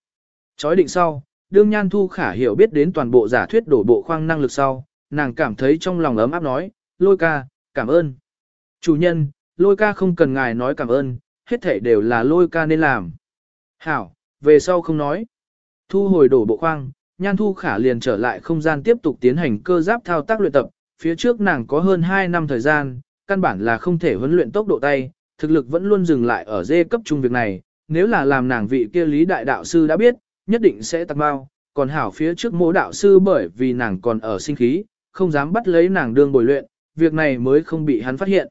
Chói định sau, đương nhan thu khả hiểu biết đến toàn bộ giả thuyết đổ bộ khoang năng lực sau, nàng cảm thấy trong lòng ấm áp nói, lôi ca, cảm ơn. Chủ nhân, lôi ca không cần ngài nói cảm ơn, hết thể đều là lôi ca nên làm. Hảo, về sau không nói. Thu hồi đổ bộ khoang, nhan thu khả liền trở lại không gian tiếp tục tiến hành cơ giáp thao tác luyện tập, phía trước nàng có hơn 2 năm thời gian, căn bản là không thể huấn luyện tốc độ tay, thực lực vẫn luôn dừng lại ở dê cấp trung việc này, nếu là làm nàng vị kia lý đại đạo sư đã biết, nhất định sẽ tặng bao, còn hảo phía trước mỗ đạo sư bởi vì nàng còn ở sinh khí, không dám bắt lấy nàng đương bồi luyện, việc này mới không bị hắn phát hiện.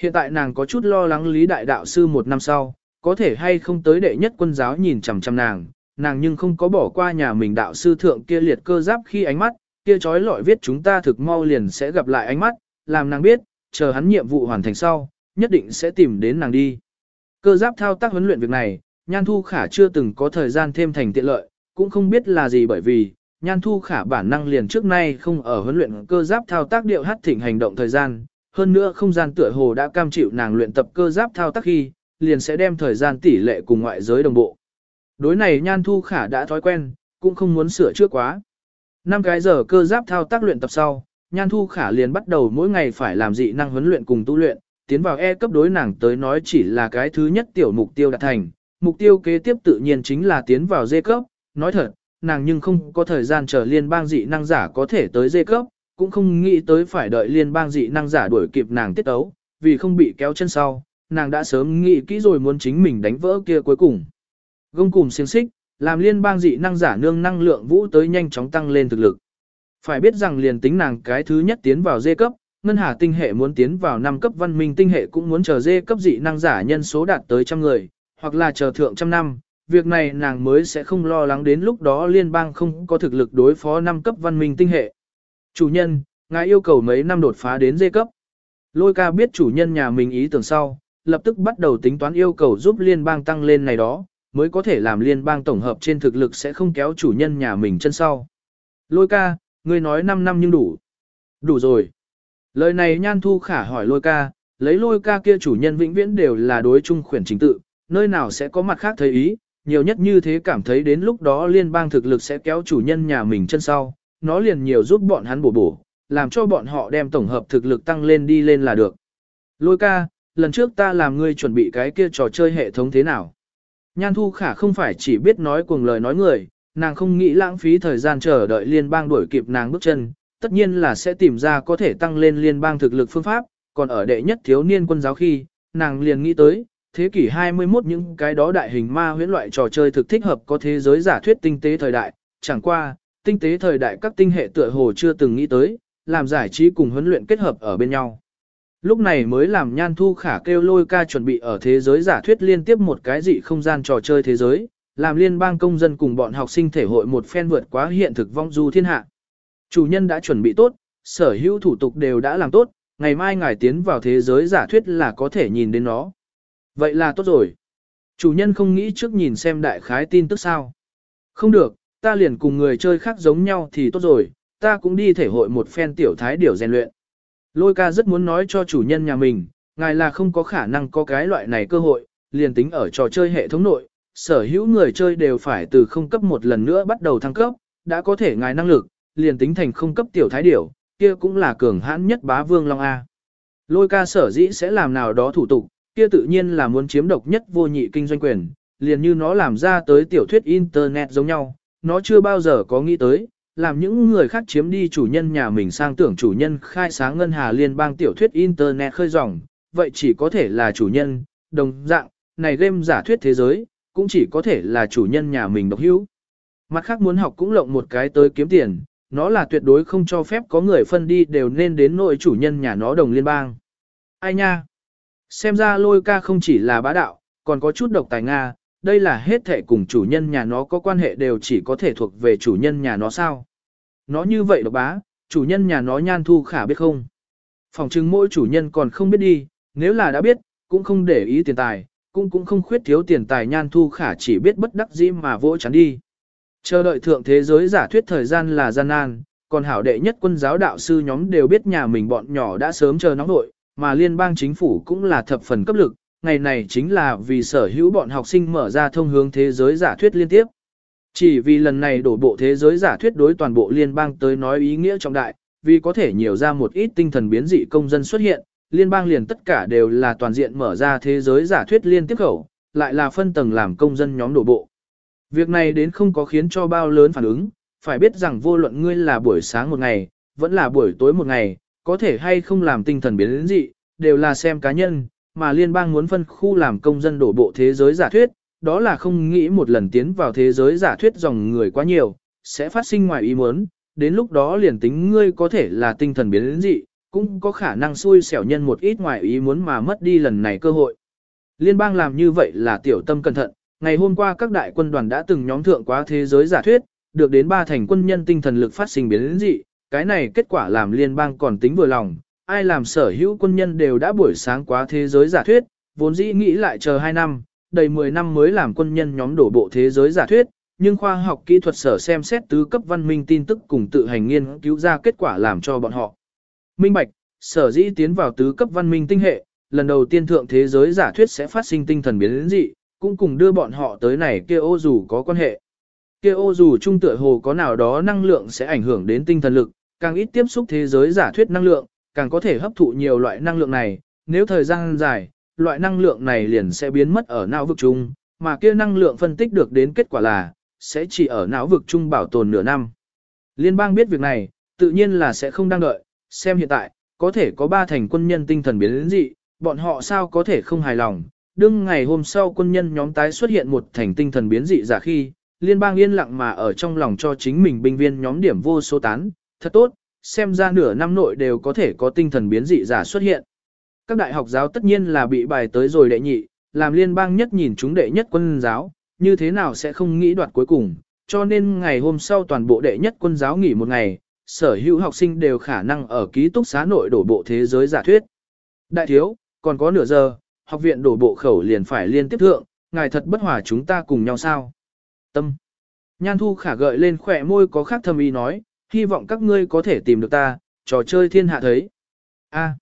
Hiện tại nàng có chút lo lắng lý đại đạo sư một năm sau, có thể hay không tới đệ nhất quân giáo nhìn chằm chằm nàng, nàng nhưng không có bỏ qua nhà mình đạo sư thượng kia liệt cơ giáp khi ánh mắt, kia trói lọi viết chúng ta thực mau liền sẽ gặp lại ánh mắt, làm nàng biết, chờ hắn nhiệm vụ hoàn thành sau, nhất định sẽ tìm đến nàng đi. Cơ giáp thao tác huấn luyện việc này, Nhan Thu Khả chưa từng có thời gian thêm thành tiện lợi, cũng không biết là gì bởi vì, Nhan Thu Khả bản năng liền trước nay không ở huấn luyện cơ giáp thao tác điệu hát thỉnh hành động thời gian, hơn nữa không gian tựa hồ đã cam chịu nàng luyện tập cơ giáp thao tác khi, liền sẽ đem thời gian tỷ lệ cùng ngoại giới đồng bộ. Đối này Nhan Thu Khả đã thói quen, cũng không muốn sửa trước quá. Năm cái giờ cơ giáp thao tác luyện tập sau, Nhan Thu Khả liền bắt đầu mỗi ngày phải làm dị năng huấn luyện cùng tu luyện, tiến vào E cấp đối nàng tới nói chỉ là cái thứ nhất tiểu mục tiêu đạt thành, mục tiêu kế tiếp tự nhiên chính là tiến vào dê cấp, nói thật, nàng nhưng không có thời gian chờ liên bang dị năng giả có thể tới dê cấp, cũng không nghĩ tới phải đợi liên bang dị năng giả đuổi kịp nàng tiết ấu, vì không bị kéo chân sau, nàng đã sớm nghĩ kỹ rồi muốn chính mình đánh vỡ kia cuối cùng. Gông cùng xiềng xích, làm liên bang dị năng giả nương năng lượng vũ tới nhanh chóng tăng lên thực lực. Phải biết rằng liền tính nàng cái thứ nhất tiến vào dê cấp, ngân hà tinh hệ muốn tiến vào năm cấp văn minh tinh hệ cũng muốn chờ dê cấp dị năng giả nhân số đạt tới trăm người, hoặc là chờ thượng trăm năm. Việc này nàng mới sẽ không lo lắng đến lúc đó liên bang không có thực lực đối phó năm cấp văn minh tinh hệ. Chủ nhân, ngài yêu cầu mấy năm đột phá đến dê cấp. Lôi ca biết chủ nhân nhà mình ý tưởng sau, lập tức bắt đầu tính toán yêu cầu giúp liên bang tăng lên này đó, mới có thể làm liên bang tổng hợp trên thực lực sẽ không kéo chủ nhân nhà mình chân sau. Lôi ca, ngươi nói 5 năm nhưng đủ. Đủ rồi. Lời này nhan thu khả hỏi lôi ca, lấy lôi ca kia chủ nhân vĩnh viễn đều là đối chung khuyển chính tự, nơi nào sẽ có mặt khác thấy ý, nhiều nhất như thế cảm thấy đến lúc đó liên bang thực lực sẽ kéo chủ nhân nhà mình chân sau, nó liền nhiều giúp bọn hắn bổ bổ, làm cho bọn họ đem tổng hợp thực lực tăng lên đi lên là được. Lôi ca, lần trước ta làm ngươi chuẩn bị cái kia trò chơi hệ thống thế nào? Nhan Thu Khả không phải chỉ biết nói cuồng lời nói người, nàng không nghĩ lãng phí thời gian chờ đợi liên bang đuổi kịp nàng bước chân, tất nhiên là sẽ tìm ra có thể tăng lên liên bang thực lực phương pháp, còn ở đệ nhất thiếu niên quân giáo khi, nàng liền nghĩ tới, thế kỷ 21 những cái đó đại hình ma huyễn loại trò chơi thực thích hợp có thế giới giả thuyết tinh tế thời đại, chẳng qua, tinh tế thời đại các tinh hệ tựa hồ chưa từng nghĩ tới, làm giải trí cùng huấn luyện kết hợp ở bên nhau. Lúc này mới làm nhan thu khả kêu lôi ca chuẩn bị ở thế giới giả thuyết liên tiếp một cái dị không gian trò chơi thế giới, làm liên bang công dân cùng bọn học sinh thể hội một phen vượt quá hiện thực vong du thiên hạ. Chủ nhân đã chuẩn bị tốt, sở hữu thủ tục đều đã làm tốt, ngày mai ngài tiến vào thế giới giả thuyết là có thể nhìn đến nó. Vậy là tốt rồi. Chủ nhân không nghĩ trước nhìn xem đại khái tin tức sao. Không được, ta liền cùng người chơi khác giống nhau thì tốt rồi, ta cũng đi thể hội một phen tiểu thái điều rèn luyện. Lôi ca rất muốn nói cho chủ nhân nhà mình, ngài là không có khả năng có cái loại này cơ hội, liền tính ở trò chơi hệ thống nội, sở hữu người chơi đều phải từ không cấp một lần nữa bắt đầu thăng cấp, đã có thể ngài năng lực, liền tính thành không cấp tiểu thái điểu, kia cũng là cường hãn nhất bá vương Long A. Lôi ca sở dĩ sẽ làm nào đó thủ tục, kia tự nhiên là muốn chiếm độc nhất vô nhị kinh doanh quyền, liền như nó làm ra tới tiểu thuyết Internet giống nhau, nó chưa bao giờ có nghĩ tới, làm những người khác chiếm đi chủ nhân nhà mình sang tưởng chủ nhân khai sáng ngân hà liên bang tiểu thuyết Internet khơi dòng, vậy chỉ có thể là chủ nhân, đồng dạng, này game giả thuyết thế giới, cũng chỉ có thể là chủ nhân nhà mình độc hữu. Mặt khác muốn học cũng lộng một cái tới kiếm tiền, nó là tuyệt đối không cho phép có người phân đi đều nên đến nội chủ nhân nhà nó đồng liên bang. Ai nha? Xem ra lôi ca không chỉ là bá đạo, còn có chút độc tài Nga, đây là hết thể cùng chủ nhân nhà nó có quan hệ đều chỉ có thể thuộc về chủ nhân nhà nó sao. Nó như vậy độc bá, chủ nhân nhà nó nhan thu khả biết không. Phòng chứng mỗi chủ nhân còn không biết đi, nếu là đã biết, cũng không để ý tiền tài, cũng cũng không khuyết thiếu tiền tài nhan thu khả chỉ biết bất đắc dĩ mà vỗ chắn đi. Chờ đợi thượng thế giới giả thuyết thời gian là gian nan, còn hảo đệ nhất quân giáo đạo sư nhóm đều biết nhà mình bọn nhỏ đã sớm chờ nóng nội, mà liên bang chính phủ cũng là thập phần cấp lực, ngày này chính là vì sở hữu bọn học sinh mở ra thông hướng thế giới giả thuyết liên tiếp. Chỉ vì lần này đổ bộ thế giới giả thuyết đối toàn bộ liên bang tới nói ý nghĩa trọng đại, vì có thể nhiều ra một ít tinh thần biến dị công dân xuất hiện, liên bang liền tất cả đều là toàn diện mở ra thế giới giả thuyết liên tiếp khẩu, lại là phân tầng làm công dân nhóm đổ bộ. Việc này đến không có khiến cho bao lớn phản ứng, phải biết rằng vô luận ngươi là buổi sáng một ngày, vẫn là buổi tối một ngày, có thể hay không làm tinh thần biến dị, đều là xem cá nhân, mà liên bang muốn phân khu làm công dân đổ bộ thế giới giả thuyết, đó là không nghĩ một lần tiến vào thế giới giả thuyết dòng người quá nhiều, sẽ phát sinh ngoài ý muốn, đến lúc đó liền tính ngươi có thể là tinh thần biến dị, cũng có khả năng xui xẻo nhân một ít ngoài ý muốn mà mất đi lần này cơ hội. Liên bang làm như vậy là tiểu tâm cẩn thận, ngày hôm qua các đại quân đoàn đã từng nhóm thượng quá thế giới giả thuyết, được đến ba thành quân nhân tinh thần lực phát sinh biến dị, cái này kết quả làm liên bang còn tính vừa lòng, ai làm sở hữu quân nhân đều đã buổi sáng quá thế giới giả thuyết, vốn dĩ nghĩ lại chờ 2 năm, đầy 10 năm mới làm quân nhân nhóm đổ bộ thế giới giả thuyết, nhưng khoa học kỹ thuật sở xem xét tứ cấp văn minh tin tức cùng tự hành nghiên cứu ra kết quả làm cho bọn họ. Minh Bạch, sở dĩ tiến vào tứ cấp văn minh tinh hệ, lần đầu tiên thượng thế giới giả thuyết sẽ phát sinh tinh thần biến dị, cũng cùng đưa bọn họ tới này kia ô dù có quan hệ. Kia ô dù trung tựa hồ có nào đó năng lượng sẽ ảnh hưởng đến tinh thần lực, càng ít tiếp xúc thế giới giả thuyết năng lượng, càng có thể hấp thụ nhiều loại năng lượng này, nếu thời gian dài, loại năng lượng này liền sẽ biến mất ở não vực chung, mà kia năng lượng phân tích được đến kết quả là, sẽ chỉ ở não vực chung bảo tồn nửa năm. Liên bang biết việc này, tự nhiên là sẽ không đang đợi, xem hiện tại, có thể có ba thành quân nhân tinh thần biến đến dị, bọn họ sao có thể không hài lòng. Đương ngày hôm sau quân nhân nhóm tái xuất hiện một thành tinh thần biến dị giả khi, liên bang yên lặng mà ở trong lòng cho chính mình binh viên nhóm điểm vô số tán, thật tốt, xem ra nửa năm nội đều có thể có tinh thần biến dị giả xuất hiện. Các đại học giáo tất nhiên là bị bài tới rồi đệ nhị, làm liên bang nhất nhìn chúng đệ nhất quân giáo, như thế nào sẽ không nghĩ đoạt cuối cùng, cho nên ngày hôm sau toàn bộ đệ nhất quân giáo nghỉ một ngày, sở hữu học sinh đều khả năng ở ký túc xá nội đổ bộ thế giới giả thuyết. Đại thiếu, còn có nửa giờ, học viện đổ bộ khẩu liền phải liên tiếp thượng, ngài thật bất hòa chúng ta cùng nhau sao. Tâm. Nhan thu khả gợi lên khỏe môi có khác thâm ý nói, hy vọng các ngươi có thể tìm được ta, trò chơi thiên hạ thấy. A.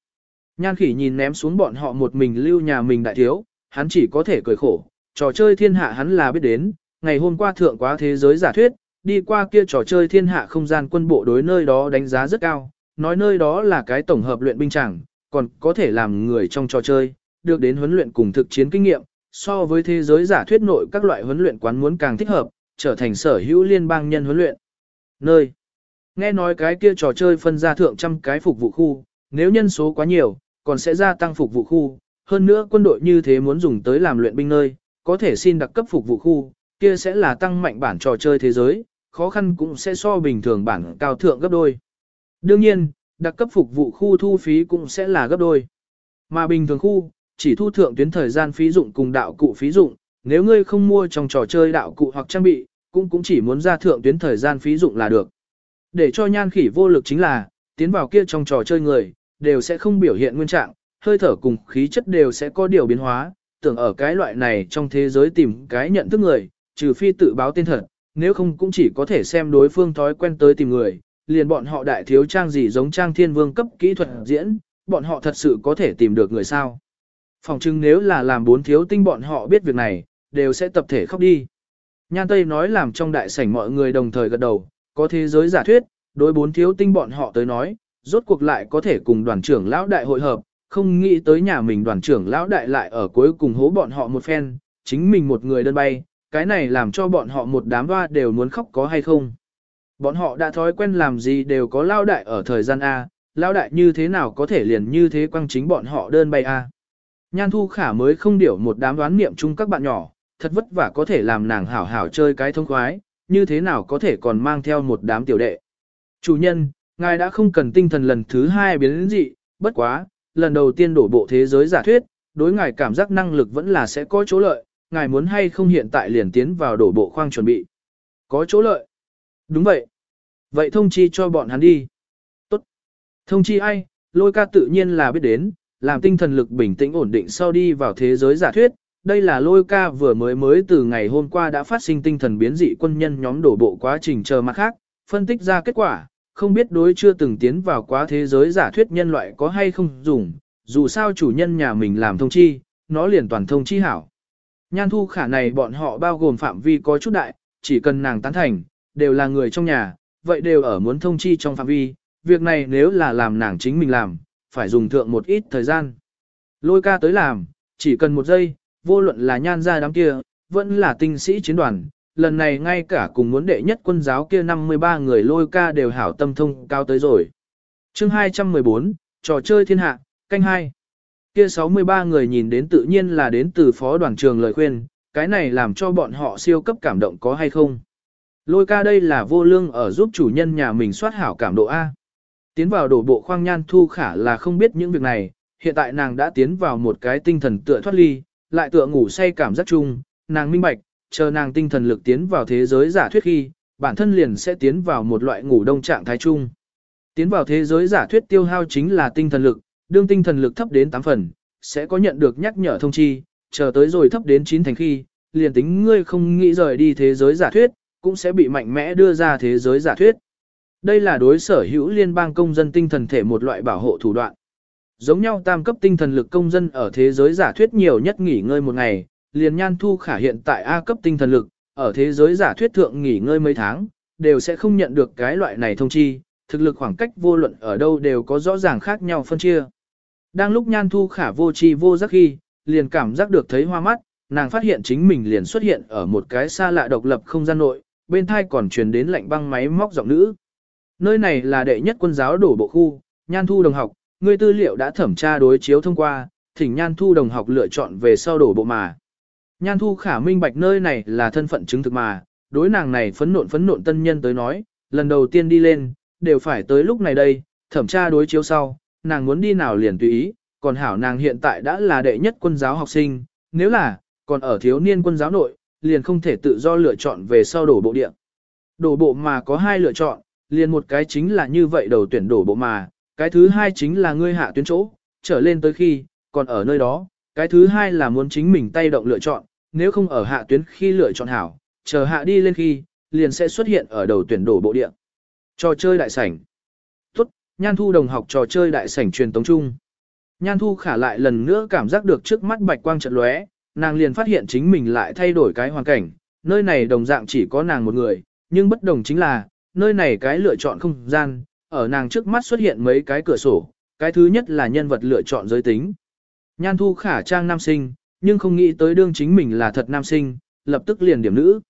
Nhan khỉ nhìn ném xuống bọn họ một mình lưu nhà mình đại thiếu, hắn chỉ có thể cười khổ, trò chơi thiên hạ hắn là biết đến, ngày hôm qua thượng quá thế giới giả thuyết, đi qua kia trò chơi thiên hạ không gian quân bộ đối nơi đó đánh giá rất cao, nói nơi đó là cái tổng hợp luyện binh chẳng, còn có thể làm người trong trò chơi, được đến huấn luyện cùng thực chiến kinh nghiệm, so với thế giới giả thuyết nội các loại huấn luyện quán muốn càng thích hợp, trở thành sở hữu liên bang nhân huấn luyện. Nơi Nghe nói cái kia trò chơi phân ra thượng trăm cái phục vụ khu, nếu nhân số quá nhiều, còn sẽ gia tăng phục vụ khu, hơn nữa quân đội như thế muốn dùng tới làm luyện binh nơi, có thể xin đặc cấp phục vụ khu, kia sẽ là tăng mạnh bản trò chơi thế giới, khó khăn cũng sẽ so bình thường bản cao thượng gấp đôi. Đương nhiên, đặc cấp phục vụ khu thu phí cũng sẽ là gấp đôi. Mà bình thường khu, chỉ thu thượng tuyến thời gian phí dụng cùng đạo cụ phí dụng, nếu ngươi không mua trong trò chơi đạo cụ hoặc trang bị, cũng cũng chỉ muốn ra thượng tuyến thời gian phí dụng là được. Để cho nhan khỉ vô lực chính là, tiến vào kia trong trò chơi người, đều sẽ không biểu hiện nguyên trạng, hơi thở cùng khí chất đều sẽ có điều biến hóa, tưởng ở cái loại này trong thế giới tìm cái nhận thức người, trừ phi tự báo tên thật, nếu không cũng chỉ có thể xem đối phương thói quen tới tìm người, liền bọn họ đại thiếu trang gì giống trang thiên vương cấp kỹ thuật diễn, bọn họ thật sự có thể tìm được người sao. Phòng chừng nếu là làm bốn thiếu tinh bọn họ biết việc này, đều sẽ tập thể khóc đi. Nhan Tây nói làm trong đại sảnh mọi người đồng thời gật đầu, có thế giới giả thuyết, đối bốn thiếu tinh bọn họ tới nói, rốt cuộc lại có thể cùng đoàn trưởng lão đại hội hợp, không nghĩ tới nhà mình đoàn trưởng lão đại lại ở cuối cùng hố bọn họ một phen, chính mình một người đơn bay, cái này làm cho bọn họ một đám hoa đều muốn khóc có hay không. Bọn họ đã thói quen làm gì đều có lao đại ở thời gian A, lao đại như thế nào có thể liền như thế quăng chính bọn họ đơn bay A. Nhan thu khả mới không điểu một đám đoán niệm chung các bạn nhỏ, thật vất vả có thể làm nàng hảo hảo chơi cái thông khoái, như thế nào có thể còn mang theo một đám tiểu đệ. Chủ nhân, ngài đã không cần tinh thần lần thứ hai biến đến dị, bất quá, lần đầu tiên đổ bộ thế giới giả thuyết, đối ngài cảm giác năng lực vẫn là sẽ có chỗ lợi, ngài muốn hay không hiện tại liền tiến vào đổ bộ khoang chuẩn bị. Có chỗ lợi. Đúng vậy. Vậy thông chi cho bọn hắn đi. Tốt. Thông chi ai, lôi ca tự nhiên là biết đến, làm tinh thần lực bình tĩnh ổn định sau đi vào thế giới giả thuyết. Đây là lôi ca vừa mới mới từ ngày hôm qua đã phát sinh tinh thần biến dị quân nhân nhóm đổ bộ quá trình chờ mặt khác, phân tích ra kết quả, không biết đối chưa từng tiến vào quá thế giới giả thuyết nhân loại có hay không dùng, dù sao chủ nhân nhà mình làm thông chi, nó liền toàn thông chi hảo. Nhan thu khả này bọn họ bao gồm phạm vi có chút đại, chỉ cần nàng tán thành, đều là người trong nhà, vậy đều ở muốn thông chi trong phạm vi, việc này nếu là làm nàng chính mình làm, phải dùng thượng một ít thời gian. Lôi ca tới làm, chỉ cần một giây, vô luận là nhan gia đám kia, vẫn là tinh sĩ chiến đoàn, lần này ngay cả cùng muốn đệ nhất quân giáo kia 53 người lôi ca đều hảo tâm thông cao tới rồi. chương 214, trò chơi thiên hạ, canh 2. Kia 63 người nhìn đến tự nhiên là đến từ phó đoàn trường lời khuyên, cái này làm cho bọn họ siêu cấp cảm động có hay không. Lôi ca đây là vô lương ở giúp chủ nhân nhà mình soát hảo cảm độ A. Tiến vào đổ bộ khoang nhan thu khả là không biết những việc này, hiện tại nàng đã tiến vào một cái tinh thần tựa thoát ly, lại tựa ngủ say cảm giác chung, nàng minh bạch, chờ nàng tinh thần lực tiến vào thế giới giả thuyết khi, bản thân liền sẽ tiến vào một loại ngủ đông trạng thái chung. Tiến vào thế giới giả thuyết tiêu hao chính là tinh thần lực, đương tinh thần lực thấp đến 8 phần, sẽ có nhận được nhắc nhở thông chi, chờ tới rồi thấp đến 9 thành khi, liền tính ngươi không nghĩ rời đi thế giới giả thuyết, cũng sẽ bị mạnh mẽ đưa ra thế giới giả thuyết. Đây là đối sở hữu liên bang công dân tinh thần thể một loại bảo hộ thủ đoạn. Giống nhau tam cấp tinh thần lực công dân ở thế giới giả thuyết nhiều nhất nghỉ ngơi một ngày, liền nhan thu khả hiện tại A cấp tinh thần lực, ở thế giới giả thuyết thượng nghỉ ngơi mấy tháng, đều sẽ không nhận được cái loại này thông chi, thực lực khoảng cách vô luận ở đâu đều có rõ ràng khác nhau phân chia. Đang lúc nhan thu khả vô chi vô giác khi, liền cảm giác được thấy hoa mắt, nàng phát hiện chính mình liền xuất hiện ở một cái xa lạ độc lập không gian nội, bên thai còn truyền đến lạnh băng máy móc giọng nữ. Nơi này là đệ nhất quân giáo đổ bộ khu, nhan thu đồng học, người tư liệu đã thẩm tra đối chiếu thông qua, thỉnh nhan thu đồng học lựa chọn về sau đổ bộ mà. Nhan thu khả minh bạch nơi này là thân phận chứng thực mà, đối nàng này phấn nộn phấn nộn tân nhân tới nói, lần đầu tiên đi lên, đều phải tới lúc này đây, thẩm tra đối chiếu sau, nàng muốn đi nào liền tùy ý, còn hảo nàng hiện tại đã là đệ nhất quân giáo học sinh, nếu là, còn ở thiếu niên quân giáo nội, liền không thể tự do lựa chọn về sau đổ bộ địa. Đổ bộ mà có hai lựa chọn, liền một cái chính là như vậy đầu tuyển đổ bộ mà, cái thứ hai chính là ngươi hạ tuyến chỗ, trở lên tới khi, còn ở nơi đó, cái thứ hai là muốn chính mình tay động lựa chọn, nếu không ở hạ tuyến khi lựa chọn hảo, chờ hạ đi lên khi, liền sẽ xuất hiện ở đầu tuyển đổ bộ địa. Trò chơi đại sảnh. Tốt, Nhan Thu đồng học trò chơi đại sảnh truyền tống chung. Nhan Thu khả lại lần nữa cảm giác được trước mắt bạch quang trận lóe, nàng liền phát hiện chính mình lại thay đổi cái hoàn cảnh, nơi này đồng dạng chỉ có nàng một người, nhưng bất đồng chính là, nơi này cái lựa chọn không gian, ở nàng trước mắt xuất hiện mấy cái cửa sổ, cái thứ nhất là nhân vật lựa chọn giới tính. Nhan Thu khả trang nam sinh, nhưng không nghĩ tới đương chính mình là thật nam sinh, lập tức liền điểm nữ.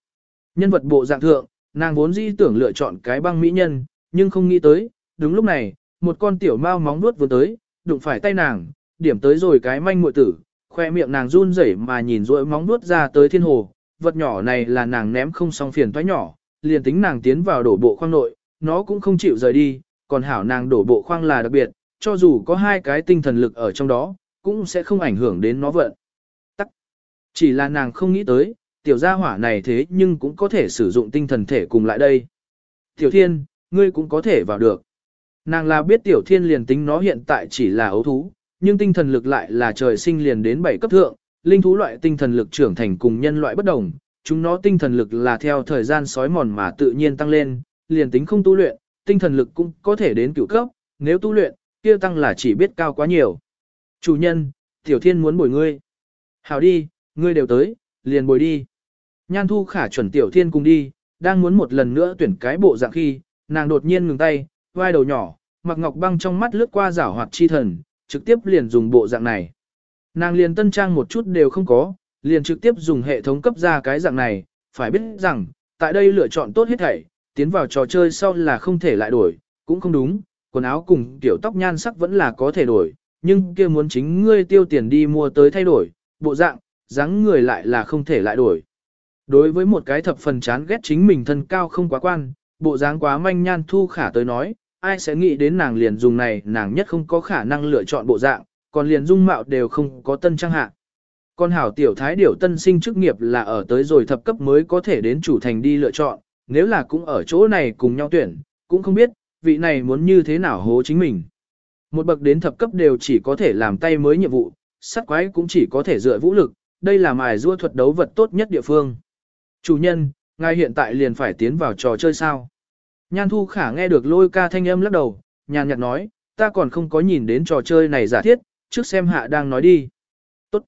Nhân vật bộ dạng thượng, nàng vốn dĩ tưởng lựa chọn cái băng mỹ nhân, nhưng không nghĩ tới, đúng lúc này, một con tiểu mao móng nuốt vừa tới, đụng phải tay nàng, điểm tới rồi cái manh muội tử, khoe miệng nàng run rẩy mà nhìn rỗi móng nuốt ra tới thiên hồ, vật nhỏ này là nàng ném không xong phiền toái nhỏ, liền tính nàng tiến vào đổ bộ khoang nội, nó cũng không chịu rời đi, còn hảo nàng đổ bộ khoang là đặc biệt, cho dù có hai cái tinh thần lực ở trong đó, cũng sẽ không ảnh hưởng đến nó vận. Tắc. Chỉ là nàng không nghĩ tới, tiểu gia hỏa này thế nhưng cũng có thể sử dụng tinh thần thể cùng lại đây. Tiểu thiên, ngươi cũng có thể vào được. Nàng là biết tiểu thiên liền tính nó hiện tại chỉ là ấu thú, nhưng tinh thần lực lại là trời sinh liền đến 7 cấp thượng, linh thú loại tinh thần lực trưởng thành cùng nhân loại bất đồng, chúng nó tinh thần lực là theo thời gian sói mòn mà tự nhiên tăng lên, liền tính không tu luyện, tinh thần lực cũng có thể đến cửu cấp, nếu tu luyện, kia tăng là chỉ biết cao quá nhiều. Chủ nhân, tiểu thiên muốn bồi ngươi. Hảo đi, ngươi đều tới, liền bồi đi. Nhan thu khả chuẩn tiểu thiên cùng đi, đang muốn một lần nữa tuyển cái bộ dạng khi, nàng đột nhiên ngừng tay, vai đầu nhỏ, mặc ngọc băng trong mắt lướt qua rảo hoạt chi thần, trực tiếp liền dùng bộ dạng này. Nàng liền tân trang một chút đều không có, liền trực tiếp dùng hệ thống cấp ra cái dạng này, phải biết rằng, tại đây lựa chọn tốt hết thảy, tiến vào trò chơi sau là không thể lại đổi, cũng không đúng, quần áo cùng kiểu tóc nhan sắc vẫn là có thể đổi, nhưng kia muốn chính ngươi tiêu tiền đi mua tới thay đổi, bộ dạng, dáng người lại là không thể lại đổi. Đối với một cái thập phần chán ghét chính mình thân cao không quá quan, bộ dáng quá manh nhan thu khả tới nói, ai sẽ nghĩ đến nàng liền dùng này nàng nhất không có khả năng lựa chọn bộ dạng, còn liền dung mạo đều không có tân trang hạ. Con hảo tiểu thái điểu tân sinh chức nghiệp là ở tới rồi thập cấp mới có thể đến chủ thành đi lựa chọn, nếu là cũng ở chỗ này cùng nhau tuyển, cũng không biết, vị này muốn như thế nào hố chính mình. Một bậc đến thập cấp đều chỉ có thể làm tay mới nhiệm vụ, sát quái cũng chỉ có thể dựa vũ lực, đây là mài rua thuật đấu vật tốt nhất địa phương. Chủ nhân, ngài hiện tại liền phải tiến vào trò chơi sao? Nhan Thu Khả nghe được lôi ca thanh âm lắc đầu, nhàn nhạt nói, ta còn không có nhìn đến trò chơi này giả thiết, trước xem hạ đang nói đi. Tốt.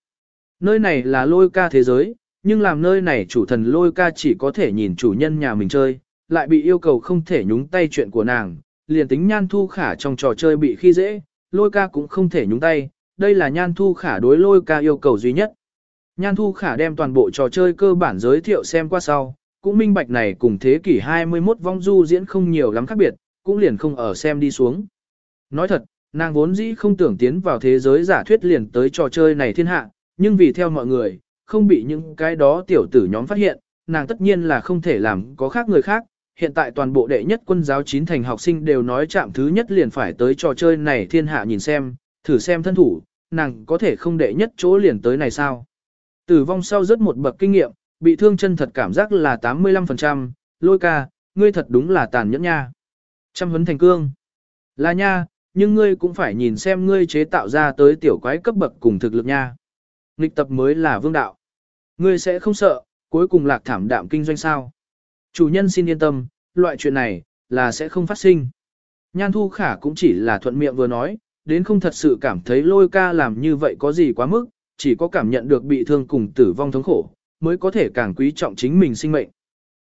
Nơi này là lôi ca thế giới, nhưng làm nơi này chủ thần lôi ca chỉ có thể nhìn chủ nhân nhà mình chơi, lại bị yêu cầu không thể nhúng tay chuyện của nàng, liền tính nhan thu khả trong trò chơi bị khi dễ, lôi ca cũng không thể nhúng tay, đây là nhan thu khả đối lôi ca yêu cầu duy nhất. Nhan thu khả đem toàn bộ trò chơi cơ bản giới thiệu xem qua sau, cũng minh bạch này cùng thế kỷ 21 vong du diễn không nhiều lắm khác biệt, cũng liền không ở xem đi xuống. Nói thật, nàng vốn dĩ không tưởng tiến vào thế giới giả thuyết liền tới trò chơi này thiên hạ, nhưng vì theo mọi người, không bị những cái đó tiểu tử nhóm phát hiện, nàng tất nhiên là không thể làm có khác người khác. Hiện tại toàn bộ đệ nhất quân giáo chín thành học sinh đều nói chạm thứ nhất liền phải tới trò chơi này thiên hạ nhìn xem, thử xem thân thủ, nàng có thể không đệ nhất chỗ liền tới này sao. Tử vong sau rất một bậc kinh nghiệm, bị thương chân thật cảm giác là 85%, lôi ca, ngươi thật đúng là tàn nhẫn nha. Trăm huấn thành cương. Là nha, nhưng ngươi cũng phải nhìn xem ngươi chế tạo ra tới tiểu quái cấp bậc cùng thực lực nha. Nghịch tập mới là vương đạo. Ngươi sẽ không sợ, cuối cùng lạc thảm đạm kinh doanh sao. Chủ nhân xin yên tâm, loại chuyện này, là sẽ không phát sinh. Nhan Thu Khả cũng chỉ là thuận miệng vừa nói, đến không thật sự cảm thấy lôi ca làm như vậy có gì quá mức, chỉ có cảm nhận được bị thương cùng tử vong thống khổ, mới có thể càng quý trọng chính mình sinh mệnh.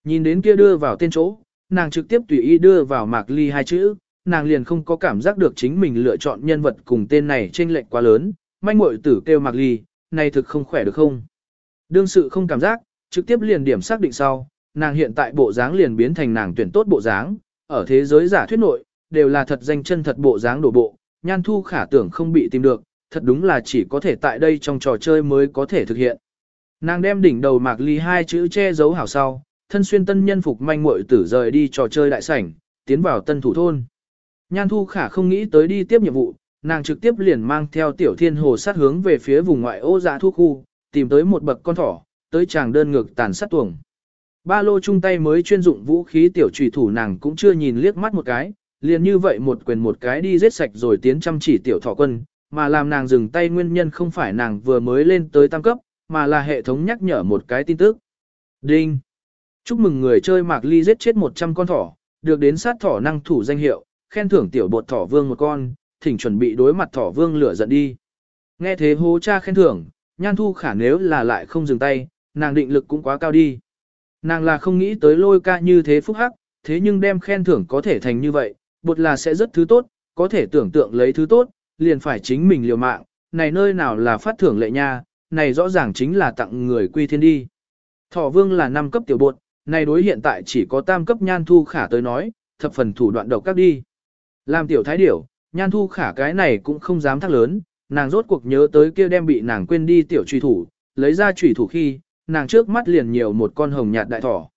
Nhìn đến kia đưa vào tên chỗ, nàng trực tiếp tùy ý đưa vào mạc ly hai chữ, nàng liền không có cảm giác được chính mình lựa chọn nhân vật cùng tên này trên lệnh quá lớn, manh muội tử kêu mạc ly, này thực không khỏe được không? Đương sự không cảm giác, trực tiếp liền điểm xác định sau, nàng hiện tại bộ dáng liền biến thành nàng tuyển tốt bộ dáng, ở thế giới giả thuyết nội, đều là thật danh chân thật bộ dáng đổ bộ, nhan thu khả tưởng không bị tìm được, thật đúng là chỉ có thể tại đây trong trò chơi mới có thể thực hiện. Nàng đem đỉnh đầu mạc ly hai chữ che giấu hảo sau, thân xuyên tân nhân phục manh muội tử rời đi trò chơi đại sảnh, tiến vào tân thủ thôn. Nhan thu khả không nghĩ tới đi tiếp nhiệm vụ, nàng trực tiếp liền mang theo tiểu thiên hồ sát hướng về phía vùng ngoại ô dạ thu khu, tìm tới một bậc con thỏ, tới chàng đơn ngược tàn sát tuồng. Ba lô chung tay mới chuyên dụng vũ khí tiểu trùy thủ nàng cũng chưa nhìn liếc mắt một cái, liền như vậy một quyền một cái đi giết sạch rồi tiến chăm chỉ tiểu thỏ quân, mà làm nàng dừng tay nguyên nhân không phải nàng vừa mới lên tới tam cấp, mà là hệ thống nhắc nhở một cái tin tức. Đinh! Chúc mừng người chơi Mạc Ly giết chết 100 con thỏ, được đến sát thỏ năng thủ danh hiệu, khen thưởng tiểu bột thỏ vương một con, thỉnh chuẩn bị đối mặt thỏ vương lửa giận đi. Nghe thế hô cha khen thưởng, nhan thu khả nếu là lại không dừng tay, nàng định lực cũng quá cao đi. Nàng là không nghĩ tới lôi ca như thế phúc hắc, thế nhưng đem khen thưởng có thể thành như vậy, bột là sẽ rất thứ tốt, có thể tưởng tượng lấy thứ tốt, liền phải chính mình liều mạng, này nơi nào là phát thưởng lệ nha, này rõ ràng chính là tặng người quy thiên đi. Thỏ vương là 5 cấp tiểu bột, này đối hiện tại chỉ có tam cấp nhan thu khả tới nói, thập phần thủ đoạn độc các đi. Làm tiểu thái điểu, nhan thu khả cái này cũng không dám thắc lớn, nàng rốt cuộc nhớ tới kia đem bị nàng quên đi tiểu truy thủ, lấy ra truy thủ khi, nàng trước mắt liền nhiều một con hồng nhạt đại thỏ.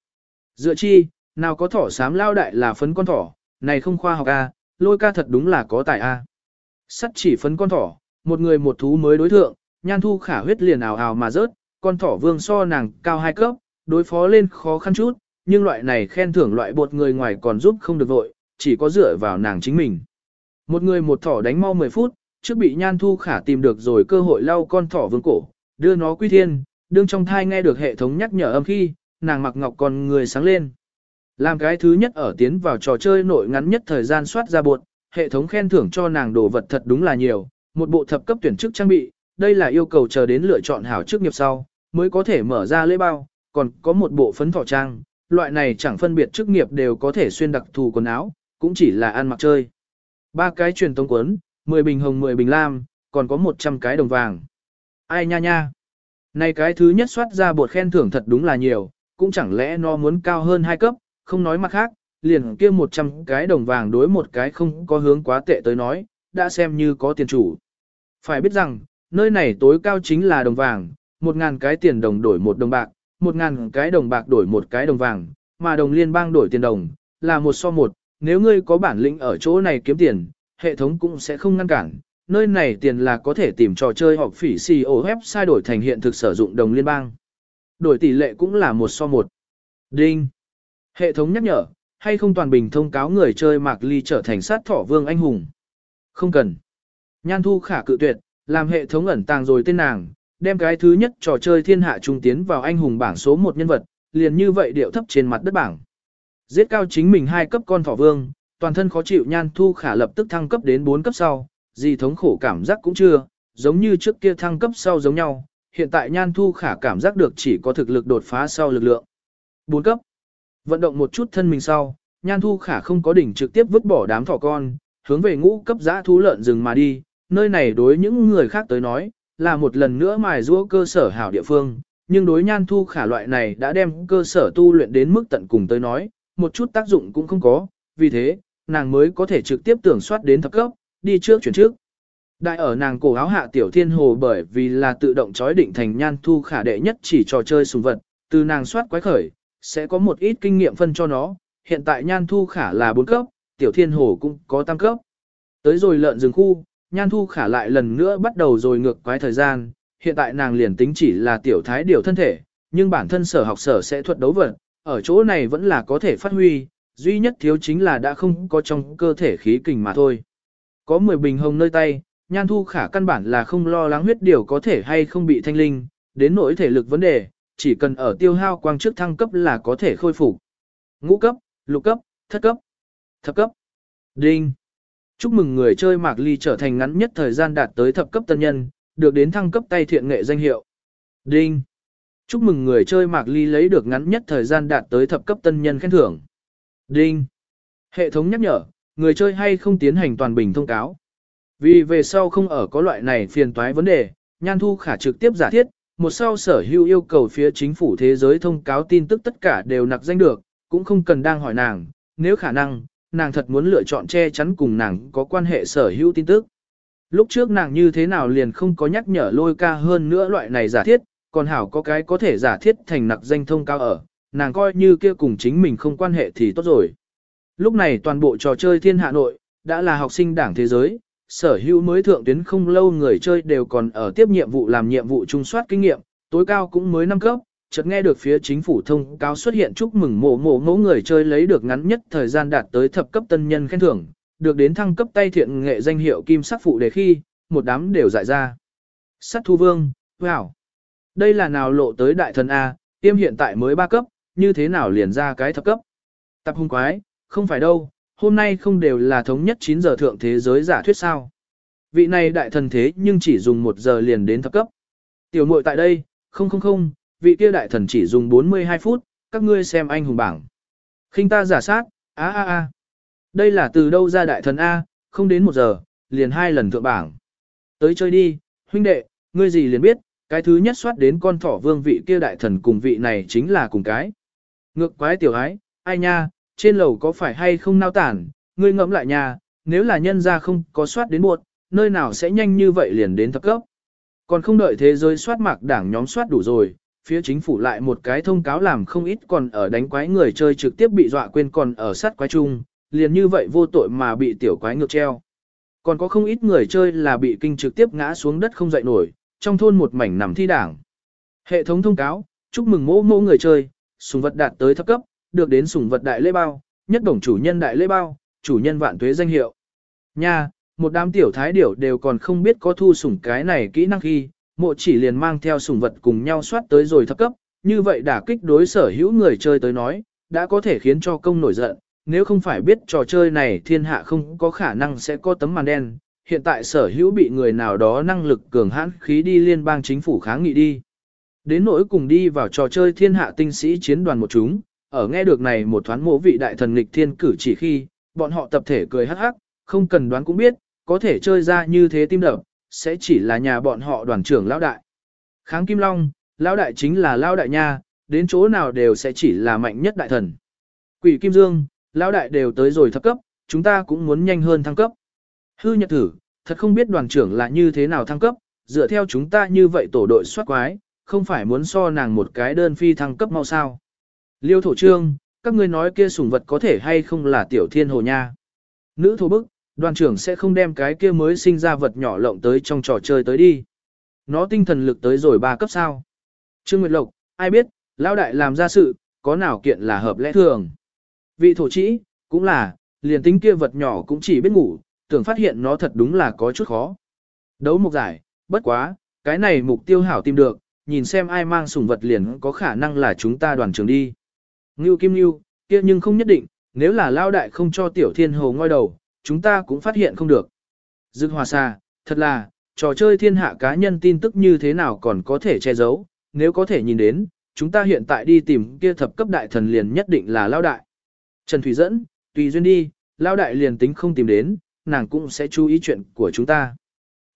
Dựa chi, nào có thỏ sám lao đại là phấn con thỏ, này không khoa học a, lôi ca thật đúng là có tài a. Sắt chỉ phấn con thỏ, một người một thú mới đối thượng, nhan thu khả huyết liền ào ào mà rớt, con thỏ vương so nàng cao hai cấp, đối phó lên khó khăn chút, nhưng loại này khen thưởng loại bột người ngoài còn giúp không được vội, chỉ có dựa vào nàng chính mình. Một người một thỏ đánh mau 10 phút, trước bị nhan thu khả tìm được rồi cơ hội lau con thỏ vương cổ, đưa nó quy thiên, đương trong thai nghe được hệ thống nhắc nhở âm khi, nàng mặc ngọc còn người sáng lên. Làm cái thứ nhất ở tiến vào trò chơi nội ngắn nhất thời gian soát ra buộc, hệ thống khen thưởng cho nàng đồ vật thật đúng là nhiều, một bộ thập cấp tuyển chức trang bị, đây là yêu cầu chờ đến lựa chọn hảo chức nghiệp sau, mới có thể mở ra lễ bao, còn có một bộ phấn thỏ trang, loại này chẳng phân biệt chức nghiệp đều có thể xuyên đặc thù quần áo, cũng chỉ là ăn mặc chơi. Ba cái truyền tống quấn, 10 bình hồng 10 bình lam, còn có 100 cái đồng vàng. Ai nha nha. Này cái thứ nhất soát ra bột khen thưởng thật đúng là nhiều, cũng chẳng lẽ nó muốn cao hơn hai cấp, không nói mặt khác, liền kia 100 cái đồng vàng đối một cái không có hướng quá tệ tới nói, đã xem như có tiền chủ. Phải biết rằng, nơi này tối cao chính là đồng vàng, 1.000 cái tiền đồng đổi một đồng bạc, 1.000 cái đồng bạc đổi một cái đồng vàng, mà đồng liên bang đổi tiền đồng, là một so một, nếu ngươi có bản lĩnh ở chỗ này kiếm tiền, hệ thống cũng sẽ không ngăn cản, nơi này tiền là có thể tìm trò chơi hoặc phỉ CEO website đổi thành hiện thực sử dụng đồng liên bang. Đổi tỷ lệ cũng là một so một. Đinh. Hệ thống nhắc nhở, hay không toàn bình thông cáo người chơi Mạc Ly trở thành sát thỏ vương anh hùng. Không cần. Nhan thu khả cự tuyệt, làm hệ thống ẩn tàng rồi tên nàng, đem cái thứ nhất trò chơi thiên hạ trung tiến vào anh hùng bảng số một nhân vật, liền như vậy điệu thấp trên mặt đất bảng. Giết cao chính mình hai cấp con thỏ vương, toàn thân khó chịu nhan thu khả lập tức thăng cấp đến 4 cấp sau, gì thống khổ cảm giác cũng chưa, giống như trước kia thăng cấp sau giống nhau, hiện tại nhan thu khả cảm giác được chỉ có thực lực đột phá sau lực lượng. 4 cấp. Vận động một chút thân mình sau, nhan thu khả không có đỉnh trực tiếp vứt bỏ đám thỏ con, hướng về ngũ cấp giã thú lợn rừng mà đi, nơi này đối những người khác tới nói, là một lần nữa mài giũa cơ sở hảo địa phương, nhưng đối nhan thu khả loại này đã đem cơ sở tu luyện đến mức tận cùng tới nói, một chút tác dụng cũng không có, vì thế, nàng mới có thể trực tiếp tưởng soát đến thập cấp, đi trước chuyển trước. Đại ở nàng cổ áo hạ tiểu thiên hồ bởi vì là tự động chói định thành nhan thu khả đệ nhất chỉ trò chơi sùng vật, từ nàng soát quái khởi, sẽ có một ít kinh nghiệm phân cho nó, hiện tại nhan thu khả là 4 cấp, tiểu thiên hồ cũng có tam cấp. Tới rồi lợn rừng khu, nhan thu khả lại lần nữa bắt đầu rồi ngược quái thời gian, hiện tại nàng liền tính chỉ là tiểu thái điều thân thể, nhưng bản thân sở học sở sẽ thuật đấu vật, ở chỗ này vẫn là có thể phát huy, duy nhất thiếu chính là đã không có trong cơ thể khí kình mà thôi. Có 10 bình hồng nơi tay, nhan thu khả căn bản là không lo lắng huyết điều có thể hay không bị thanh linh, đến nỗi thể lực vấn đề, chỉ cần ở tiêu hao quang trước thăng cấp là có thể khôi phục. Ngũ cấp, lục cấp, thất cấp, thập cấp. Đinh. Chúc mừng người chơi Mạc Ly trở thành ngắn nhất thời gian đạt tới thập cấp tân nhân, được đến thăng cấp tay thiện nghệ danh hiệu. Đinh. Chúc mừng người chơi Mạc Ly lấy được ngắn nhất thời gian đạt tới thập cấp tân nhân khen thưởng. Đinh. Hệ thống nhắc nhở, người chơi hay không tiến hành toàn bình thông cáo. Vì về sau không ở có loại này phiền toái vấn đề, Nhan Thu Khả trực tiếp giả thiết, một sau sở hữu yêu cầu phía chính phủ thế giới thông cáo tin tức tất cả đều nặc danh được, cũng không cần đang hỏi nàng, nếu khả năng, nàng thật muốn lựa chọn che chắn cùng nàng có quan hệ sở hữu tin tức. Lúc trước nàng như thế nào liền không có nhắc nhở lôi ca hơn nữa loại này giả thiết, còn hảo có cái có thể giả thiết thành nặc danh thông cao ở, nàng coi như kia cùng chính mình không quan hệ thì tốt rồi. Lúc này toàn bộ trò chơi thiên hạ nội, đã là học sinh đảng thế giới, sở hữu mới thượng tuyến không lâu người chơi đều còn ở tiếp nhiệm vụ làm nhiệm vụ trung soát kinh nghiệm, tối cao cũng mới năm cấp, chợt nghe được phía chính phủ thông cáo xuất hiện chúc mừng mộ mộ mẫu người chơi lấy được ngắn nhất thời gian đạt tới thập cấp tân nhân khen thưởng, được đến thăng cấp tay thiện nghệ danh hiệu kim sắc phụ đề khi, một đám đều dại ra. Sát thu vương, wow! Đây là nào lộ tới đại thần A, tiêm hiện tại mới ba cấp, như thế nào liền ra cái thập cấp? Tập hung quái, không phải đâu, hôm nay không đều là thống nhất 9 giờ thượng thế giới giả thuyết sao. Vị này đại thần thế nhưng chỉ dùng 1 giờ liền đến thập cấp. Tiểu muội tại đây, không không không, vị kia đại thần chỉ dùng 42 phút, các ngươi xem anh hùng bảng. khinh ta giả sát, a a a. Đây là từ đâu ra đại thần A, không đến 1 giờ, liền hai lần thượng bảng. Tới chơi đi, huynh đệ, ngươi gì liền biết, cái thứ nhất soát đến con thỏ vương vị kia đại thần cùng vị này chính là cùng cái. Ngược quái tiểu ái, ai nha, trên lầu có phải hay không nao tản, ngươi ngẫm lại nha, nếu là nhân ra không có soát đến buộc, nơi nào sẽ nhanh như vậy liền đến thập cấp. Còn không đợi thế giới soát mạc đảng nhóm soát đủ rồi, phía chính phủ lại một cái thông cáo làm không ít còn ở đánh quái người chơi trực tiếp bị dọa quên còn ở sát quái chung, liền như vậy vô tội mà bị tiểu quái ngược treo. Còn có không ít người chơi là bị kinh trực tiếp ngã xuống đất không dậy nổi, trong thôn một mảnh nằm thi đảng. Hệ thống thông cáo, chúc mừng mỗ mỗ người chơi, sùng vật đạt tới thấp cấp, được đến sủng vật đại lễ bao, nhất đồng chủ nhân đại lễ bao, chủ nhân vạn tuế danh hiệu. Nha, một đám tiểu thái điểu đều còn không biết có thu sủng cái này kỹ năng khi, mộ chỉ liền mang theo sủng vật cùng nhau soát tới rồi thấp cấp, như vậy đả kích đối sở hữu người chơi tới nói, đã có thể khiến cho công nổi giận, nếu không phải biết trò chơi này thiên hạ không có khả năng sẽ có tấm màn đen, hiện tại sở hữu bị người nào đó năng lực cường hãn khí đi liên bang chính phủ kháng nghị đi. Đến nỗi cùng đi vào trò chơi thiên hạ tinh sĩ chiến đoàn một chúng, ở nghe được này một thoáng mộ vị đại thần nghịch thiên cử chỉ khi, bọn họ tập thể cười hắc hắc, không cần đoán cũng biết, có thể chơi ra như thế tim đập, sẽ chỉ là nhà bọn họ đoàn trưởng lão đại. Kháng Kim Long, lão đại chính là lão đại nha, đến chỗ nào đều sẽ chỉ là mạnh nhất đại thần. Quỷ Kim Dương, lão đại đều tới rồi thấp cấp, chúng ta cũng muốn nhanh hơn thăng cấp. Hư nhật thử, thật không biết đoàn trưởng là như thế nào thăng cấp, dựa theo chúng ta như vậy tổ đội soát quái, không phải muốn so nàng một cái đơn phi thăng cấp mau sao. Liêu thổ trương, các ngươi nói kia sủng vật có thể hay không là tiểu thiên hồ nha. Nữ thổ bức, đoàn trưởng sẽ không đem cái kia mới sinh ra vật nhỏ lộng tới trong trò chơi tới đi. Nó tinh thần lực tới rồi ba cấp sao. Trương Nguyệt Lộc, ai biết, lão đại làm ra sự, có nào kiện là hợp lẽ thường. Vị thổ trĩ, cũng là, liền tính kia vật nhỏ cũng chỉ biết ngủ, tưởng phát hiện nó thật đúng là có chút khó. Đấu mục giải, bất quá, cái này mục tiêu hảo tìm được, nhìn xem ai mang sủng vật liền có khả năng là chúng ta đoàn trưởng đi. Ngưu Kim Ngưu, kia nhưng không nhất định, nếu là lao đại không cho tiểu thiên hồ ngoi đầu, chúng ta cũng phát hiện không được. Dực hòa xa, thật là, trò chơi thiên hạ cá nhân tin tức như thế nào còn có thể che giấu, nếu có thể nhìn đến, chúng ta hiện tại đi tìm kia thập cấp đại thần liền nhất định là lao đại. Trần Thủy dẫn, tùy duyên đi, lao đại liền tính không tìm đến, nàng cũng sẽ chú ý chuyện của chúng ta.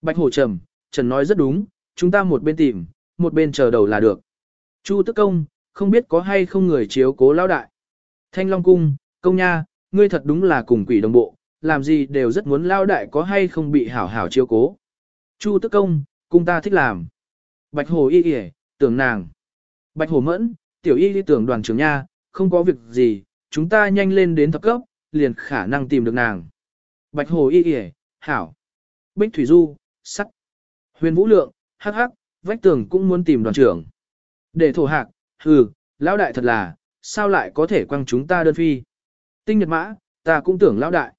Bạch Hổ Trầm, Trần nói rất đúng, chúng ta một bên tìm, một bên chờ đầu là được. Chu Tức Công, không biết có hay không người chiếu cố Lão đại. Thanh Long Cung, công nha, ngươi thật đúng là cùng quỷ đồng bộ, làm gì đều rất muốn Lão đại có hay không bị hảo hảo chiếu cố. Chu Tức Công, cung ta thích làm. Bạch Hồ y y, tưởng nàng. Bạch Hồ mẫn, tiểu y Y tưởng đoàn trưởng nha, không có việc gì, chúng ta nhanh lên đến thập cấp, liền khả năng tìm được nàng. Bạch Hồ y y, hảo. Bích Thủy Du, sắt. Huyền Vũ Lượng, hắc hắc, vách tường cũng muốn tìm đoàn trưởng. Để thổ hạc, hừ, lão đại thật là, sao lại có thể quăng chúng ta đơn phi. Tinh Nhật Mã, ta cũng tưởng lão đại.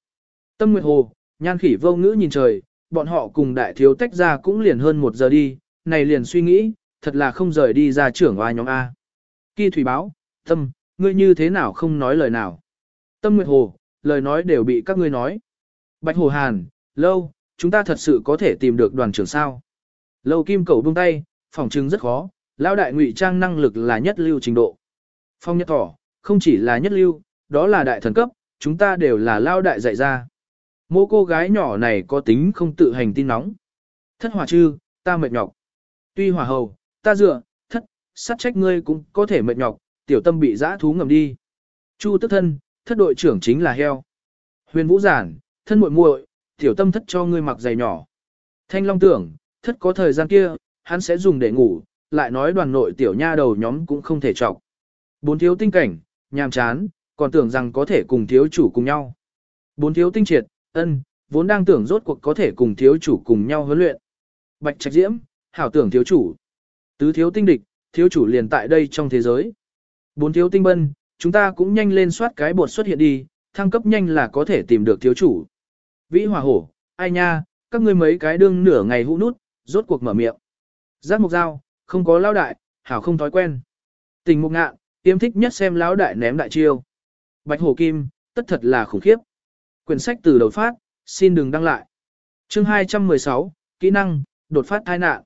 Tâm Nguyệt Hồ, nhan khỉ vô ngữ nhìn trời, bọn họ cùng đại thiếu tách ra cũng liền hơn một giờ đi, này liền suy nghĩ, thật là không rời đi ra trưởng oai nhóm A. Kỳ thủy báo, tâm, ngươi như thế nào không nói lời nào. Tâm Nguyệt Hồ, lời nói đều bị các ngươi nói. Bạch Hồ Hàn, lâu, chúng ta thật sự có thể tìm được đoàn trưởng sao. Lâu kim cầu buông tay, phòng trưng rất khó, lao đại ngụy trang năng lực là nhất lưu trình độ. Phong nhất thỏ, không chỉ là nhất lưu, đó là đại thần cấp, chúng ta đều là lao đại dạy ra. Mô cô gái nhỏ này có tính không tự hành tin nóng. Thất hỏa chư, ta mệt nhọc. Tuy hỏa hầu, ta dựa, thất, sát trách ngươi cũng có thể mệt nhọc, tiểu tâm bị dã thú ngầm đi. Chu tức thân, thất đội trưởng chính là heo. Huyền vũ giản, thân muội muội, tiểu tâm thất cho ngươi mặc giày nhỏ. Thanh long tưởng, thất có thời gian kia, hắn sẽ dùng để ngủ, lại nói đoàn nội tiểu nha đầu nhóm cũng không thể trọc. Bốn thiếu tinh cảnh, nhàm chán, còn tưởng rằng có thể cùng thiếu chủ cùng nhau. Bốn thiếu tinh triệt, ân, vốn đang tưởng rốt cuộc có thể cùng thiếu chủ cùng nhau huấn luyện. Bạch trạch diễm, hảo tưởng thiếu chủ. Tứ thiếu tinh địch, thiếu chủ liền tại đây trong thế giới. Bốn thiếu tinh bân, chúng ta cũng nhanh lên soát cái bột xuất hiện đi, thăng cấp nhanh là có thể tìm được thiếu chủ. Vĩ hòa hổ, ai nha, các ngươi mấy cái đương nửa ngày hũ nút, rốt cuộc mở miệng. Giác mục dao, không có lao đại, hảo không thói quen. Tình mục ngạn, tiêm thích nhất xem lão đại ném đại chiêu. Bạch hổ kim, tất thật là khủng khiếp. Quyển sách từ đầu phát, xin đừng đăng lại. Chương 216, kỹ năng, đột phát tai nạn.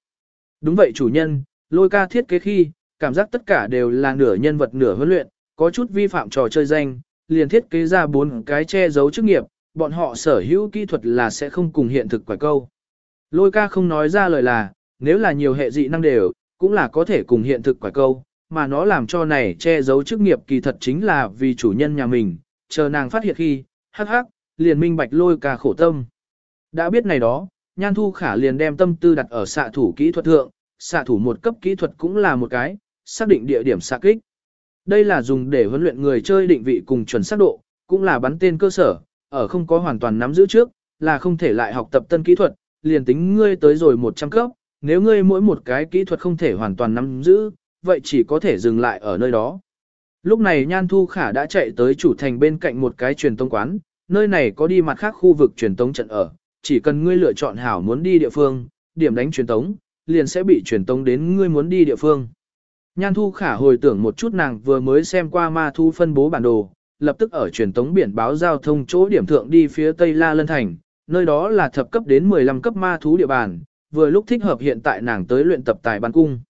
Đúng vậy chủ nhân, lôi ca thiết kế khi, cảm giác tất cả đều là nửa nhân vật nửa huấn luyện, có chút vi phạm trò chơi danh, liền thiết kế ra bốn cái che giấu chức nghiệp, bọn họ sở hữu kỹ thuật là sẽ không cùng hiện thực quả câu. Lôi ca không nói ra lời là, nếu là nhiều hệ dị năng đều, cũng là có thể cùng hiện thực quả câu, mà nó làm cho này che giấu chức nghiệp kỳ thật chính là vì chủ nhân nhà mình, chờ nàng phát hiện khi, hắc hắc, liền minh bạch lôi ca khổ tâm. Đã biết này đó, Nhan Thu Khả liền đem tâm tư đặt ở xạ thủ kỹ thuật thượng, xạ thủ một cấp kỹ thuật cũng là một cái, xác định địa điểm xạ kích. Đây là dùng để huấn luyện người chơi định vị cùng chuẩn xác độ, cũng là bắn tên cơ sở, ở không có hoàn toàn nắm giữ trước, là không thể lại học tập tân kỹ thuật, liền tính ngươi tới rồi 100 cấp, nếu ngươi mỗi một cái kỹ thuật không thể hoàn toàn nắm giữ, vậy chỉ có thể dừng lại ở nơi đó. Lúc này Nhan Thu Khả đã chạy tới chủ thành bên cạnh một cái truyền tông quán, nơi này có đi mặt khác khu vực truyền tống trận ở, chỉ cần ngươi lựa chọn hảo muốn đi địa phương, điểm đánh truyền tống, liền sẽ bị truyền tống đến ngươi muốn đi địa phương. Nhan Thu Khả hồi tưởng một chút nàng vừa mới xem qua ma thu phân bố bản đồ, lập tức ở truyền tống biển báo giao thông chỗ điểm thượng đi phía Tây La Lân Thành, nơi đó là thập cấp đến 15 cấp ma thú địa bàn, vừa lúc thích hợp hiện tại nàng tới luyện tập tại ban cung.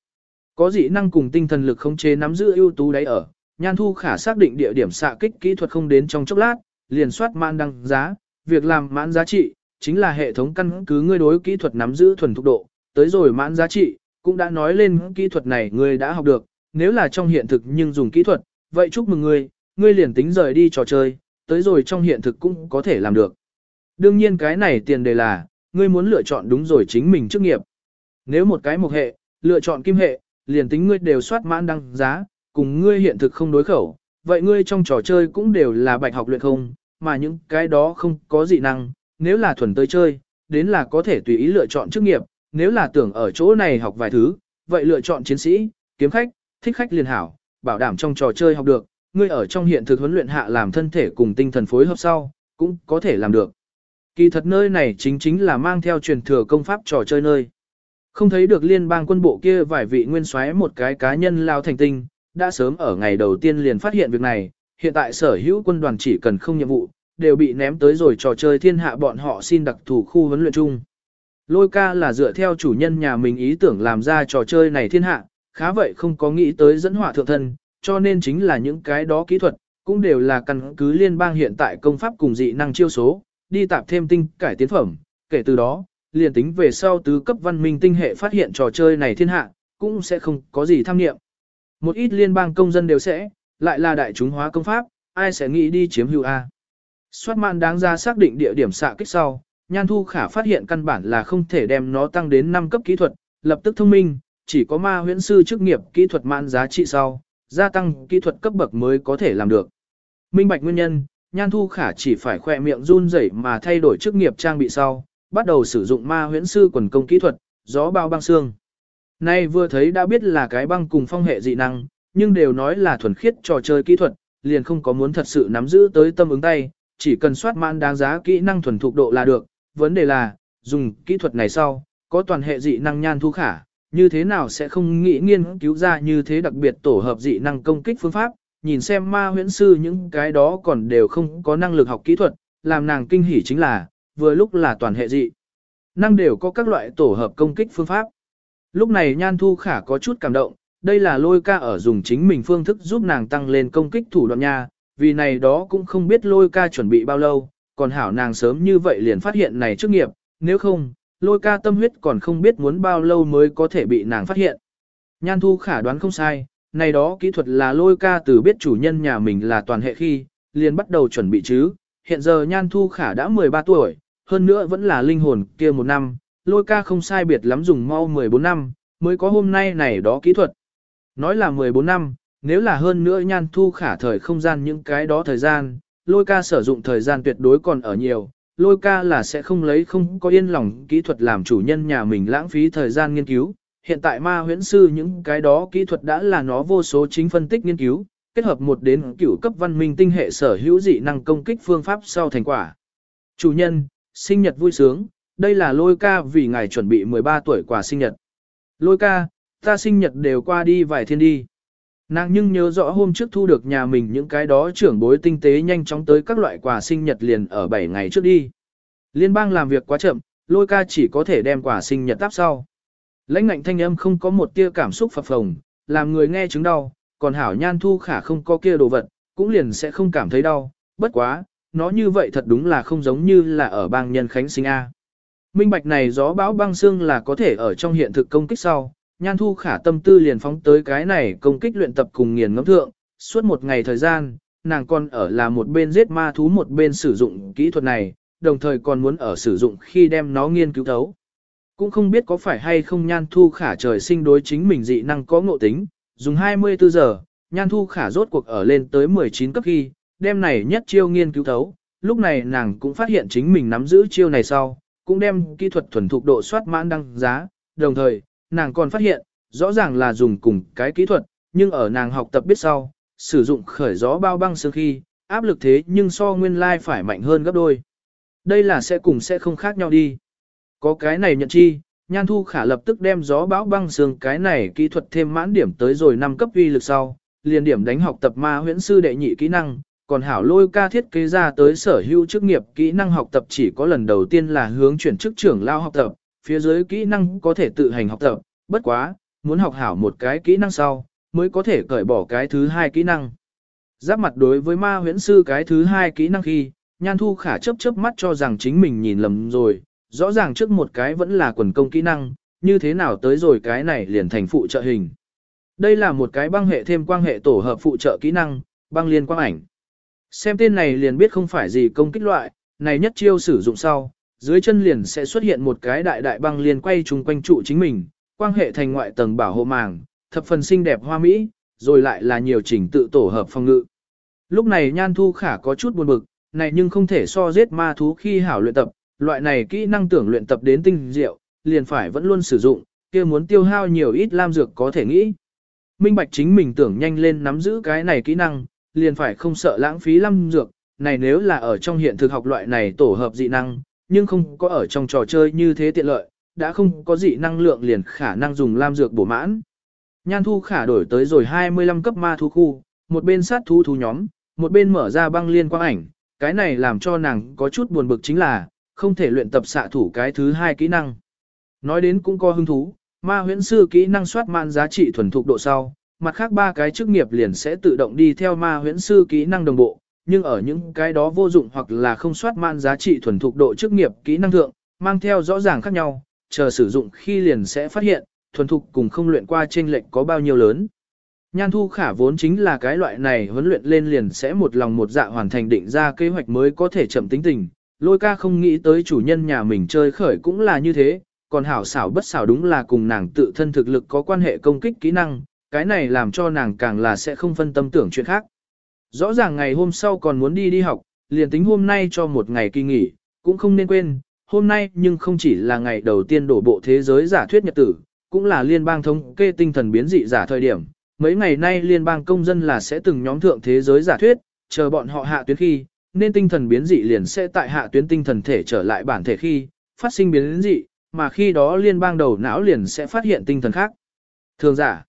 Có dị năng cùng tinh thần lực không chế nắm giữ ưu tú đấy ở, Nhan Thu Khả xác định địa điểm xạ kích kỹ thuật không đến trong chốc lát, liền soát mãn đăng giá, việc làm mãn giá trị, chính là hệ thống căn cứ ngươi đối kỹ thuật nắm giữ thuần thục độ, tới rồi mãn giá trị, cũng đã nói lên kỹ thuật này ngươi đã học được, nếu là trong hiện thực nhưng dùng kỹ thuật, vậy chúc mừng ngươi, ngươi liền tính rời đi trò chơi, tới rồi trong hiện thực cũng có thể làm được. Đương nhiên cái này tiền đề là, ngươi muốn lựa chọn đúng rồi chính mình chức nghiệp. Nếu một cái mục hệ, lựa chọn kim hệ, liền tính ngươi đều soát mãn đăng giá, cùng ngươi hiện thực không đối khẩu, vậy ngươi trong trò chơi cũng đều là bạch học luyện không, mà những cái đó không có dị năng, nếu là thuần tới chơi, đến là có thể tùy ý lựa chọn chức nghiệp, nếu là tưởng ở chỗ này học vài thứ, vậy lựa chọn chiến sĩ, kiếm khách, thích khách liền hảo, bảo đảm trong trò chơi học được, ngươi ở trong hiện thực huấn luyện hạ làm thân thể cùng tinh thần phối hợp sau, cũng có thể làm được. Kỳ thật nơi này chính chính là mang theo truyền thừa công pháp trò chơi nơi. Không thấy được liên bang quân bộ kia vài vị nguyên soái một cái cá nhân lao thành tinh, đã sớm ở ngày đầu tiên liền phát hiện việc này, hiện tại sở hữu quân đoàn chỉ cần không nhiệm vụ, đều bị ném tới rồi trò chơi thiên hạ bọn họ xin đặc thù khu huấn luyện chung. Lôi ca là dựa theo chủ nhân nhà mình ý tưởng làm ra trò chơi này thiên hạ, khá vậy không có nghĩ tới dẫn họa thượng thân, cho nên chính là những cái đó kỹ thuật, cũng đều là căn cứ liên bang hiện tại công pháp cùng dị năng chiêu số, đi tạp thêm tinh cải tiến phẩm, kể từ đó, liền tính về sau tứ cấp văn minh tinh hệ phát hiện trò chơi này thiên hạ, cũng sẽ không có gì tham nghiệm. Một ít liên bang công dân đều sẽ, lại là đại chúng hóa công pháp, ai sẽ nghĩ đi chiếm hữu A. Soát man đáng ra xác định địa điểm xạ kích sau, Nhan Thu Khả phát hiện căn bản là không thể đem nó tăng đến 5 cấp kỹ thuật, lập tức thông minh, chỉ có ma huyễn sư chức nghiệp kỹ thuật mạn giá trị sau, gia tăng kỹ thuật cấp bậc mới có thể làm được. Minh bạch nguyên nhân, Nhan Thu Khả chỉ phải khỏe miệng run rẩy mà thay đổi chức nghiệp trang bị sau, bắt đầu sử dụng ma huyễn sư quần công kỹ thuật, gió bao băng xương. Nay vừa thấy đã biết là cái băng cùng phong hệ dị năng, nhưng đều nói là thuần khiết trò chơi kỹ thuật, liền không có muốn thật sự nắm giữ tới tâm ứng tay, chỉ cần soát mãn đáng giá kỹ năng thuần thục độ là được. Vấn đề là, dùng kỹ thuật này sau, có toàn hệ dị năng nhan thu khả, như thế nào sẽ không nghĩ nghiên cứu ra như thế đặc biệt tổ hợp dị năng công kích phương pháp, nhìn xem ma huyễn sư những cái đó còn đều không có năng lực học kỹ thuật, làm nàng kinh hỉ chính là, vừa lúc là toàn hệ dị. Năng đều có các loại tổ hợp công kích phương pháp. Lúc này Nhan Thu Khả có chút cảm động, đây là lôi ca ở dùng chính mình phương thức giúp nàng tăng lên công kích thủ đoạn nha, vì này đó cũng không biết lôi ca chuẩn bị bao lâu, còn hảo nàng sớm như vậy liền phát hiện này trước nghiệp, nếu không, lôi ca tâm huyết còn không biết muốn bao lâu mới có thể bị nàng phát hiện. Nhan Thu Khả đoán không sai, này đó kỹ thuật là lôi ca từ biết chủ nhân nhà mình là toàn hệ khi, liền bắt đầu chuẩn bị chứ, hiện giờ Nhan Thu Khả đã 13 tuổi, hơn nữa vẫn là linh hồn kia một năm, lôi ca không sai biệt lắm dùng mau 14 năm, mới có hôm nay này đó kỹ thuật. Nói là 14 năm, nếu là hơn nữa nhan thu khả thời không gian những cái đó thời gian, lôi ca sử dụng thời gian tuyệt đối còn ở nhiều, lôi ca là sẽ không lấy không có yên lòng kỹ thuật làm chủ nhân nhà mình lãng phí thời gian nghiên cứu. Hiện tại ma huyễn sư những cái đó kỹ thuật đã là nó vô số chính phân tích nghiên cứu, kết hợp một đến cửu cấp văn minh tinh hệ sở hữu dị năng công kích phương pháp sau thành quả. Chủ nhân, sinh nhật vui sướng, đây là lôi ca vì ngài chuẩn bị 13 tuổi quà sinh nhật. Lôi ca, ta sinh nhật đều qua đi vài thiên đi. Nàng nhưng nhớ rõ hôm trước thu được nhà mình những cái đó trưởng bối tinh tế nhanh chóng tới các loại quà sinh nhật liền ở 7 ngày trước đi. Liên bang làm việc quá chậm, lôi ca chỉ có thể đem quà sinh nhật táp sau. Lãnh ngạnh thanh âm không có một tia cảm xúc phập phồng, làm người nghe chứng đau, còn hảo nhan thu khả không có kia đồ vật, cũng liền sẽ không cảm thấy đau, bất quá, nó như vậy thật đúng là không giống như là ở bang nhân khánh sinh A. Minh bạch này gió bão băng xương là có thể ở trong hiện thực công kích sau, nhan thu khả tâm tư liền phóng tới cái này công kích luyện tập cùng nghiền ngẫm thượng, suốt một ngày thời gian, nàng còn ở là một bên giết ma thú một bên sử dụng kỹ thuật này, đồng thời còn muốn ở sử dụng khi đem nó nghiên cứu thấu. Cũng không biết có phải hay không nhan thu khả trời sinh đối chính mình dị năng có ngộ tính, dùng 24 giờ, nhan thu khả rốt cuộc ở lên tới 19 cấp khi, đêm này nhất chiêu nghiên cứu thấu, lúc này nàng cũng phát hiện chính mình nắm giữ chiêu này sau, cũng đem kỹ thuật thuần thục độ soát mãn đăng giá, đồng thời, nàng còn phát hiện, rõ ràng là dùng cùng cái kỹ thuật, nhưng ở nàng học tập biết sau, sử dụng khởi gió bao băng sương khi, áp lực thế nhưng so nguyên lai phải mạnh hơn gấp đôi. Đây là sẽ cùng sẽ không khác nhau đi. Có cái này nhận chi, Nhan Thu Khả lập tức đem gió bão băng sương cái này kỹ thuật thêm mãn điểm tới rồi năm cấp uy lực sau, liền điểm đánh học tập ma huyễn sư đệ nhị kỹ năng, còn hảo lôi ca thiết kế ra tới sở hữu chức nghiệp kỹ năng học tập chỉ có lần đầu tiên là hướng chuyển chức trưởng lao học tập, phía dưới kỹ năng có thể tự hành học tập, bất quá, muốn học hảo một cái kỹ năng sau, mới có thể cởi bỏ cái thứ hai kỹ năng. Giáp mặt đối với ma huyễn sư cái thứ hai kỹ năng khi, nhan thu khả chớp chớp mắt cho rằng chính mình nhìn lầm rồi, rõ ràng trước một cái vẫn là quần công kỹ năng, như thế nào tới rồi cái này liền thành phụ trợ hình. Đây là một cái băng hệ thêm quang hệ tổ hợp phụ trợ kỹ năng, băng liên quang ảnh. Xem tên này liền biết không phải gì công kích loại, này nhất chiêu sử dụng sau, dưới chân liền sẽ xuất hiện một cái đại đại băng liên quay chung quanh trụ chính mình, quang hệ thành ngoại tầng bảo hộ màng, thập phần xinh đẹp hoa mỹ, rồi lại là nhiều chỉnh tự tổ hợp phong ngự. Lúc này Nhan Thu Khả có chút buồn bực, này nhưng không thể so giết ma thú khi hảo luyện tập, loại này kỹ năng tưởng luyện tập đến tinh diệu, liền phải vẫn luôn sử dụng, kia muốn tiêu hao nhiều ít lam dược có thể nghĩ. Minh bạch chính mình tưởng nhanh lên nắm giữ cái này kỹ năng, liền phải không sợ lãng phí lam dược, này nếu là ở trong hiện thực học loại này tổ hợp dị năng, nhưng không có ở trong trò chơi như thế tiện lợi, đã không có dị năng lượng liền khả năng dùng lam dược bổ mãn. Nhan thu khả đổi tới rồi 25 cấp ma thú khu, một bên sát thú thú nhóm, một bên mở ra băng liên quang ảnh, cái này làm cho nàng có chút buồn bực chính là, không thể luyện tập xạ thủ cái thứ hai kỹ năng. Nói đến cũng có hứng thú, ma huyễn sư kỹ năng soát man giá trị thuần thục độ sau, mặt khác ba cái chức nghiệp liền sẽ tự động đi theo ma huyễn sư kỹ năng đồng bộ, nhưng ở những cái đó vô dụng hoặc là không soát man giá trị thuần thục độ chức nghiệp kỹ năng thượng, mang theo rõ ràng khác nhau, chờ sử dụng khi liền sẽ phát hiện, thuần thục cùng không luyện qua trên lệnh có bao nhiêu lớn. Nhan thu khả vốn chính là cái loại này huấn luyện lên liền sẽ một lòng một dạ hoàn thành định ra kế hoạch mới có thể chậm tính tình. Lôi ca không nghĩ tới chủ nhân nhà mình chơi khởi cũng là như thế, còn hảo xảo bất xảo đúng là cùng nàng tự thân thực lực có quan hệ công kích kỹ năng, cái này làm cho nàng càng là sẽ không phân tâm tưởng chuyện khác. Rõ ràng ngày hôm sau còn muốn đi đi học, liền tính hôm nay cho một ngày kỳ nghỉ, cũng không nên quên, hôm nay nhưng không chỉ là ngày đầu tiên đổ bộ thế giới giả thuyết nhật tử, cũng là liên bang thống kê tinh thần biến dị giả thời điểm. Mấy ngày nay liên bang công dân là sẽ từng nhóm thượng thế giới giả thuyết, chờ bọn họ hạ tuyến khi, nên tinh thần biến dị liền sẽ tại hạ tuyến tinh thần thể trở lại bản thể khi, phát sinh biến dị, mà khi đó liên bang đầu não liền sẽ phát hiện tinh thần khác. Thường giả.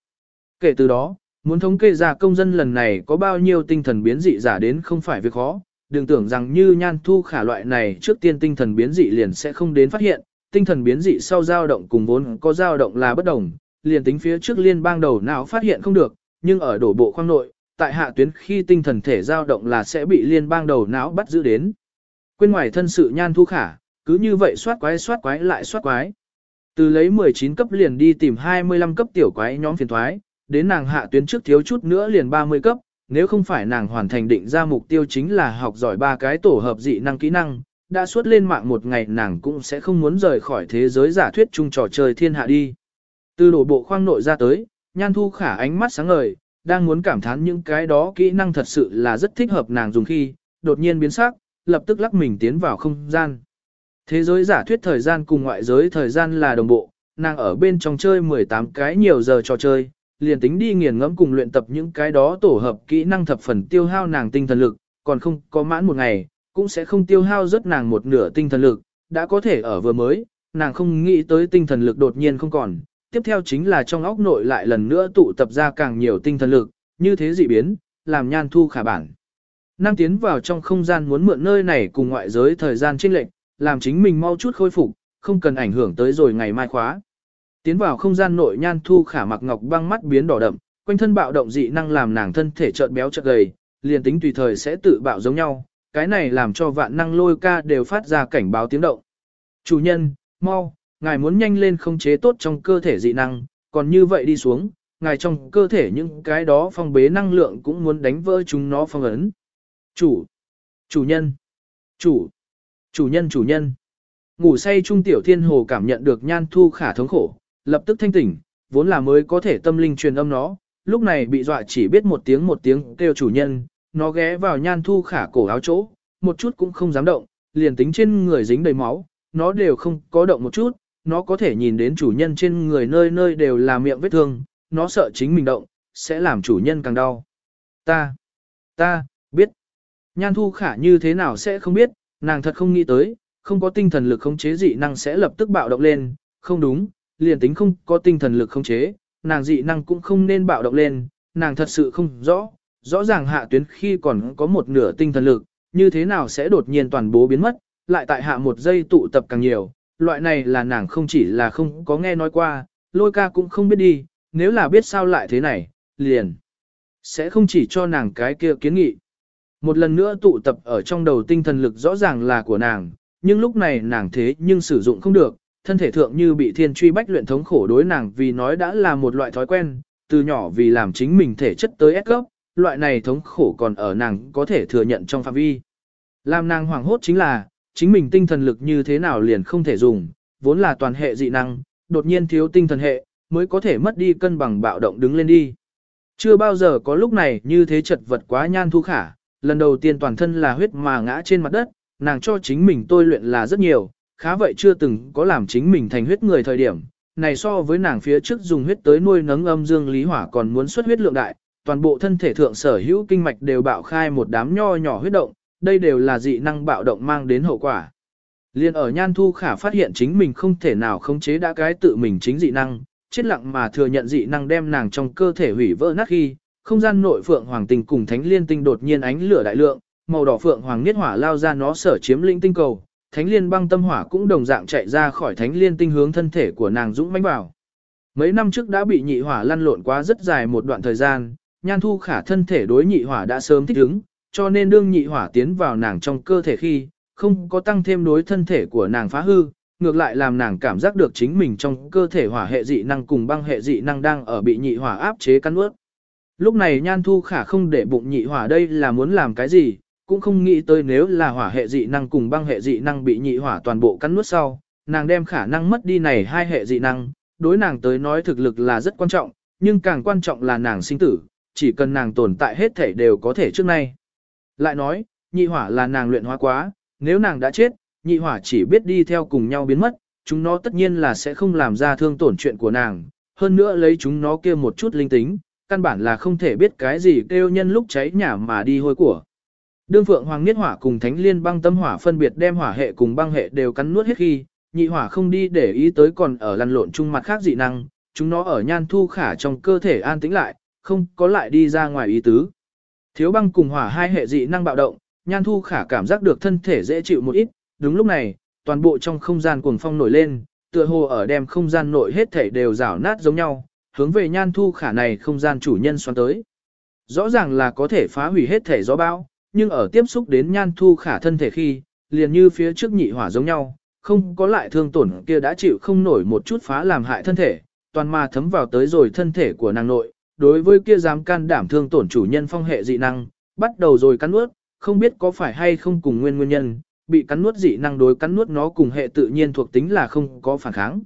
Kể từ đó, muốn thống kê ra công dân lần này có bao nhiêu tinh thần biến dị giả đến không phải việc khó, đừng tưởng rằng như nhan thu khả loại này trước tiên tinh thần biến dị liền sẽ không đến phát hiện, tinh thần biến dị sau dao động cùng vốn có dao động là bất đồng, liền tính phía trước liên bang đầu não phát hiện không được, nhưng ở đổ bộ khoang nội, tại hạ tuyến khi tinh thần thể dao động là sẽ bị liên bang đầu não bắt giữ đến. Quên ngoài thân sự nhan thu khả, cứ như vậy soát quái soát quái lại soát quái. Từ lấy 19 cấp liền đi tìm 25 cấp tiểu quái nhóm phiền thoái, đến nàng hạ tuyến trước thiếu chút nữa liền 30 cấp, nếu không phải nàng hoàn thành định ra mục tiêu chính là học giỏi ba cái tổ hợp dị năng kỹ năng, đã suốt lên mạng một ngày nàng cũng sẽ không muốn rời khỏi thế giới giả thuyết chung trò chơi thiên hạ đi. Từ đổ bộ khoang nội ra tới, nhan thu khả ánh mắt sáng ngời, đang muốn cảm thán những cái đó kỹ năng thật sự là rất thích hợp nàng dùng khi, đột nhiên biến sắc, lập tức lắc mình tiến vào không gian. Thế giới giả thuyết thời gian cùng ngoại giới thời gian là đồng bộ, nàng ở bên trong chơi 18 cái nhiều giờ trò chơi, liền tính đi nghiền ngẫm cùng luyện tập những cái đó tổ hợp kỹ năng thập phần tiêu hao nàng tinh thần lực, còn không có mãn một ngày, cũng sẽ không tiêu hao rất nàng một nửa tinh thần lực, đã có thể ở vừa mới, nàng không nghĩ tới tinh thần lực đột nhiên không còn, tiếp theo chính là trong óc nội lại lần nữa tụ tập ra càng nhiều tinh thần lực, như thế dị biến, làm nhan thu khả bản. Năng tiến vào trong không gian muốn mượn nơi này cùng ngoại giới thời gian chênh lệch, làm chính mình mau chút khôi phục, không cần ảnh hưởng tới rồi ngày mai khóa. Tiến vào không gian nội nhan thu khả mặc ngọc băng mắt biến đỏ đậm, quanh thân bạo động dị năng làm nàng thân thể chợt béo chợt gầy, liền tính tùy thời sẽ tự bạo giống nhau, cái này làm cho vạn năng lôi ca đều phát ra cảnh báo tiếng động. Chủ nhân, mau, ngài muốn nhanh lên không chế tốt trong cơ thể dị năng, còn như vậy đi xuống, ngài trong cơ thể những cái đó phong bế năng lượng cũng muốn đánh vỡ chúng nó phong ấn. Chủ, chủ nhân, chủ, chủ nhân chủ nhân. Ngủ say trung tiểu thiên hồ cảm nhận được nhan thu khả thống khổ, lập tức thanh tỉnh, vốn là mới có thể tâm linh truyền âm nó, lúc này bị dọa chỉ biết một tiếng một tiếng kêu chủ nhân, nó ghé vào nhan thu khả cổ áo chỗ, một chút cũng không dám động, liền tính trên người dính đầy máu, nó đều không có động một chút, nó có thể nhìn đến chủ nhân trên người nơi nơi đều là miệng vết thương, nó sợ chính mình động, sẽ làm chủ nhân càng đau. Ta, ta, biết. Nhan thu khả như thế nào sẽ không biết, nàng thật không nghĩ tới, không có tinh thần lực khống chế dị năng sẽ lập tức bạo động lên, không đúng, liền tính không có tinh thần lực khống chế, nàng dị năng cũng không nên bạo động lên, nàng thật sự không rõ, rõ ràng hạ tuyến khi còn có một nửa tinh thần lực, như thế nào sẽ đột nhiên toàn bố biến mất, lại tại hạ một giây tụ tập càng nhiều, loại này là nàng không chỉ là không có nghe nói qua, lôi ca cũng không biết đi, nếu là biết sao lại thế này, liền. Sẽ không chỉ cho nàng cái kia kiến nghị. Một lần nữa tụ tập ở trong đầu tinh thần lực rõ ràng là của nàng, nhưng lúc này nàng thế nhưng sử dụng không được, thân thể thượng như bị thiên truy bách luyện thống khổ đối nàng vì nói đã là một loại thói quen, từ nhỏ vì làm chính mình thể chất tới ép gốc, loại này thống khổ còn ở nàng có thể thừa nhận trong phạm vi. Làm nàng hoảng hốt chính là, chính mình tinh thần lực như thế nào liền không thể dùng, vốn là toàn hệ dị năng, đột nhiên thiếu tinh thần hệ, mới có thể mất đi cân bằng bạo động đứng lên đi. Chưa bao giờ có lúc này như thế chật vật quá nhan thu khả, lần đầu tiên toàn thân là huyết mà ngã trên mặt đất, nàng cho chính mình tôi luyện là rất nhiều, khá vậy chưa từng có làm chính mình thành huyết người thời điểm. Này so với nàng phía trước dùng huyết tới nuôi nấng âm dương lý hỏa còn muốn xuất huyết lượng đại, toàn bộ thân thể thượng sở hữu kinh mạch đều bạo khai một đám nho nhỏ huyết động, đây đều là dị năng bạo động mang đến hậu quả. Liên ở Nhan Thu Khả phát hiện chính mình không thể nào khống chế đã cái tự mình chính dị năng, chết lặng mà thừa nhận dị năng đem nàng trong cơ thể hủy vỡ nát khi, không gian nội phượng hoàng tinh cùng thánh liên tinh đột nhiên ánh lửa đại lượng, màu đỏ phượng hoàng niết hỏa lao ra nó sở chiếm linh tinh cầu, thánh liên băng tâm hỏa cũng đồng dạng chạy ra khỏi thánh liên tinh hướng thân thể của nàng dũng mãnh vào. Mấy năm trước đã bị nhị hỏa lăn lộn quá rất dài một đoạn thời gian, nhan thu khả thân thể đối nhị hỏa đã sớm thích ứng, cho nên đương nhị hỏa tiến vào nàng trong cơ thể khi, không có tăng thêm đối thân thể của nàng phá hư, ngược lại làm nàng cảm giác được chính mình trong cơ thể hỏa hệ dị năng cùng băng hệ dị năng đang ở bị nhị hỏa áp chế cắn ướt. Lúc này nhan thu khả không để bụng nhị hỏa đây là muốn làm cái gì, cũng không nghĩ tới nếu là hỏa hệ dị năng cùng băng hệ dị năng bị nhị hỏa toàn bộ cắn nuốt sau, nàng đem khả năng mất đi này hai hệ dị năng, đối nàng tới nói thực lực là rất quan trọng, nhưng càng quan trọng là nàng sinh tử, chỉ cần nàng tồn tại hết thể đều có thể trước nay. Lại nói, nhị hỏa là nàng luyện hóa quá, nếu nàng đã chết, nhị hỏa chỉ biết đi theo cùng nhau biến mất, chúng nó tất nhiên là sẽ không làm ra thương tổn chuyện của nàng, hơn nữa lấy chúng nó kia một chút linh tính, căn bản là không thể biết cái gì kêu nhân lúc cháy nhà mà đi hôi của. Đương Phượng Hoàng Niết Hỏa cùng Thánh Liên băng tâm hỏa phân biệt đem hỏa hệ cùng băng hệ đều cắn nuốt hết khi, nhị hỏa không đi để ý tới còn ở lăn lộn chung mặt khác dị năng, chúng nó ở nhan thu khả trong cơ thể an tĩnh lại, không có lại đi ra ngoài ý tứ. Thiếu băng cùng hỏa hai hệ dị năng bạo động, nhan thu khả cảm giác được thân thể dễ chịu một ít, đúng lúc này, toàn bộ trong không gian cuồng phong nổi lên, tựa hồ ở đem không gian nội hết thể đều rảo nát giống nhau, hướng về nhan thu khả này không gian chủ nhân xoắn tới. Rõ ràng là có thể phá hủy hết thể gió bão, nhưng ở tiếp xúc đến nhan thu khả thân thể khi, liền như phía trước nhị hỏa giống nhau, không có lại thương tổn kia đã chịu không nổi một chút phá làm hại thân thể, toàn mà thấm vào tới rồi thân thể của nàng nội, đối với kia dám can đảm thương tổn chủ nhân phong hệ dị năng, bắt đầu rồi cắn nuốt, không biết có phải hay không cùng nguyên nguyên nhân, bị cắn nuốt dị năng đối cắn nuốt nó cùng hệ tự nhiên thuộc tính là không có phản kháng.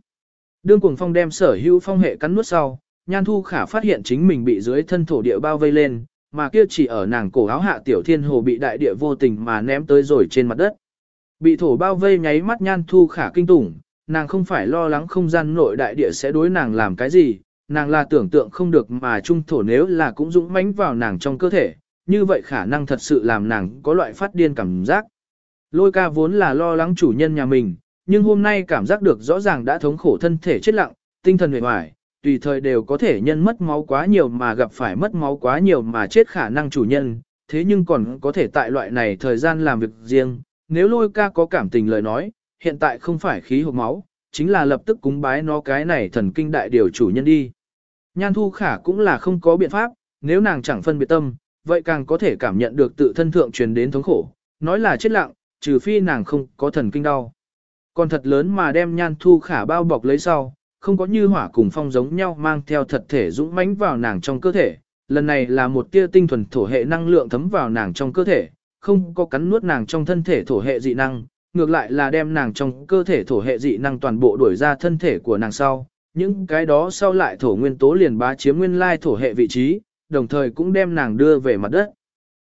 Đương cuồng phong đem sở hữu phong hệ cắn nuốt sau, Nhan Thu Khả phát hiện chính mình bị dưới thân thổ địa bao vây lên, mà kia chỉ ở nàng cổ áo hạ tiểu thiên hồ bị đại địa vô tình mà ném tới rồi trên mặt đất. Bị thổ bao vây nháy mắt Nhan Thu Khả kinh tủng, nàng không phải lo lắng không gian nội đại địa sẽ đối nàng làm cái gì, nàng là tưởng tượng không được mà trung thổ nếu là cũng dũng mãnh vào nàng trong cơ thể, như vậy khả năng thật sự làm nàng có loại phát điên cảm giác. Lôi ca vốn là lo lắng chủ nhân nhà mình, nhưng hôm nay cảm giác được rõ ràng đã thống khổ thân thể chết lặng, tinh thần mệt mỏi, tùy thời đều có thể nhân mất máu quá nhiều mà gặp phải mất máu quá nhiều mà chết khả năng chủ nhân, thế nhưng còn có thể tại loại này thời gian làm việc riêng, nếu lôi ca có cảm tình lời nói, hiện tại không phải khí hộp máu, chính là lập tức cúng bái nó cái này thần kinh đại điều chủ nhân đi. Nhan thu khả cũng là không có biện pháp, nếu nàng chẳng phân biệt tâm, vậy càng có thể cảm nhận được tự thân thượng truyền đến thống khổ, nói là chết lặng, trừ phi nàng không có thần kinh đau. Còn thật lớn mà đem nhan thu khả bao bọc lấy sau, không có như hỏa cùng phong giống nhau mang theo thật thể dũng mãnh vào nàng trong cơ thể. Lần này là một tia tinh thuần thổ hệ năng lượng thấm vào nàng trong cơ thể, không có cắn nuốt nàng trong thân thể thổ hệ dị năng, ngược lại là đem nàng trong cơ thể thổ hệ dị năng toàn bộ đuổi ra thân thể của nàng sau. Những cái đó sau lại thổ nguyên tố liền bá chiếm nguyên lai thổ hệ vị trí, đồng thời cũng đem nàng đưa về mặt đất.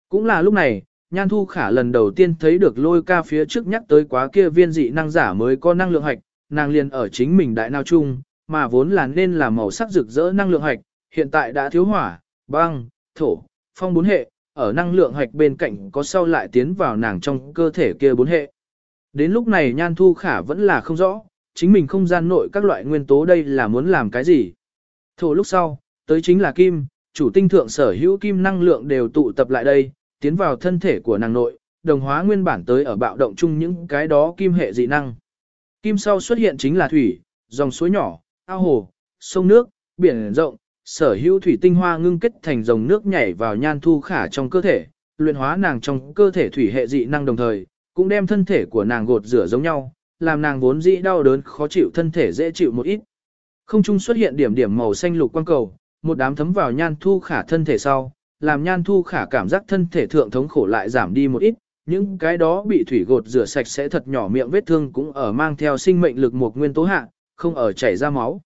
Cũng là lúc này, Nhan Thu Khả lần đầu tiên thấy được lôi ca phía trước nhắc tới quá kia viên dị năng giả mới có năng lượng hạch, nàng liền ở chính mình đại nào chung, mà vốn là nên là màu sắc rực rỡ năng lượng hạch, hiện tại đã thiếu hỏa, băng, thổ, phong bốn hệ, ở năng lượng hạch bên cạnh có sau lại tiến vào nàng trong cơ thể kia bốn hệ. Đến lúc này Nhan Thu Khả vẫn là không rõ, chính mình không gian nội các loại nguyên tố đây là muốn làm cái gì. Thổ lúc sau, tới chính là kim, chủ tinh thượng sở hữu kim năng lượng đều tụ tập lại đây, tiến vào thân thể của nàng nội, đồng hóa nguyên bản tới ở bạo động chung những cái đó kim hệ dị năng. Kim sau xuất hiện chính là thủy, dòng suối nhỏ, ao hồ, sông nước, biển rộng, sở hữu thủy tinh hoa ngưng kết thành dòng nước nhảy vào nhan thu khả trong cơ thể, luyện hóa nàng trong cơ thể thủy hệ dị năng đồng thời, cũng đem thân thể của nàng gột rửa giống nhau, làm nàng vốn dĩ đau đớn khó chịu thân thể dễ chịu một ít. Không trung xuất hiện điểm điểm màu xanh lục quang cầu, một đám thấm vào nhan thu khả thân thể sau, làm nhan thu khả cảm giác thân thể thượng thống khổ lại giảm đi một ít, những cái đó bị thủy gột rửa sạch sẽ thật nhỏ miệng vết thương cũng ở mang theo sinh mệnh lực một nguyên tố hạ, không ở chảy ra máu.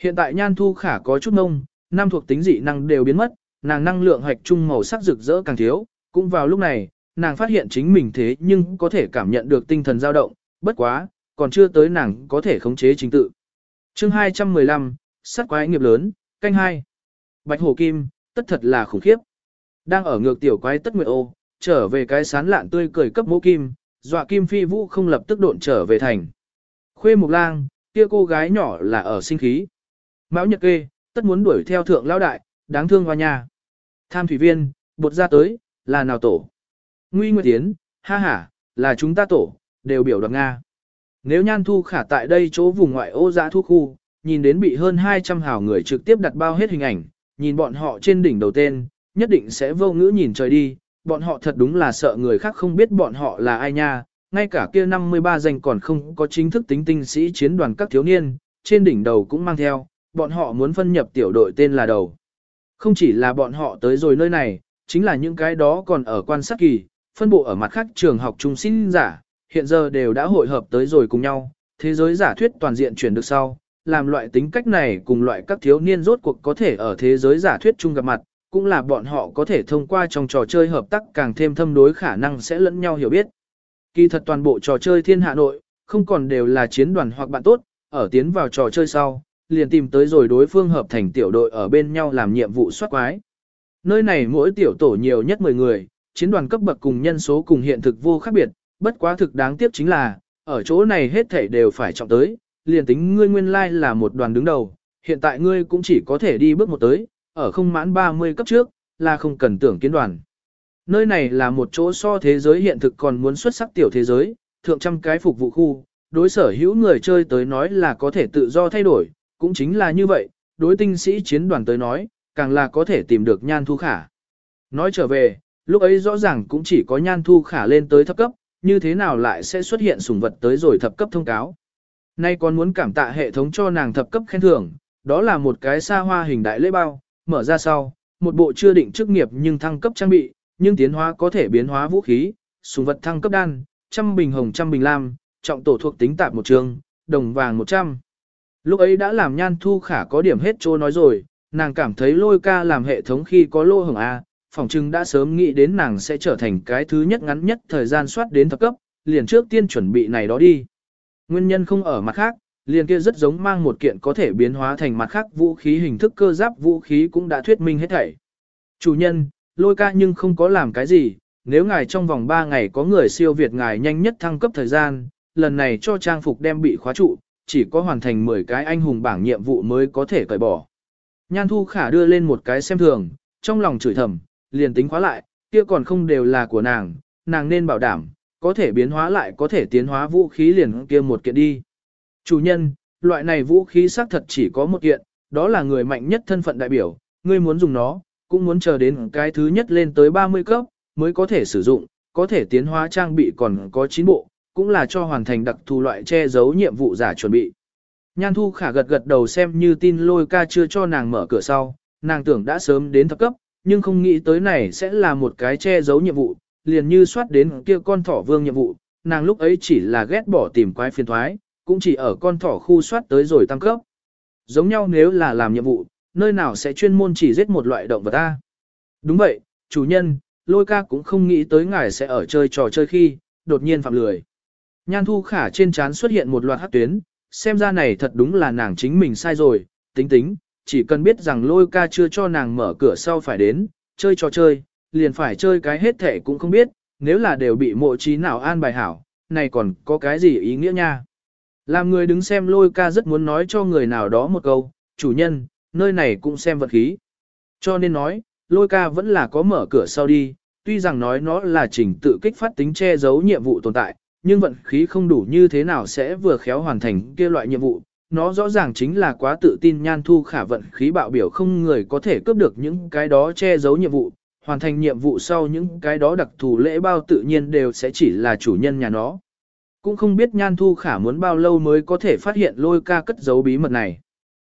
Hiện tại nhan thu khả có chút nông, năm thuộc tính dị năng đều biến mất, nàng năng lượng hạch trung màu sắc rực rỡ càng thiếu, cũng vào lúc này, nàng phát hiện chính mình thế nhưng có thể cảm nhận được tinh thần dao động, bất quá, còn chưa tới nàng có thể khống chế chính tự. chương 215, sát quái nghiệp lớn, canh hai Bạch hổ kim, tất thật là khủng khiếp. Đang ở ngược tiểu quái tất nguyệt ô, trở về cái sán lạn tươi cười cấp mũ kim, dọa kim phi vũ không lập tức độn trở về thành. Khuê mục lang, kia cô gái nhỏ là ở sinh khí. Mão nhật kê, tất muốn đuổi theo thượng lão đại, đáng thương hoa nhà. Tham thủy viên, bột ra tới, là nào tổ? Nguy Nguyệt Tiến, ha ha, là chúng ta tổ, đều biểu đoạt Nga. Nếu nhan thu khả tại đây chỗ vùng ngoại ô giã thu khu, nhìn đến bị hơn 200 hào người trực tiếp đặt bao hết hình ảnh, nhìn bọn họ trên đỉnh đầu tên, nhất định sẽ vô ngữ nhìn trời đi, bọn họ thật đúng là sợ người khác không biết bọn họ là ai nha, ngay cả kia 53 danh còn không có chính thức tính tinh sĩ chiến đoàn các thiếu niên, trên đỉnh đầu cũng mang theo, bọn họ muốn phân nhập tiểu đội tên là đầu. Không chỉ là bọn họ tới rồi nơi này, chính là những cái đó còn ở quan sát kỳ, phân bộ ở mặt khác trường học trung sinh giả, hiện giờ đều đã hội hợp tới rồi cùng nhau, thế giới giả thuyết toàn diện chuyển được sau, làm loại tính cách này cùng loại các thiếu niên rốt cuộc có thể ở thế giới giả thuyết chung gặp mặt, cũng là bọn họ có thể thông qua trong trò chơi hợp tác càng thêm thâm đối khả năng sẽ lẫn nhau hiểu biết. Kỳ thật toàn bộ trò chơi thiên hạ nội, không còn đều là chiến đoàn hoặc bạn tốt, ở tiến vào trò chơi sau, liền tìm tới rồi đối phương hợp thành tiểu đội ở bên nhau làm nhiệm vụ soát quái. Nơi này mỗi tiểu tổ nhiều nhất 10 người, chiến đoàn cấp bậc cùng nhân số cùng hiện thực vô khác biệt, bất quá thực đáng tiếc chính là, ở chỗ này hết thảy đều phải trọng tới, liền tính ngươi nguyên lai like là một đoàn đứng đầu, hiện tại ngươi cũng chỉ có thể đi bước một tới, ở không mãn 30 cấp trước, là không cần tưởng kiến đoàn. Nơi này là một chỗ so thế giới hiện thực còn muốn xuất sắc tiểu thế giới, thượng trăm cái phục vụ khu, đối sở hữu người chơi tới nói là có thể tự do thay đổi, cũng chính là như vậy, đối tinh sĩ chiến đoàn tới nói, càng là có thể tìm được nhan thu khả. Nói trở về, lúc ấy rõ ràng cũng chỉ có nhan thu khả lên tới thấp cấp, như thế nào lại sẽ xuất hiện sùng vật tới rồi thập cấp thông cáo. Nay còn muốn cảm tạ hệ thống cho nàng thập cấp khen thưởng, đó là một cái xa hoa hình đại lễ bao, mở ra sau, một bộ chưa định chức nghiệp nhưng thăng cấp trang bị, nhưng tiến hóa có thể biến hóa vũ khí, sùng vật thăng cấp đan, trăm bình hồng trăm bình lam, trọng tổ thuộc tính tạp một trường, đồng vàng 100. Lúc ấy đã làm nhan thu khả có điểm hết trô nói rồi, nàng cảm thấy lôi ca làm hệ thống khi có lô hồng A, phòng trưng đã sớm nghĩ đến nàng sẽ trở thành cái thứ nhất ngắn nhất thời gian soát đến thập cấp, liền trước tiên chuẩn bị này đó đi. Nguyên nhân không ở mặt khác, liền kia rất giống mang một kiện có thể biến hóa thành mặt khác vũ khí hình thức cơ giáp vũ khí cũng đã thuyết minh hết thảy. Chủ nhân, lôi ca nhưng không có làm cái gì, nếu ngài trong vòng 3 ngày có người siêu việt ngài nhanh nhất thăng cấp thời gian, lần này cho trang phục đem bị khóa trụ, chỉ có hoàn thành 10 cái anh hùng bảng nhiệm vụ mới có thể cởi bỏ. Nhan Thu Khả đưa lên một cái xem thường, trong lòng chửi thầm, liền tính khóa lại, kia còn không đều là của nàng, nàng nên bảo đảm, có thể biến hóa lại có thể tiến hóa vũ khí liền kia một kiện đi. Chủ nhân, loại này vũ khí xác thật chỉ có một kiện, đó là người mạnh nhất thân phận đại biểu, ngươi muốn dùng nó, cũng muốn chờ đến cái thứ nhất lên tới 30 cấp, mới có thể sử dụng, có thể tiến hóa trang bị còn có 9 bộ, cũng là cho hoàn thành đặc thù loại che giấu nhiệm vụ giả chuẩn bị. Nhan Thu Khả gật gật đầu xem như tin lôi ca chưa cho nàng mở cửa sau, nàng tưởng đã sớm đến thập cấp, nhưng không nghĩ tới này sẽ là một cái che giấu nhiệm vụ, liền như soát đến kia con thỏ vương nhiệm vụ, nàng lúc ấy chỉ là ghét bỏ tìm quái phiền thoái, cũng chỉ ở con thỏ khu soát tới rồi tăng cấp. Giống nhau nếu là làm nhiệm vụ, nơi nào sẽ chuyên môn chỉ giết một loại động vật ta. Đúng vậy, chủ nhân, lôi ca cũng không nghĩ tới ngài sẽ ở chơi trò chơi khi, đột nhiên phạm lười. Nhan thu khả trên trán xuất hiện một loạt hát tuyến, xem ra này thật đúng là nàng chính mình sai rồi, tính tính, chỉ cần biết rằng lôi ca chưa cho nàng mở cửa sau phải đến, chơi trò chơi, liền phải chơi cái hết thể cũng không biết, nếu là đều bị mộ trí nào an bài hảo, này còn có cái gì ý nghĩa nha. Làm người đứng xem lôi ca rất muốn nói cho người nào đó một câu, chủ nhân, nơi này cũng xem vật khí. Cho nên nói, lôi ca vẫn là có mở cửa sau đi, tuy rằng nói nó là trình tự kích phát tính che giấu nhiệm vụ tồn tại, nhưng vận khí không đủ như thế nào sẽ vừa khéo hoàn thành kia loại nhiệm vụ. Nó rõ ràng chính là quá tự tin nhan thu khả vận khí bạo biểu không người có thể cướp được những cái đó che giấu nhiệm vụ, hoàn thành nhiệm vụ sau những cái đó đặc thù lễ bao tự nhiên đều sẽ chỉ là chủ nhân nhà nó. Cũng không biết nhan thu khả muốn bao lâu mới có thể phát hiện lôi ca cất giấu bí mật này.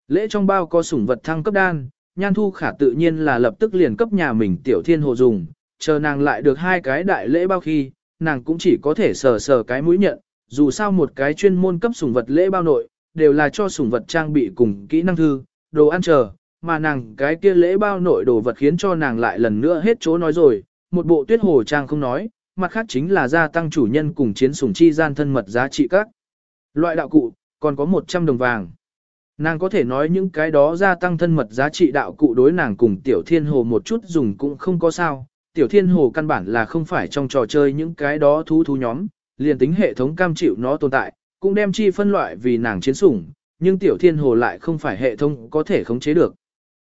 Lễ trong bao có sủng vật thăng cấp đan, nhan thu khả tự nhiên là lập tức liền cấp nhà mình tiểu thiên hồ dùng, chờ nàng lại được hai cái đại lễ bao khi, nàng cũng chỉ có thể sờ sờ cái mũi nhận, dù sao một cái chuyên môn cấp sủng vật lễ bao nội, đều là cho sủng vật trang bị cùng kỹ năng thư, đồ ăn chờ, mà nàng cái kia lễ bao nội đồ vật khiến cho nàng lại lần nữa hết chỗ nói rồi, một bộ tuyết hồ trang không nói, mặt khác chính là gia tăng chủ nhân cùng chiến sủng chi gian thân mật giá trị các. Loại đạo cụ, còn có 100 đồng vàng. Nàng có thể nói những cái đó gia tăng thân mật giá trị đạo cụ đối nàng cùng tiểu thiên hồ một chút dùng cũng không có sao. Tiểu thiên hồ căn bản là không phải trong trò chơi những cái đó thú thú nhóm, liền tính hệ thống cam chịu nó tồn tại, cũng đem chi phân loại vì nàng chiến sủng, nhưng tiểu thiên hồ lại không phải hệ thống có thể khống chế được.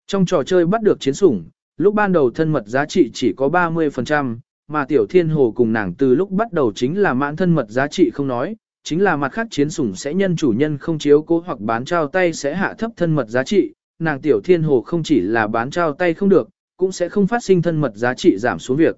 Trong trò chơi bắt được chiến sủng, lúc ban đầu thân mật giá trị chỉ có 30%, mà tiểu thiên hồ cùng nàng từ lúc bắt đầu chính là mãn thân mật giá trị không nói, chính là mặt khác chiến sủng sẽ nhân chủ nhân không chiếu cố hoặc bán trao tay sẽ hạ thấp thân mật giá trị, nàng tiểu thiên hồ không chỉ là bán trao tay không được, cũng sẽ không phát sinh thân mật giá trị giảm xuống việc.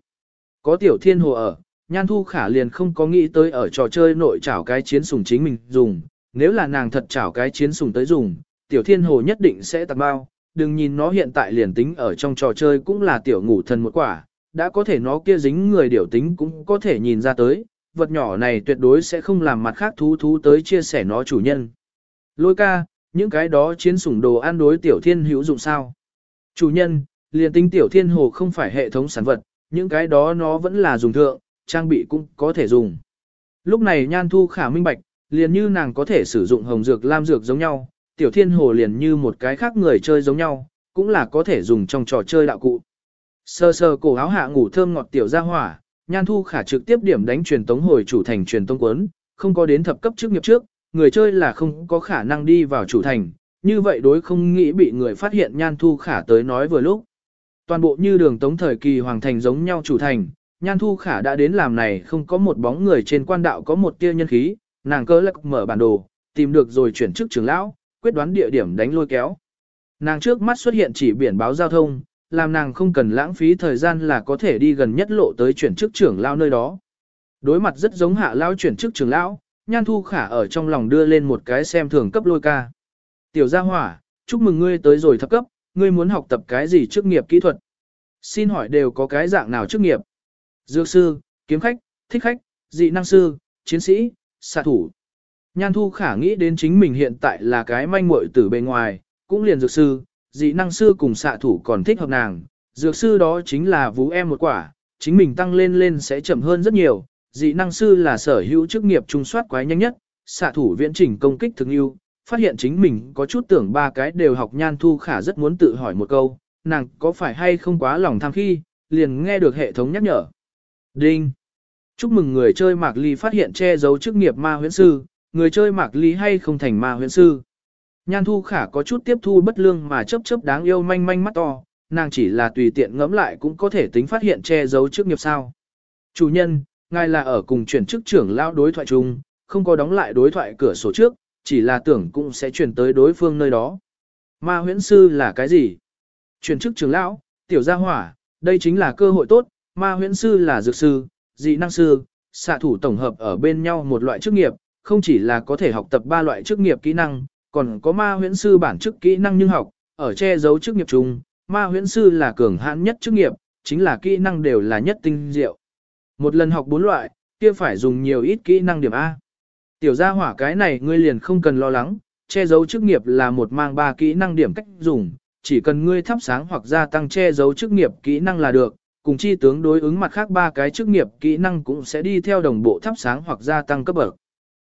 Có tiểu thiên hồ ở, nhan thu khả liền không có nghĩ tới ở trò chơi nội trảo cái chiến sủng chính mình dùng, nếu là nàng thật trảo cái chiến sủng tới dùng, tiểu thiên hồ nhất định sẽ tặng bao, đừng nhìn nó hiện tại liền tính ở trong trò chơi cũng là tiểu ngủ thần một quả, đã có thể nó kia dính người điều tính cũng có thể nhìn ra tới, vật nhỏ này tuyệt đối sẽ không làm mặt khác thú thú tới chia sẻ nó chủ nhân. Lôi ca, những cái đó chiến sủng đồ ăn đối tiểu thiên hữu dụng sao? Chủ nhân, liền tính tiểu thiên hồ không phải hệ thống sản vật, những cái đó nó vẫn là dùng thượng, trang bị cũng có thể dùng. Lúc này nhan thu khả minh bạch, liền như nàng có thể sử dụng hồng dược lam dược giống nhau, tiểu thiên hồ liền như một cái khác người chơi giống nhau, cũng là có thể dùng trong trò chơi đạo cụ. Sơ sơ cổ áo hạ ngủ thơm ngọt tiểu ra hỏa, nhan thu khả trực tiếp điểm đánh truyền tống hồi chủ thành truyền tống quấn, không có đến thập cấp trước nghiệp trước, người chơi là không có khả năng đi vào chủ thành, như vậy đối không nghĩ bị người phát hiện nhan thu khả tới nói vừa lúc. Toàn bộ như đường tống thời kỳ hoàng thành giống nhau chủ thành, nhan thu khả đã đến làm này không có một bóng người trên quan đạo có một tia nhân khí, nàng cơ lạc mở bản đồ, tìm được rồi chuyển chức trưởng lão, quyết đoán địa điểm đánh lôi kéo. Nàng trước mắt xuất hiện chỉ biển báo giao thông, làm nàng không cần lãng phí thời gian là có thể đi gần nhất lộ tới chuyển chức trưởng lão nơi đó. Đối mặt rất giống hạ lão chuyển chức trưởng lão, Nhan Thu Khả ở trong lòng đưa lên một cái xem thường cấp lôi ca. Tiểu gia hỏa, chúc mừng ngươi tới rồi thấp cấp, ngươi muốn học tập cái gì chức nghiệp kỹ thuật? Xin hỏi đều có cái dạng nào chức nghiệp? Dược sư, kiếm khách, thích khách, dị năng sư, chiến sĩ, xạ thủ. Nhan Thu Khả nghĩ đến chính mình hiện tại là cái manh muội từ bên ngoài, cũng liền dược sư, dị năng sư cùng xạ thủ còn thích hợp nàng. Dược sư đó chính là vũ em một quả, chính mình tăng lên lên sẽ chậm hơn rất nhiều. Dị năng sư là sở hữu chức nghiệp trung soát quái nhanh nhất, xạ thủ viễn trình công kích thường ưu. Phát hiện chính mình có chút tưởng ba cái đều học nhan thu khả rất muốn tự hỏi một câu, nàng có phải hay không quá lòng tham khi, liền nghe được hệ thống nhắc nhở. Đinh! Chúc mừng người chơi Mạc Ly phát hiện che giấu chức nghiệp ma huyễn sư, người chơi Mạc Ly hay không thành ma huyễn sư. Nhan thu khả có chút tiếp thu bất lương mà chớp chớp đáng yêu manh manh mắt to, nàng chỉ là tùy tiện ngẫm lại cũng có thể tính phát hiện che giấu chức nghiệp sao. Chủ nhân, ngài là ở cùng chuyển chức trưởng lão đối thoại chung, không có đóng lại đối thoại cửa sổ trước, chỉ là tưởng cũng sẽ chuyển tới đối phương nơi đó. Ma huyễn sư là cái gì? Chuyển chức trưởng lão, tiểu gia hỏa, đây chính là cơ hội tốt, ma huyễn sư là dược sư, dị năng sư, xạ thủ tổng hợp ở bên nhau một loại chức nghiệp, không chỉ là có thể học tập ba loại chức nghiệp kỹ năng, còn có ma huyễn sư bản chức kỹ năng nhưng học, ở che giấu chức nghiệp chung, ma huyễn sư là cường hãn nhất chức nghiệp, chính là kỹ năng đều là nhất tinh diệu. Một lần học bốn loại, kia phải dùng nhiều ít kỹ năng điểm A. Tiểu gia hỏa cái này ngươi liền không cần lo lắng, che giấu chức nghiệp là một mang ba kỹ năng điểm cách dùng, chỉ cần ngươi thắp sáng hoặc gia tăng che giấu chức nghiệp kỹ năng là được, cùng chi tướng đối ứng mặt khác ba cái chức nghiệp kỹ năng cũng sẽ đi theo đồng bộ thắp sáng hoặc gia tăng cấp bậc.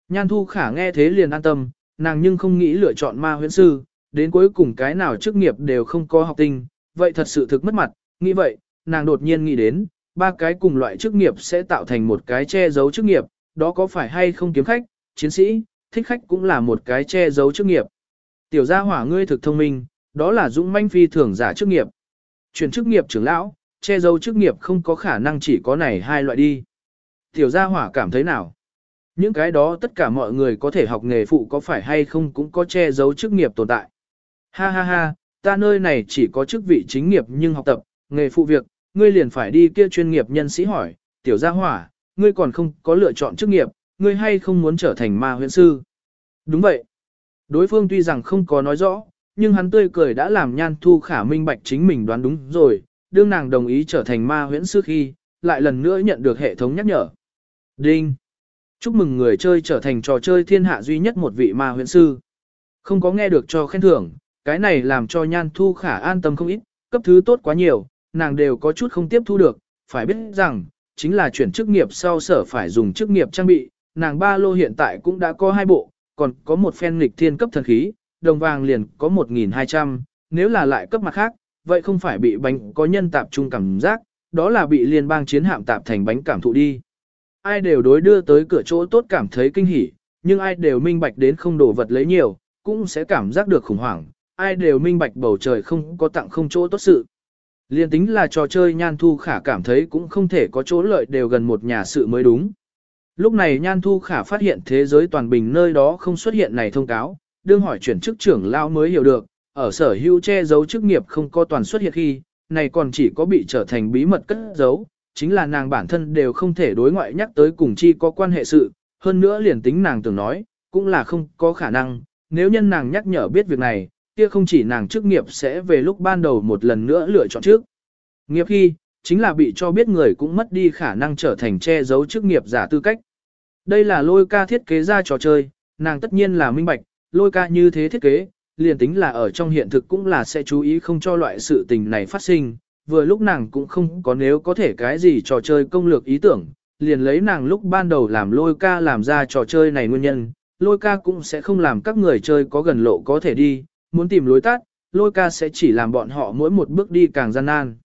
Nhan Thu Khả nghe thế liền an tâm, nàng nhưng không nghĩ lựa chọn ma huyễn sư, đến cuối cùng cái nào chức nghiệp đều không có học tinh, vậy thật sự thực mất mặt, nghĩ vậy, nàng đột nhiên nghĩ đến, ba cái cùng loại chức nghiệp sẽ tạo thành một cái che giấu chức nghiệp, đó có phải hay không kiếm khách, chiến sĩ, thích khách cũng là một cái che giấu chức nghiệp. Tiểu gia hỏa ngươi thực thông minh, đó là dũng manh phi thường giả chức nghiệp. Chuyển chức nghiệp trưởng lão, che giấu chức nghiệp không có khả năng chỉ có này hai loại đi. Tiểu gia hỏa cảm thấy nào? Những cái đó tất cả mọi người có thể học nghề phụ có phải hay không cũng có che giấu chức nghiệp tồn tại. Ha ha ha, ta nơi này chỉ có chức vị chính nghiệp nhưng học tập, nghề phụ việc, ngươi liền phải đi kia chuyên nghiệp nhân sĩ hỏi, tiểu gia hỏa, ngươi còn không có lựa chọn chức nghiệp, ngươi hay không muốn trở thành ma huyện sư. Đúng vậy. Đối phương tuy rằng không có nói rõ, nhưng hắn tươi cười đã làm nhan thu khả minh bạch chính mình đoán đúng rồi, đương nàng đồng ý trở thành ma huyễn sư khi, lại lần nữa nhận được hệ thống nhắc nhở. Đinh! Chúc mừng người chơi trở thành trò chơi thiên hạ duy nhất một vị ma huyễn sư. Không có nghe được cho khen thưởng, cái này làm cho nhan thu khả an tâm không ít, cấp thứ tốt quá nhiều, nàng đều có chút không tiếp thu được, phải biết rằng, chính là chuyển chức nghiệp sau sở phải dùng chức nghiệp trang bị, nàng ba lô hiện tại cũng đã có hai bộ, còn có một phen nghịch thiên cấp thần khí, đồng vàng liền có 1.200, nếu là lại cấp mặt khác, vậy không phải bị bánh có nhân tạp trung cảm giác, đó là bị liên bang chiến hạm tạp thành bánh cảm thụ đi. Ai đều đối đưa tới cửa chỗ tốt cảm thấy kinh hỉ, nhưng ai đều minh bạch đến không đổ vật lấy nhiều, cũng sẽ cảm giác được khủng hoảng, ai đều minh bạch bầu trời không có tặng không chỗ tốt sự. Liên tính là trò chơi nhan thu khả cảm thấy cũng không thể có chỗ lợi đều gần một nhà sự mới đúng. Lúc này nhan thu khả phát hiện thế giới toàn bình nơi đó không xuất hiện này thông cáo, đương hỏi chuyển chức trưởng lao mới hiểu được, ở sở hữu che giấu chức nghiệp không có toàn xuất hiện khi, này còn chỉ có bị trở thành bí mật cất giấu, chính là nàng bản thân đều không thể đối ngoại nhắc tới cùng chi có quan hệ sự, hơn nữa liền tính nàng tưởng nói, cũng là không có khả năng, nếu nhân nàng nhắc nhở biết việc này, kia không chỉ nàng chức nghiệp sẽ về lúc ban đầu một lần nữa lựa chọn trước. Nghiệp khi, chính là bị cho biết người cũng mất đi khả năng trở thành che giấu chức nghiệp giả tư cách. Đây là lôi ca thiết kế ra trò chơi, nàng tất nhiên là minh bạch, lôi ca như thế thiết kế, liền tính là ở trong hiện thực cũng là sẽ chú ý không cho loại sự tình này phát sinh, vừa lúc nàng cũng không có nếu có thể cái gì trò chơi công lược ý tưởng, liền lấy nàng lúc ban đầu làm lôi ca làm ra trò chơi này nguyên nhân, lôi ca cũng sẽ không làm các người chơi có gần lộ có thể đi, muốn tìm lối tắt, lôi ca sẽ chỉ làm bọn họ mỗi một bước đi càng gian nan.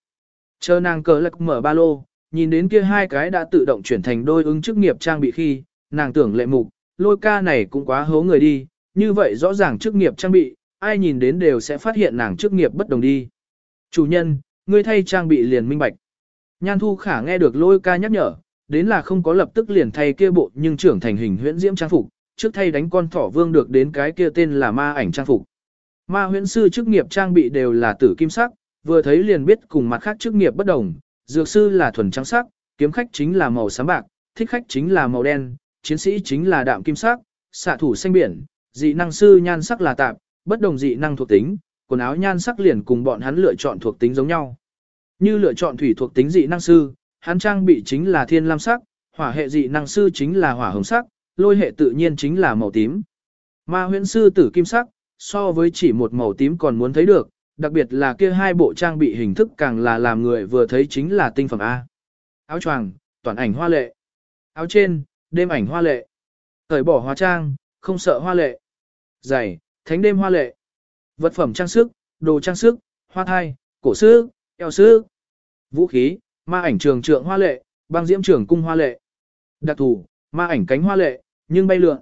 Chờ nàng cờ lạc mở ba lô, nhìn đến kia hai cái đã tự động chuyển thành đôi ứng chức nghiệp trang bị khi, nàng tưởng lệ mục, lôi ca này cũng quá hố người đi, như vậy rõ ràng chức nghiệp trang bị, ai nhìn đến đều sẽ phát hiện nàng chức nghiệp bất đồng đi. Chủ nhân, ngươi thay trang bị liền minh bạch. Nhan thu khả nghe được lôi ca nhắc nhở, đến là không có lập tức liền thay kia bộ nhưng trưởng thành hình huyễn diễm trang phục, trước thay đánh con thỏ vương được đến cái kia tên là ma ảnh trang phục. Ma huyễn sư chức nghiệp trang bị đều là tử kim sắc, vừa thấy liền biết cùng mặt khác chức nghiệp bất đồng, dược sư là thuần trắng sắc, kiếm khách chính là màu xám bạc, thích khách chính là màu đen, chiến sĩ chính là đạm kim sắc, xạ thủ xanh biển, dị năng sư nhan sắc là tạp, bất đồng dị năng thuộc tính, quần áo nhan sắc liền cùng bọn hắn lựa chọn thuộc tính giống nhau. Như lựa chọn thủy thuộc tính dị năng sư, hắn trang bị chính là thiên lam sắc, hỏa hệ dị năng sư chính là hỏa hồng sắc, lôi hệ tự nhiên chính là màu tím. Ma huyễn sư tử kim sắc, so với chỉ một màu tím còn muốn thấy được, đặc biệt là kia hai bộ trang bị hình thức càng là làm người vừa thấy chính là tinh phẩm A. Áo choàng, toàn ảnh hoa lệ. Áo trên, đêm ảnh hoa lệ. Thời bỏ hóa trang, không sợ hoa lệ. Giày, thánh đêm hoa lệ. Vật phẩm trang sức, đồ trang sức, hoa thai, cổ sứ, eo sứ. Vũ khí, ma ảnh trường trượng hoa lệ, băng diễm trường cung hoa lệ. Đặc thù ma ảnh cánh hoa lệ, nhưng bay lượn.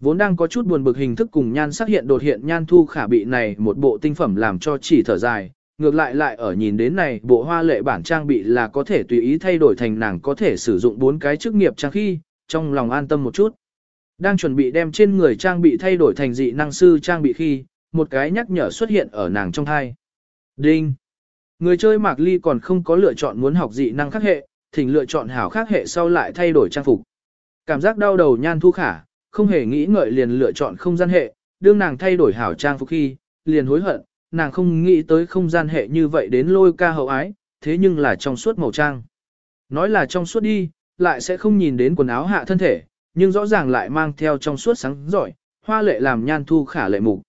Vốn đang có chút buồn bực hình thức cùng nhan sắc hiện đột hiện nhan thu khả bị này một bộ tinh phẩm làm cho chỉ thở dài, ngược lại lại ở nhìn đến này bộ hoa lệ bản trang bị là có thể tùy ý thay đổi thành nàng có thể sử dụng bốn cái chức nghiệp trang khi, trong lòng an tâm một chút. Đang chuẩn bị đem trên người trang bị thay đổi thành dị năng sư trang bị khi, một cái nhắc nhở xuất hiện ở nàng trong thai. Đinh! Người chơi Mạc Ly còn không có lựa chọn muốn học dị năng khác hệ, thỉnh lựa chọn hảo khác hệ sau lại thay đổi trang phục. Cảm giác đau đầu nhan thu khả, không hề nghĩ ngợi liền lựa chọn không gian hệ, đương nàng thay đổi hảo trang phục khi, liền hối hận, nàng không nghĩ tới không gian hệ như vậy đến lôi ca hậu ái, thế nhưng là trong suốt màu trang. Nói là trong suốt đi, lại sẽ không nhìn đến quần áo hạ thân thể, nhưng rõ ràng lại mang theo trong suốt sáng giỏi, hoa lệ làm nhan thu khả lệ mục.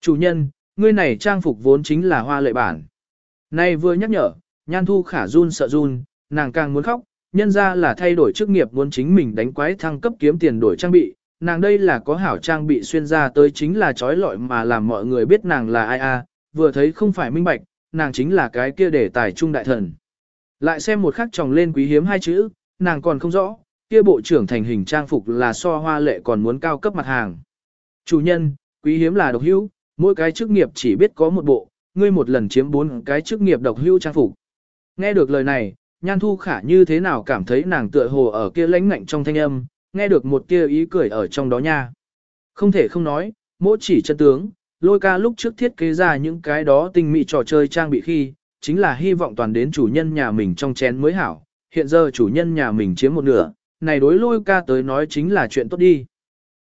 Chủ nhân, ngươi này trang phục vốn chính là hoa lệ bản. Nay vừa nhắc nhở, nhan thu khả run sợ run, nàng càng muốn khóc, nhân ra là thay đổi chức nghiệp muốn chính mình đánh quái thăng cấp kiếm tiền đổi trang bị, nàng đây là có hảo trang bị xuyên ra tới chính là trói lọi mà làm mọi người biết nàng là ai a, vừa thấy không phải minh bạch, nàng chính là cái kia để tài trung đại thần. Lại xem một khắc tròng lên quý hiếm hai chữ, nàng còn không rõ, kia bộ trưởng thành hình trang phục là so hoa lệ còn muốn cao cấp mặt hàng. Chủ nhân, quý hiếm là độc hữu, mỗi cái chức nghiệp chỉ biết có một bộ, ngươi một lần chiếm bốn cái chức nghiệp độc hữu trang phục. Nghe được lời này, Nhan Thu Khả như thế nào cảm thấy nàng tựa hồ ở kia lãnh ngạnh trong thanh âm, nghe được một tia ý cười ở trong đó nha. Không thể không nói, mỗi chỉ chân tướng, lôi ca lúc trước thiết kế ra những cái đó tinh mỹ trò chơi trang bị khi, chính là hy vọng toàn đến chủ nhân nhà mình trong chén mới hảo. Hiện giờ chủ nhân nhà mình chiếm một nửa, này đối lôi ca tới nói chính là chuyện tốt đi.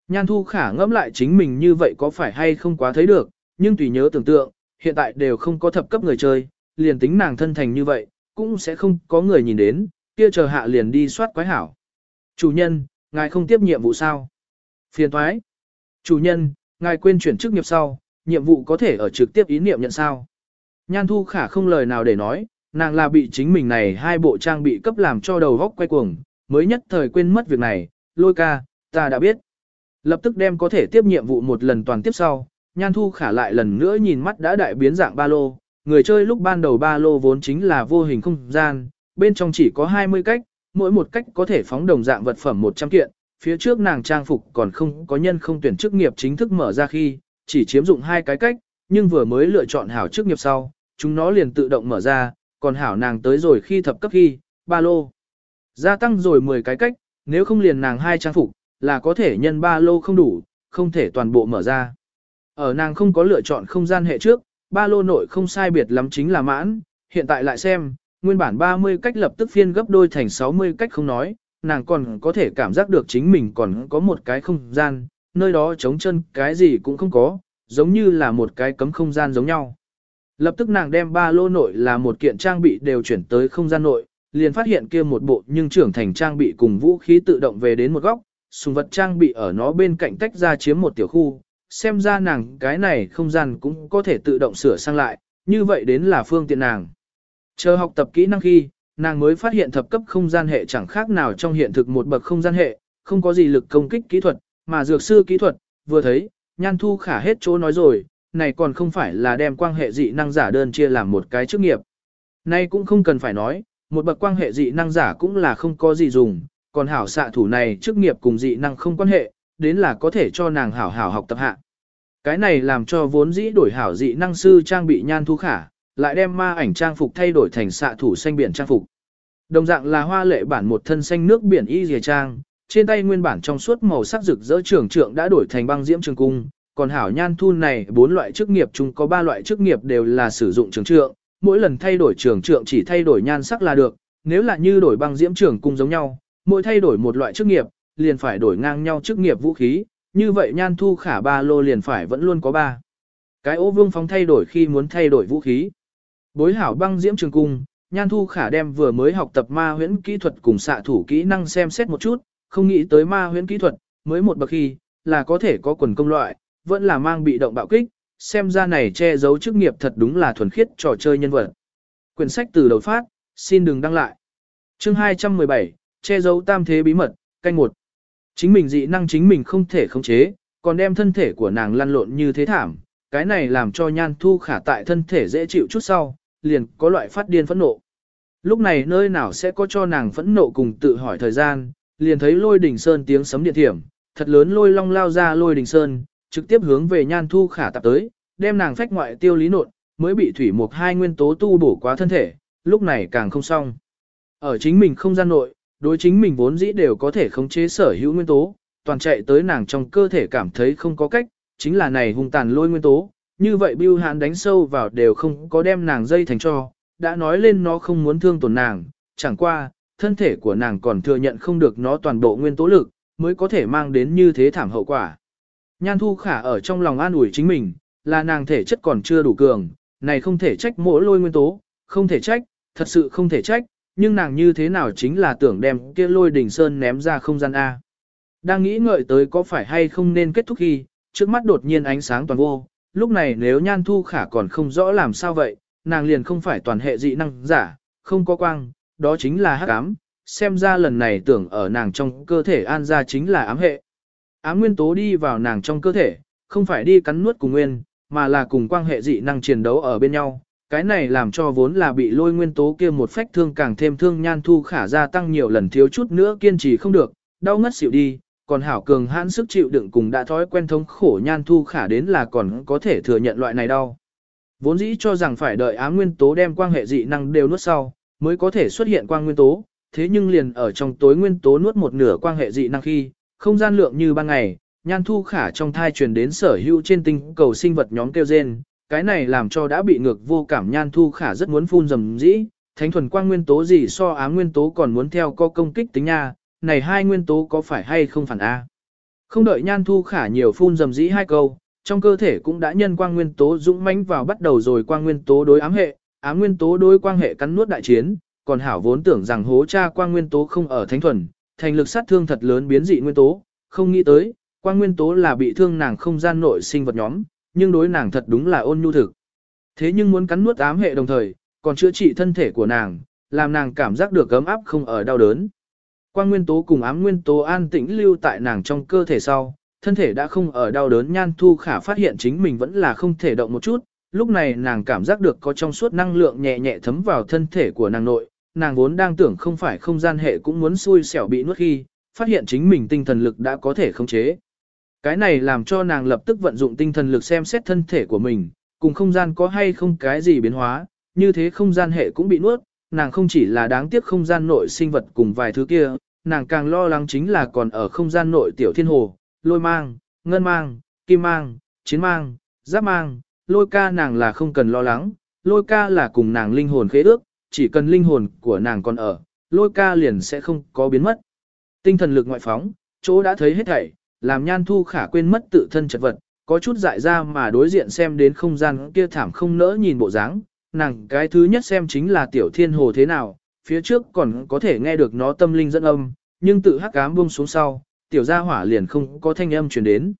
Nhan thu khả ngẫm lại chính mình như vậy có phải hay không quá thấy được, nhưng tùy nhớ tưởng tượng, hiện tại đều không có thập cấp người chơi, liền tính nàng thân thành như vậy, cũng sẽ không có người nhìn đến, kia chờ hạ liền đi soát quái hảo. Chủ nhân, ngài không tiếp nhiệm vụ sao? Phiền thoái. Chủ nhân, ngài quên chuyển chức nghiệp sau, nhiệm vụ có thể ở trực tiếp ý niệm nhận sao? Nhan thu khả không lời nào để nói, nàng là bị chính mình này hai bộ trang bị cấp làm cho đầu góc quay cuồng, mới nhất thời quên mất việc này, lôi ca, ta đã biết. Lập tức đem có thể tiếp nhiệm vụ một lần toàn tiếp sau, Nhan Thu Khả lại lần nữa nhìn mắt đã đại biến dạng ba lô, người chơi lúc ban đầu ba lô vốn chính là vô hình không gian, bên trong chỉ có 20 cách, mỗi một cách có thể phóng đồng dạng vật phẩm 100 kiện, phía trước nàng trang phục còn không có nhân không tuyển chức nghiệp chính thức mở ra khi, chỉ chiếm dụng hai cái cách, nhưng vừa mới lựa chọn hảo chức nghiệp sau, chúng nó liền tự động mở ra, còn hảo nàng tới rồi khi thập cấp khi, ba lô. Gia tăng rồi 10 cái cách, nếu không liền nàng hai trang phục, là có thể nhân ba lô không đủ, không thể toàn bộ mở ra. Ở nàng không có lựa chọn không gian hệ trước, ba lô nội không sai biệt lắm chính là mãn, hiện tại lại xem, nguyên bản 30 cách lập tức phiên gấp đôi thành 60 cách không nói, nàng còn có thể cảm giác được chính mình còn có một cái không gian, nơi đó trống chân cái gì cũng không có, giống như là một cái cấm không gian giống nhau. Lập tức nàng đem ba lô nội là một kiện trang bị đều chuyển tới không gian nội, liền phát hiện kia một bộ nhưng trưởng thành trang bị cùng vũ khí tự động về đến một góc, sùng vật trang bị ở nó bên cạnh tách ra chiếm một tiểu khu, xem ra nàng cái này không gian cũng có thể tự động sửa sang lại, như vậy đến là phương tiện nàng. Chờ học tập kỹ năng khi, nàng mới phát hiện thập cấp không gian hệ chẳng khác nào trong hiện thực một bậc không gian hệ, không có gì lực công kích kỹ thuật, mà dược sư kỹ thuật, vừa thấy, nhan thu khả hết chỗ nói rồi, này còn không phải là đem quan hệ dị năng giả đơn chia làm một cái chức nghiệp. Nay cũng không cần phải nói, một bậc quan hệ dị năng giả cũng là không có gì dùng, còn hảo xạ thủ này chức nghiệp cùng dị năng không quan hệ, đến là có thể cho nàng hảo hảo học tập hạ. Cái này làm cho vốn dĩ đổi hảo dị năng sư trang bị nhan thu khả, lại đem ma ảnh trang phục thay đổi thành xạ thủ xanh biển trang phục. Đồng dạng là hoa lệ bản một thân xanh nước biển y dìa trang, trên tay nguyên bản trong suốt màu sắc rực rỡ trưởng trượng đã đổi thành băng diễm trường cung, còn hảo nhan thu này bốn loại chức nghiệp chung có ba loại chức nghiệp đều là sử dụng trường trượng, mỗi lần thay đổi trường trượng chỉ thay đổi nhan sắc là được, nếu là như đổi băng diễm trường cung giống nhau, mỗi thay đổi một loại chức nghiệp, liền phải đổi ngang nhau chức nghiệp vũ khí, như vậy nhan thu khả ba lô liền phải vẫn luôn có ba. Cái ô vương phóng thay đổi khi muốn thay đổi vũ khí. Bối hảo băng diễm trường cung, nhan thu khả đem vừa mới học tập ma huyễn kỹ thuật cùng xạ thủ kỹ năng xem xét một chút, không nghĩ tới ma huyễn kỹ thuật, mới một bậc khi, là có thể có quần công loại, vẫn là mang bị động bạo kích, xem ra này che giấu chức nghiệp thật đúng là thuần khiết trò chơi nhân vật. Quyển sách từ đầu phát, xin đừng đăng lại. Chương 217, che giấu tam thế bí mật, canh một. Chính mình dị năng chính mình không thể khống chế, còn đem thân thể của nàng lăn lộn như thế thảm, cái này làm cho nhan thu khả tại thân thể dễ chịu chút sau, liền có loại phát điên phẫn nộ. Lúc này nơi nào sẽ có cho nàng phẫn nộ cùng tự hỏi thời gian, liền thấy lôi đỉnh sơn tiếng sấm điện thiểm, thật lớn lôi long lao ra lôi đỉnh sơn, trực tiếp hướng về nhan thu khả tập tới, đem nàng phách ngoại tiêu lý nộn, mới bị thủy mục hai nguyên tố tu bổ quá thân thể, lúc này càng không xong. Ở chính mình không gian nội, đối chính mình vốn dĩ đều có thể khống chế sở hữu nguyên tố, toàn chạy tới nàng trong cơ thể cảm thấy không có cách, chính là này hung tàn lôi nguyên tố, như vậy Bưu Hàn đánh sâu vào đều không có đem nàng dây thành cho, đã nói lên nó không muốn thương tổn nàng, chẳng qua, thân thể của nàng còn thừa nhận không được nó toàn bộ nguyên tố lực, mới có thể mang đến như thế thảm hậu quả. Nhan Thu Khả ở trong lòng an ủi chính mình, là nàng thể chất còn chưa đủ cường, này không thể trách mỗi lôi nguyên tố, không thể trách, thật sự không thể trách, nhưng nàng như thế nào chính là tưởng đem kia lôi đỉnh sơn ném ra không gian A. Đang nghĩ ngợi tới có phải hay không nên kết thúc khi, trước mắt đột nhiên ánh sáng toàn vô, lúc này nếu nhan thu khả còn không rõ làm sao vậy, nàng liền không phải toàn hệ dị năng giả, không có quang, đó chính là hắc ám, xem ra lần này tưởng ở nàng trong cơ thể an ra chính là ám hệ. Ám nguyên tố đi vào nàng trong cơ thể, không phải đi cắn nuốt cùng nguyên, mà là cùng quang hệ dị năng chiến đấu ở bên nhau. Cái này làm cho vốn là bị lôi nguyên tố kia một phách thương càng thêm thương nhan thu khả gia tăng nhiều lần thiếu chút nữa kiên trì không được, đau ngất xỉu đi, còn hảo cường hãn sức chịu đựng cùng đã thói quen thống khổ nhan thu khả đến là còn có thể thừa nhận loại này đau. Vốn dĩ cho rằng phải đợi ám nguyên tố đem quang hệ dị năng đều nuốt sau, mới có thể xuất hiện quang nguyên tố, thế nhưng liền ở trong tối nguyên tố nuốt một nửa quang hệ dị năng khi, không gian lượng như ban ngày, nhan thu khả trong thai truyền đến sở hữu trên tinh cầu sinh vật nhóm kêu gen, cái này làm cho đã bị ngược vô cảm nhan thu khả rất muốn phun dầm dĩ, thánh thuần quang nguyên tố gì so ám nguyên tố còn muốn theo co công kích tính nha, này hai nguyên tố có phải hay không phản A. Không đợi nhan thu khả nhiều phun dầm dĩ hai câu, trong cơ thể cũng đã nhân quang nguyên tố dũng mãnh vào bắt đầu rồi quang nguyên tố đối ám hệ, ám nguyên tố đối quang hệ cắn nuốt đại chiến, còn hảo vốn tưởng rằng hố cha quang nguyên tố không ở thánh thuần, thành lực sát thương thật lớn biến dị nguyên tố, không nghĩ tới, quang nguyên tố là bị thương nàng không gian nội sinh vật nhóm, nhưng đối nàng thật đúng là ôn nhu thực. Thế nhưng muốn cắn nuốt ám hệ đồng thời, còn chữa trị thân thể của nàng, làm nàng cảm giác được ấm áp không ở đau đớn. Quang nguyên tố cùng ám nguyên tố an tĩnh lưu tại nàng trong cơ thể sau, thân thể đã không ở đau đớn nhan thu khả phát hiện chính mình vẫn là không thể động một chút, lúc này nàng cảm giác được có trong suốt năng lượng nhẹ nhẹ thấm vào thân thể của nàng nội, nàng vốn đang tưởng không phải không gian hệ cũng muốn xui xẻo bị nuốt khi, phát hiện chính mình tinh thần lực đã có thể khống chế. Cái này làm cho nàng lập tức vận dụng tinh thần lực xem xét thân thể của mình, cùng không gian có hay không cái gì biến hóa, như thế không gian hệ cũng bị nuốt, nàng không chỉ là đáng tiếc không gian nội sinh vật cùng vài thứ kia, nàng càng lo lắng chính là còn ở không gian nội tiểu thiên hồ, lôi mang, ngân mang, kim mang, chiến mang, giáp mang, lôi ca nàng là không cần lo lắng, lôi ca là cùng nàng linh hồn khế ước, chỉ cần linh hồn của nàng còn ở, lôi ca liền sẽ không có biến mất. Tinh thần lực ngoại phóng, chỗ đã thấy hết thảy, làm nhan thu khả quên mất tự thân chật vật, có chút dại ra mà đối diện xem đến không gian kia thảm không nỡ nhìn bộ dáng, nàng cái thứ nhất xem chính là tiểu thiên hồ thế nào, phía trước còn có thể nghe được nó tâm linh dẫn âm, nhưng tự hắc ám buông xuống sau, tiểu gia hỏa liền không có thanh âm truyền đến.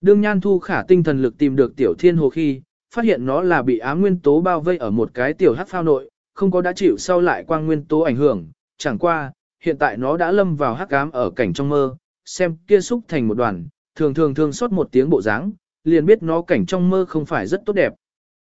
Đương nhan thu khả tinh thần lực tìm được tiểu thiên hồ khi, phát hiện nó là bị ám nguyên tố bao vây ở một cái tiểu hắc phao nội, không có đã chịu sau lại quang nguyên tố ảnh hưởng, chẳng qua, hiện tại nó đã lâm vào hắc ám ở cảnh trong mơ, xem kia xúc thành một đoàn, thường thường thường xót một tiếng bộ dáng, liền biết nó cảnh trong mơ không phải rất tốt đẹp.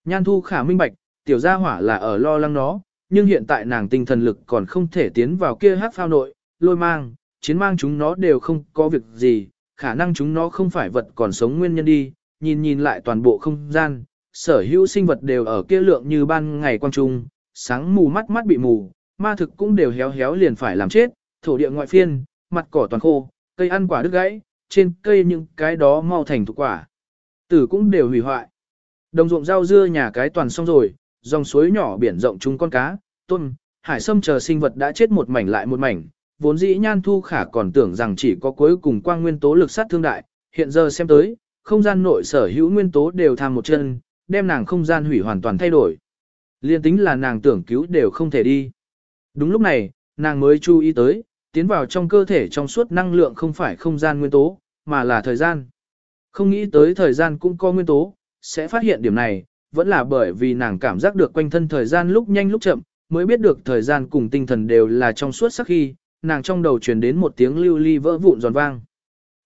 Nhan thu khả minh bạch, tiểu gia hỏa là ở lo lắng nó, nhưng hiện tại nàng tinh thần lực còn không thể tiến vào kia hắc phao nội, lôi mang, chiến mang chúng nó đều không có việc gì, khả năng chúng nó không phải vật còn sống nguyên nhân đi, nhìn nhìn lại toàn bộ không gian, sở hữu sinh vật đều ở kia lượng như ban ngày quang trung, sáng mù mắt mắt bị mù, ma thực cũng đều héo héo liền phải làm chết, thổ địa ngoại phiên, mặt cỏ toàn khô, cây ăn quả đứt gãy, trên cây những cái đó mau thành thuộc quả. Tử cũng đều hủy hoại. Đồng ruộng rau dưa nhà cái toàn xong rồi, dòng suối nhỏ biển rộng chúng con cá, tôm, hải sâm chờ sinh vật đã chết một mảnh lại một mảnh, vốn dĩ nhan thu khả còn tưởng rằng chỉ có cuối cùng quang nguyên tố lực sát thương đại, hiện giờ xem tới, không gian nội sở hữu nguyên tố đều tham một chân, đem nàng không gian hủy hoàn toàn thay đổi. Liên tính là nàng tưởng cứu đều không thể đi. Đúng lúc này, nàng mới chú ý tới, tiến vào trong cơ thể trong suốt năng lượng không phải không gian nguyên tố, mà là thời gian. Không nghĩ tới thời gian cũng có nguyên tố, sẽ phát hiện điểm này, vẫn là bởi vì nàng cảm giác được quanh thân thời gian lúc nhanh lúc chậm, mới biết được thời gian cùng tinh thần đều là trong suốt sắc khi, nàng trong đầu truyền đến một tiếng lưu ly vỡ vụn giòn vang.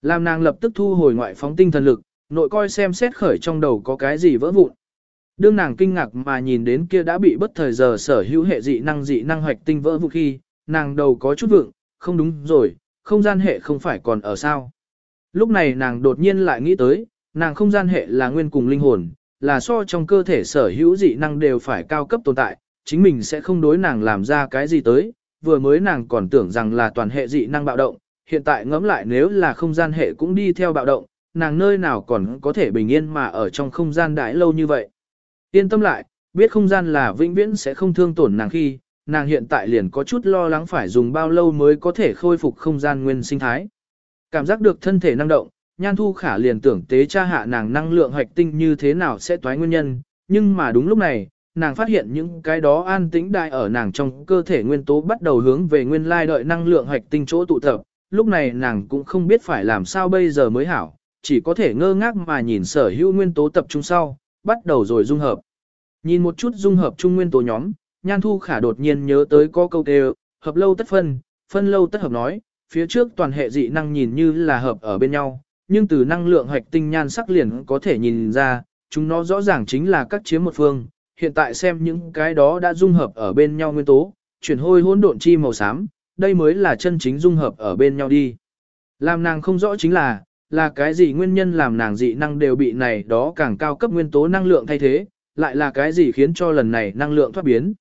Làm nàng lập tức thu hồi ngoại phóng tinh thần lực, nội coi xem xét khởi trong đầu có cái gì vỡ vụn. Đương nàng kinh ngạc mà nhìn đến kia đã bị bất thời giờ sở hữu hệ dị năng dị năng hoạch tinh vỡ vụn khi, nàng đầu có chút vượng, không đúng rồi, không gian hệ không phải còn ở sao. Lúc này nàng đột nhiên lại nghĩ tới, nàng không gian hệ là nguyên cùng linh hồn, là so trong cơ thể sở hữu dị năng đều phải cao cấp tồn tại, chính mình sẽ không đối nàng làm ra cái gì tới, vừa mới nàng còn tưởng rằng là toàn hệ dị năng bạo động, hiện tại ngẫm lại nếu là không gian hệ cũng đi theo bạo động, nàng nơi nào còn có thể bình yên mà ở trong không gian đại lâu như vậy. Yên tâm lại, biết không gian là vĩnh viễn sẽ không thương tổn nàng khi, nàng hiện tại liền có chút lo lắng phải dùng bao lâu mới có thể khôi phục không gian nguyên sinh thái. Cảm giác được thân thể năng động, Nhan Thu Khả liền tưởng tế tra hạ nàng năng lượng hoạch tinh như thế nào sẽ toái nguyên nhân, nhưng mà đúng lúc này, nàng phát hiện những cái đó an tĩnh đại ở nàng trong cơ thể nguyên tố bắt đầu hướng về nguyên lai đợi năng lượng hoạch tinh chỗ tụ tập, lúc này nàng cũng không biết phải làm sao bây giờ mới hảo, chỉ có thể ngơ ngác mà nhìn sở hữu nguyên tố tập trung sau, bắt đầu rồi dung hợp. Nhìn một chút dung hợp trung nguyên tố nhóm, Nhan Thu Khả đột nhiên nhớ tới có câu kêu, hợp lâu tất phân, phân lâu tất hợp nói, phía trước toàn hệ dị năng nhìn như là hợp ở bên nhau, nhưng từ năng lượng hoạch tinh nhan sắc liền có thể nhìn ra, chúng nó rõ ràng chính là các chiếm một phương, hiện tại xem những cái đó đã dung hợp ở bên nhau nguyên tố, chuyển hôi hỗn độn chi màu xám, đây mới là chân chính dung hợp ở bên nhau đi. Làm nàng không rõ chính là, là cái gì nguyên nhân làm nàng dị năng đều bị này đó càng cao cấp nguyên tố năng lượng thay thế, lại là cái gì khiến cho lần này năng lượng thoát biến.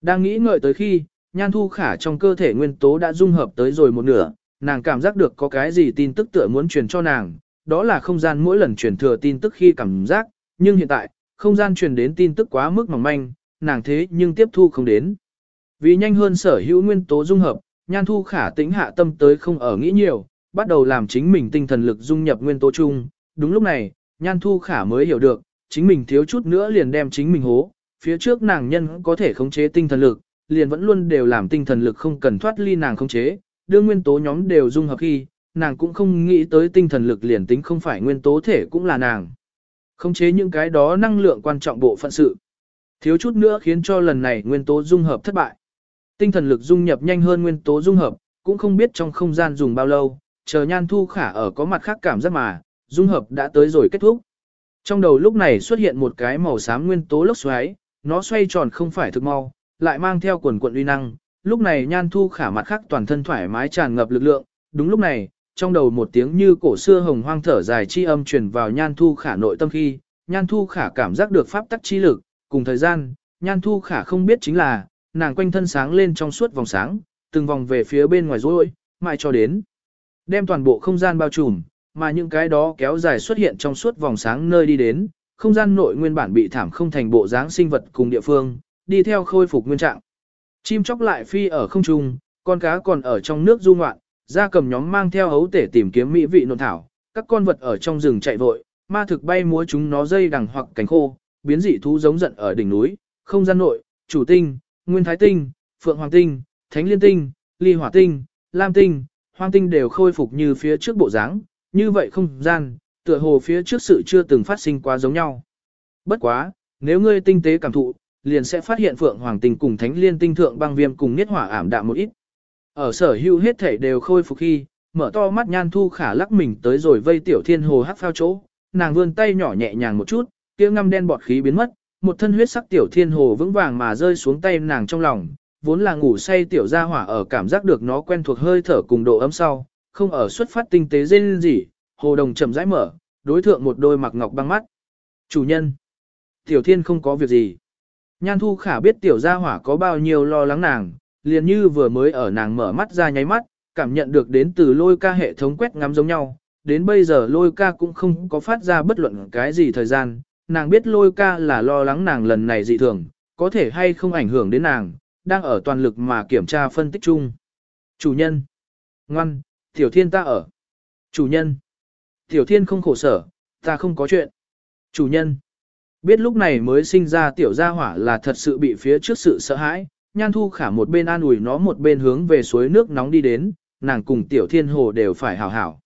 Đang nghĩ ngợi tới khi, nhan thu khả trong cơ thể nguyên tố đã dung hợp tới rồi một nửa, nàng cảm giác được có cái gì tin tức tựa muốn truyền cho nàng, đó là không gian mỗi lần truyền thừa tin tức khi cảm giác, nhưng hiện tại, không gian truyền đến tin tức quá mức mỏng manh, nàng thế nhưng tiếp thu không đến. Vì nhanh hơn sở hữu nguyên tố dung hợp, nhan thu khả tĩnh hạ tâm tới không ở nghĩ nhiều, bắt đầu làm chính mình tinh thần lực dung nhập nguyên tố chung. Đúng lúc này, nhan thu khả mới hiểu được, chính mình thiếu chút nữa liền đem chính mình hố, phía trước nàng nhân có thể khống chế tinh thần lực, liền vẫn luôn đều làm tinh thần lực không cần thoát ly nàng khống chế, đương nguyên tố nhóm đều dung hợp khi, nàng cũng không nghĩ tới tinh thần lực liền tính không phải nguyên tố thể cũng là nàng. Khống chế những cái đó năng lượng quan trọng bộ phận sự. Thiếu chút nữa khiến cho lần này nguyên tố dung hợp thất bại. Tinh thần lực dung nhập nhanh hơn nguyên tố dung hợp, cũng không biết trong không gian dùng bao lâu, chờ nhan thu khả ở có mặt khác cảm giác mà, dung hợp đã tới rồi kết thúc. Trong đầu lúc này xuất hiện một cái màu xám nguyên tố lốc xoáy, nó xoay tròn không phải thực mau, lại mang theo quần quận uy năng. Lúc này nhan thu khả mặt khác toàn thân thoải mái tràn ngập lực lượng. Đúng lúc này, trong đầu một tiếng như cổ xưa hồng hoang thở dài chi âm truyền vào nhan thu khả nội tâm khi, nhan thu khả cảm giác được pháp tắc chi lực, cùng thời gian, nhan thu khả không biết chính là, nàng quanh thân sáng lên trong suốt vòng sáng, từng vòng về phía bên ngoài rối, mãi cho đến. Đem toàn bộ không gian bao trùm, mà những cái đó kéo dài xuất hiện trong suốt vòng sáng nơi đi đến, không gian nội nguyên bản bị thảm không thành bộ dáng sinh vật cùng địa phương, đi theo khôi phục nguyên trạng. Chim chóc lại phi ở không trung, con cá còn ở trong nước du ngoạn, ra cầm nhóm mang theo hấu tể tìm kiếm mỹ vị nộn thảo, các con vật ở trong rừng chạy vội, ma thực bay múa chúng nó dây đằng hoặc cánh khô, biến dị thú giống giận ở đỉnh núi, không gian nội, chủ tinh, nguyên thái tinh, phượng hoàng tinh, thánh liên tinh, ly hỏa tinh, lam tinh, hoang tinh đều khôi phục như phía trước bộ dáng, như vậy không gian, tựa hồ phía trước sự chưa từng phát sinh quá giống nhau. Bất quá, nếu ngươi tinh tế cảm thụ, liền sẽ phát hiện phượng hoàng tinh cùng thánh liên tinh thượng băng viêm cùng niết hỏa ảm đạm một ít. Ở sở hữu hết thể đều khôi phục khi, mở to mắt nhan thu khả lắc mình tới rồi vây tiểu thiên hồ hắc phao chỗ, nàng vươn tay nhỏ nhẹ nhàng một chút, kia ngăm đen bọt khí biến mất, một thân huyết sắc tiểu thiên hồ vững vàng mà rơi xuống tay nàng trong lòng, vốn là ngủ say tiểu gia hỏa ở cảm giác được nó quen thuộc hơi thở cùng độ ấm sau, không ở xuất phát tinh tế dên gì, hồ đồng chậm rãi mở, đối thượng một đôi mặc ngọc băng mắt. Chủ nhân, tiểu thiên không có việc gì. Nhan thu khả biết tiểu gia hỏa có bao nhiêu lo lắng nàng, liền như vừa mới ở nàng mở mắt ra nháy mắt, cảm nhận được đến từ lôi ca hệ thống quét ngắm giống nhau. Đến bây giờ lôi ca cũng không có phát ra bất luận cái gì thời gian, nàng biết lôi ca là lo lắng nàng lần này dị thường, có thể hay không ảnh hưởng đến nàng, đang ở toàn lực mà kiểm tra phân tích chung. Chủ nhân. Ngoan, tiểu thiên ta ở. Chủ nhân. Tiểu thiên không khổ sở, ta không có chuyện. Chủ nhân. Biết lúc này mới sinh ra tiểu gia hỏa là thật sự bị phía trước sự sợ hãi, nhan thu khả một bên an ủi nó một bên hướng về suối nước nóng đi đến, nàng cùng tiểu thiên hồ đều phải hảo hảo.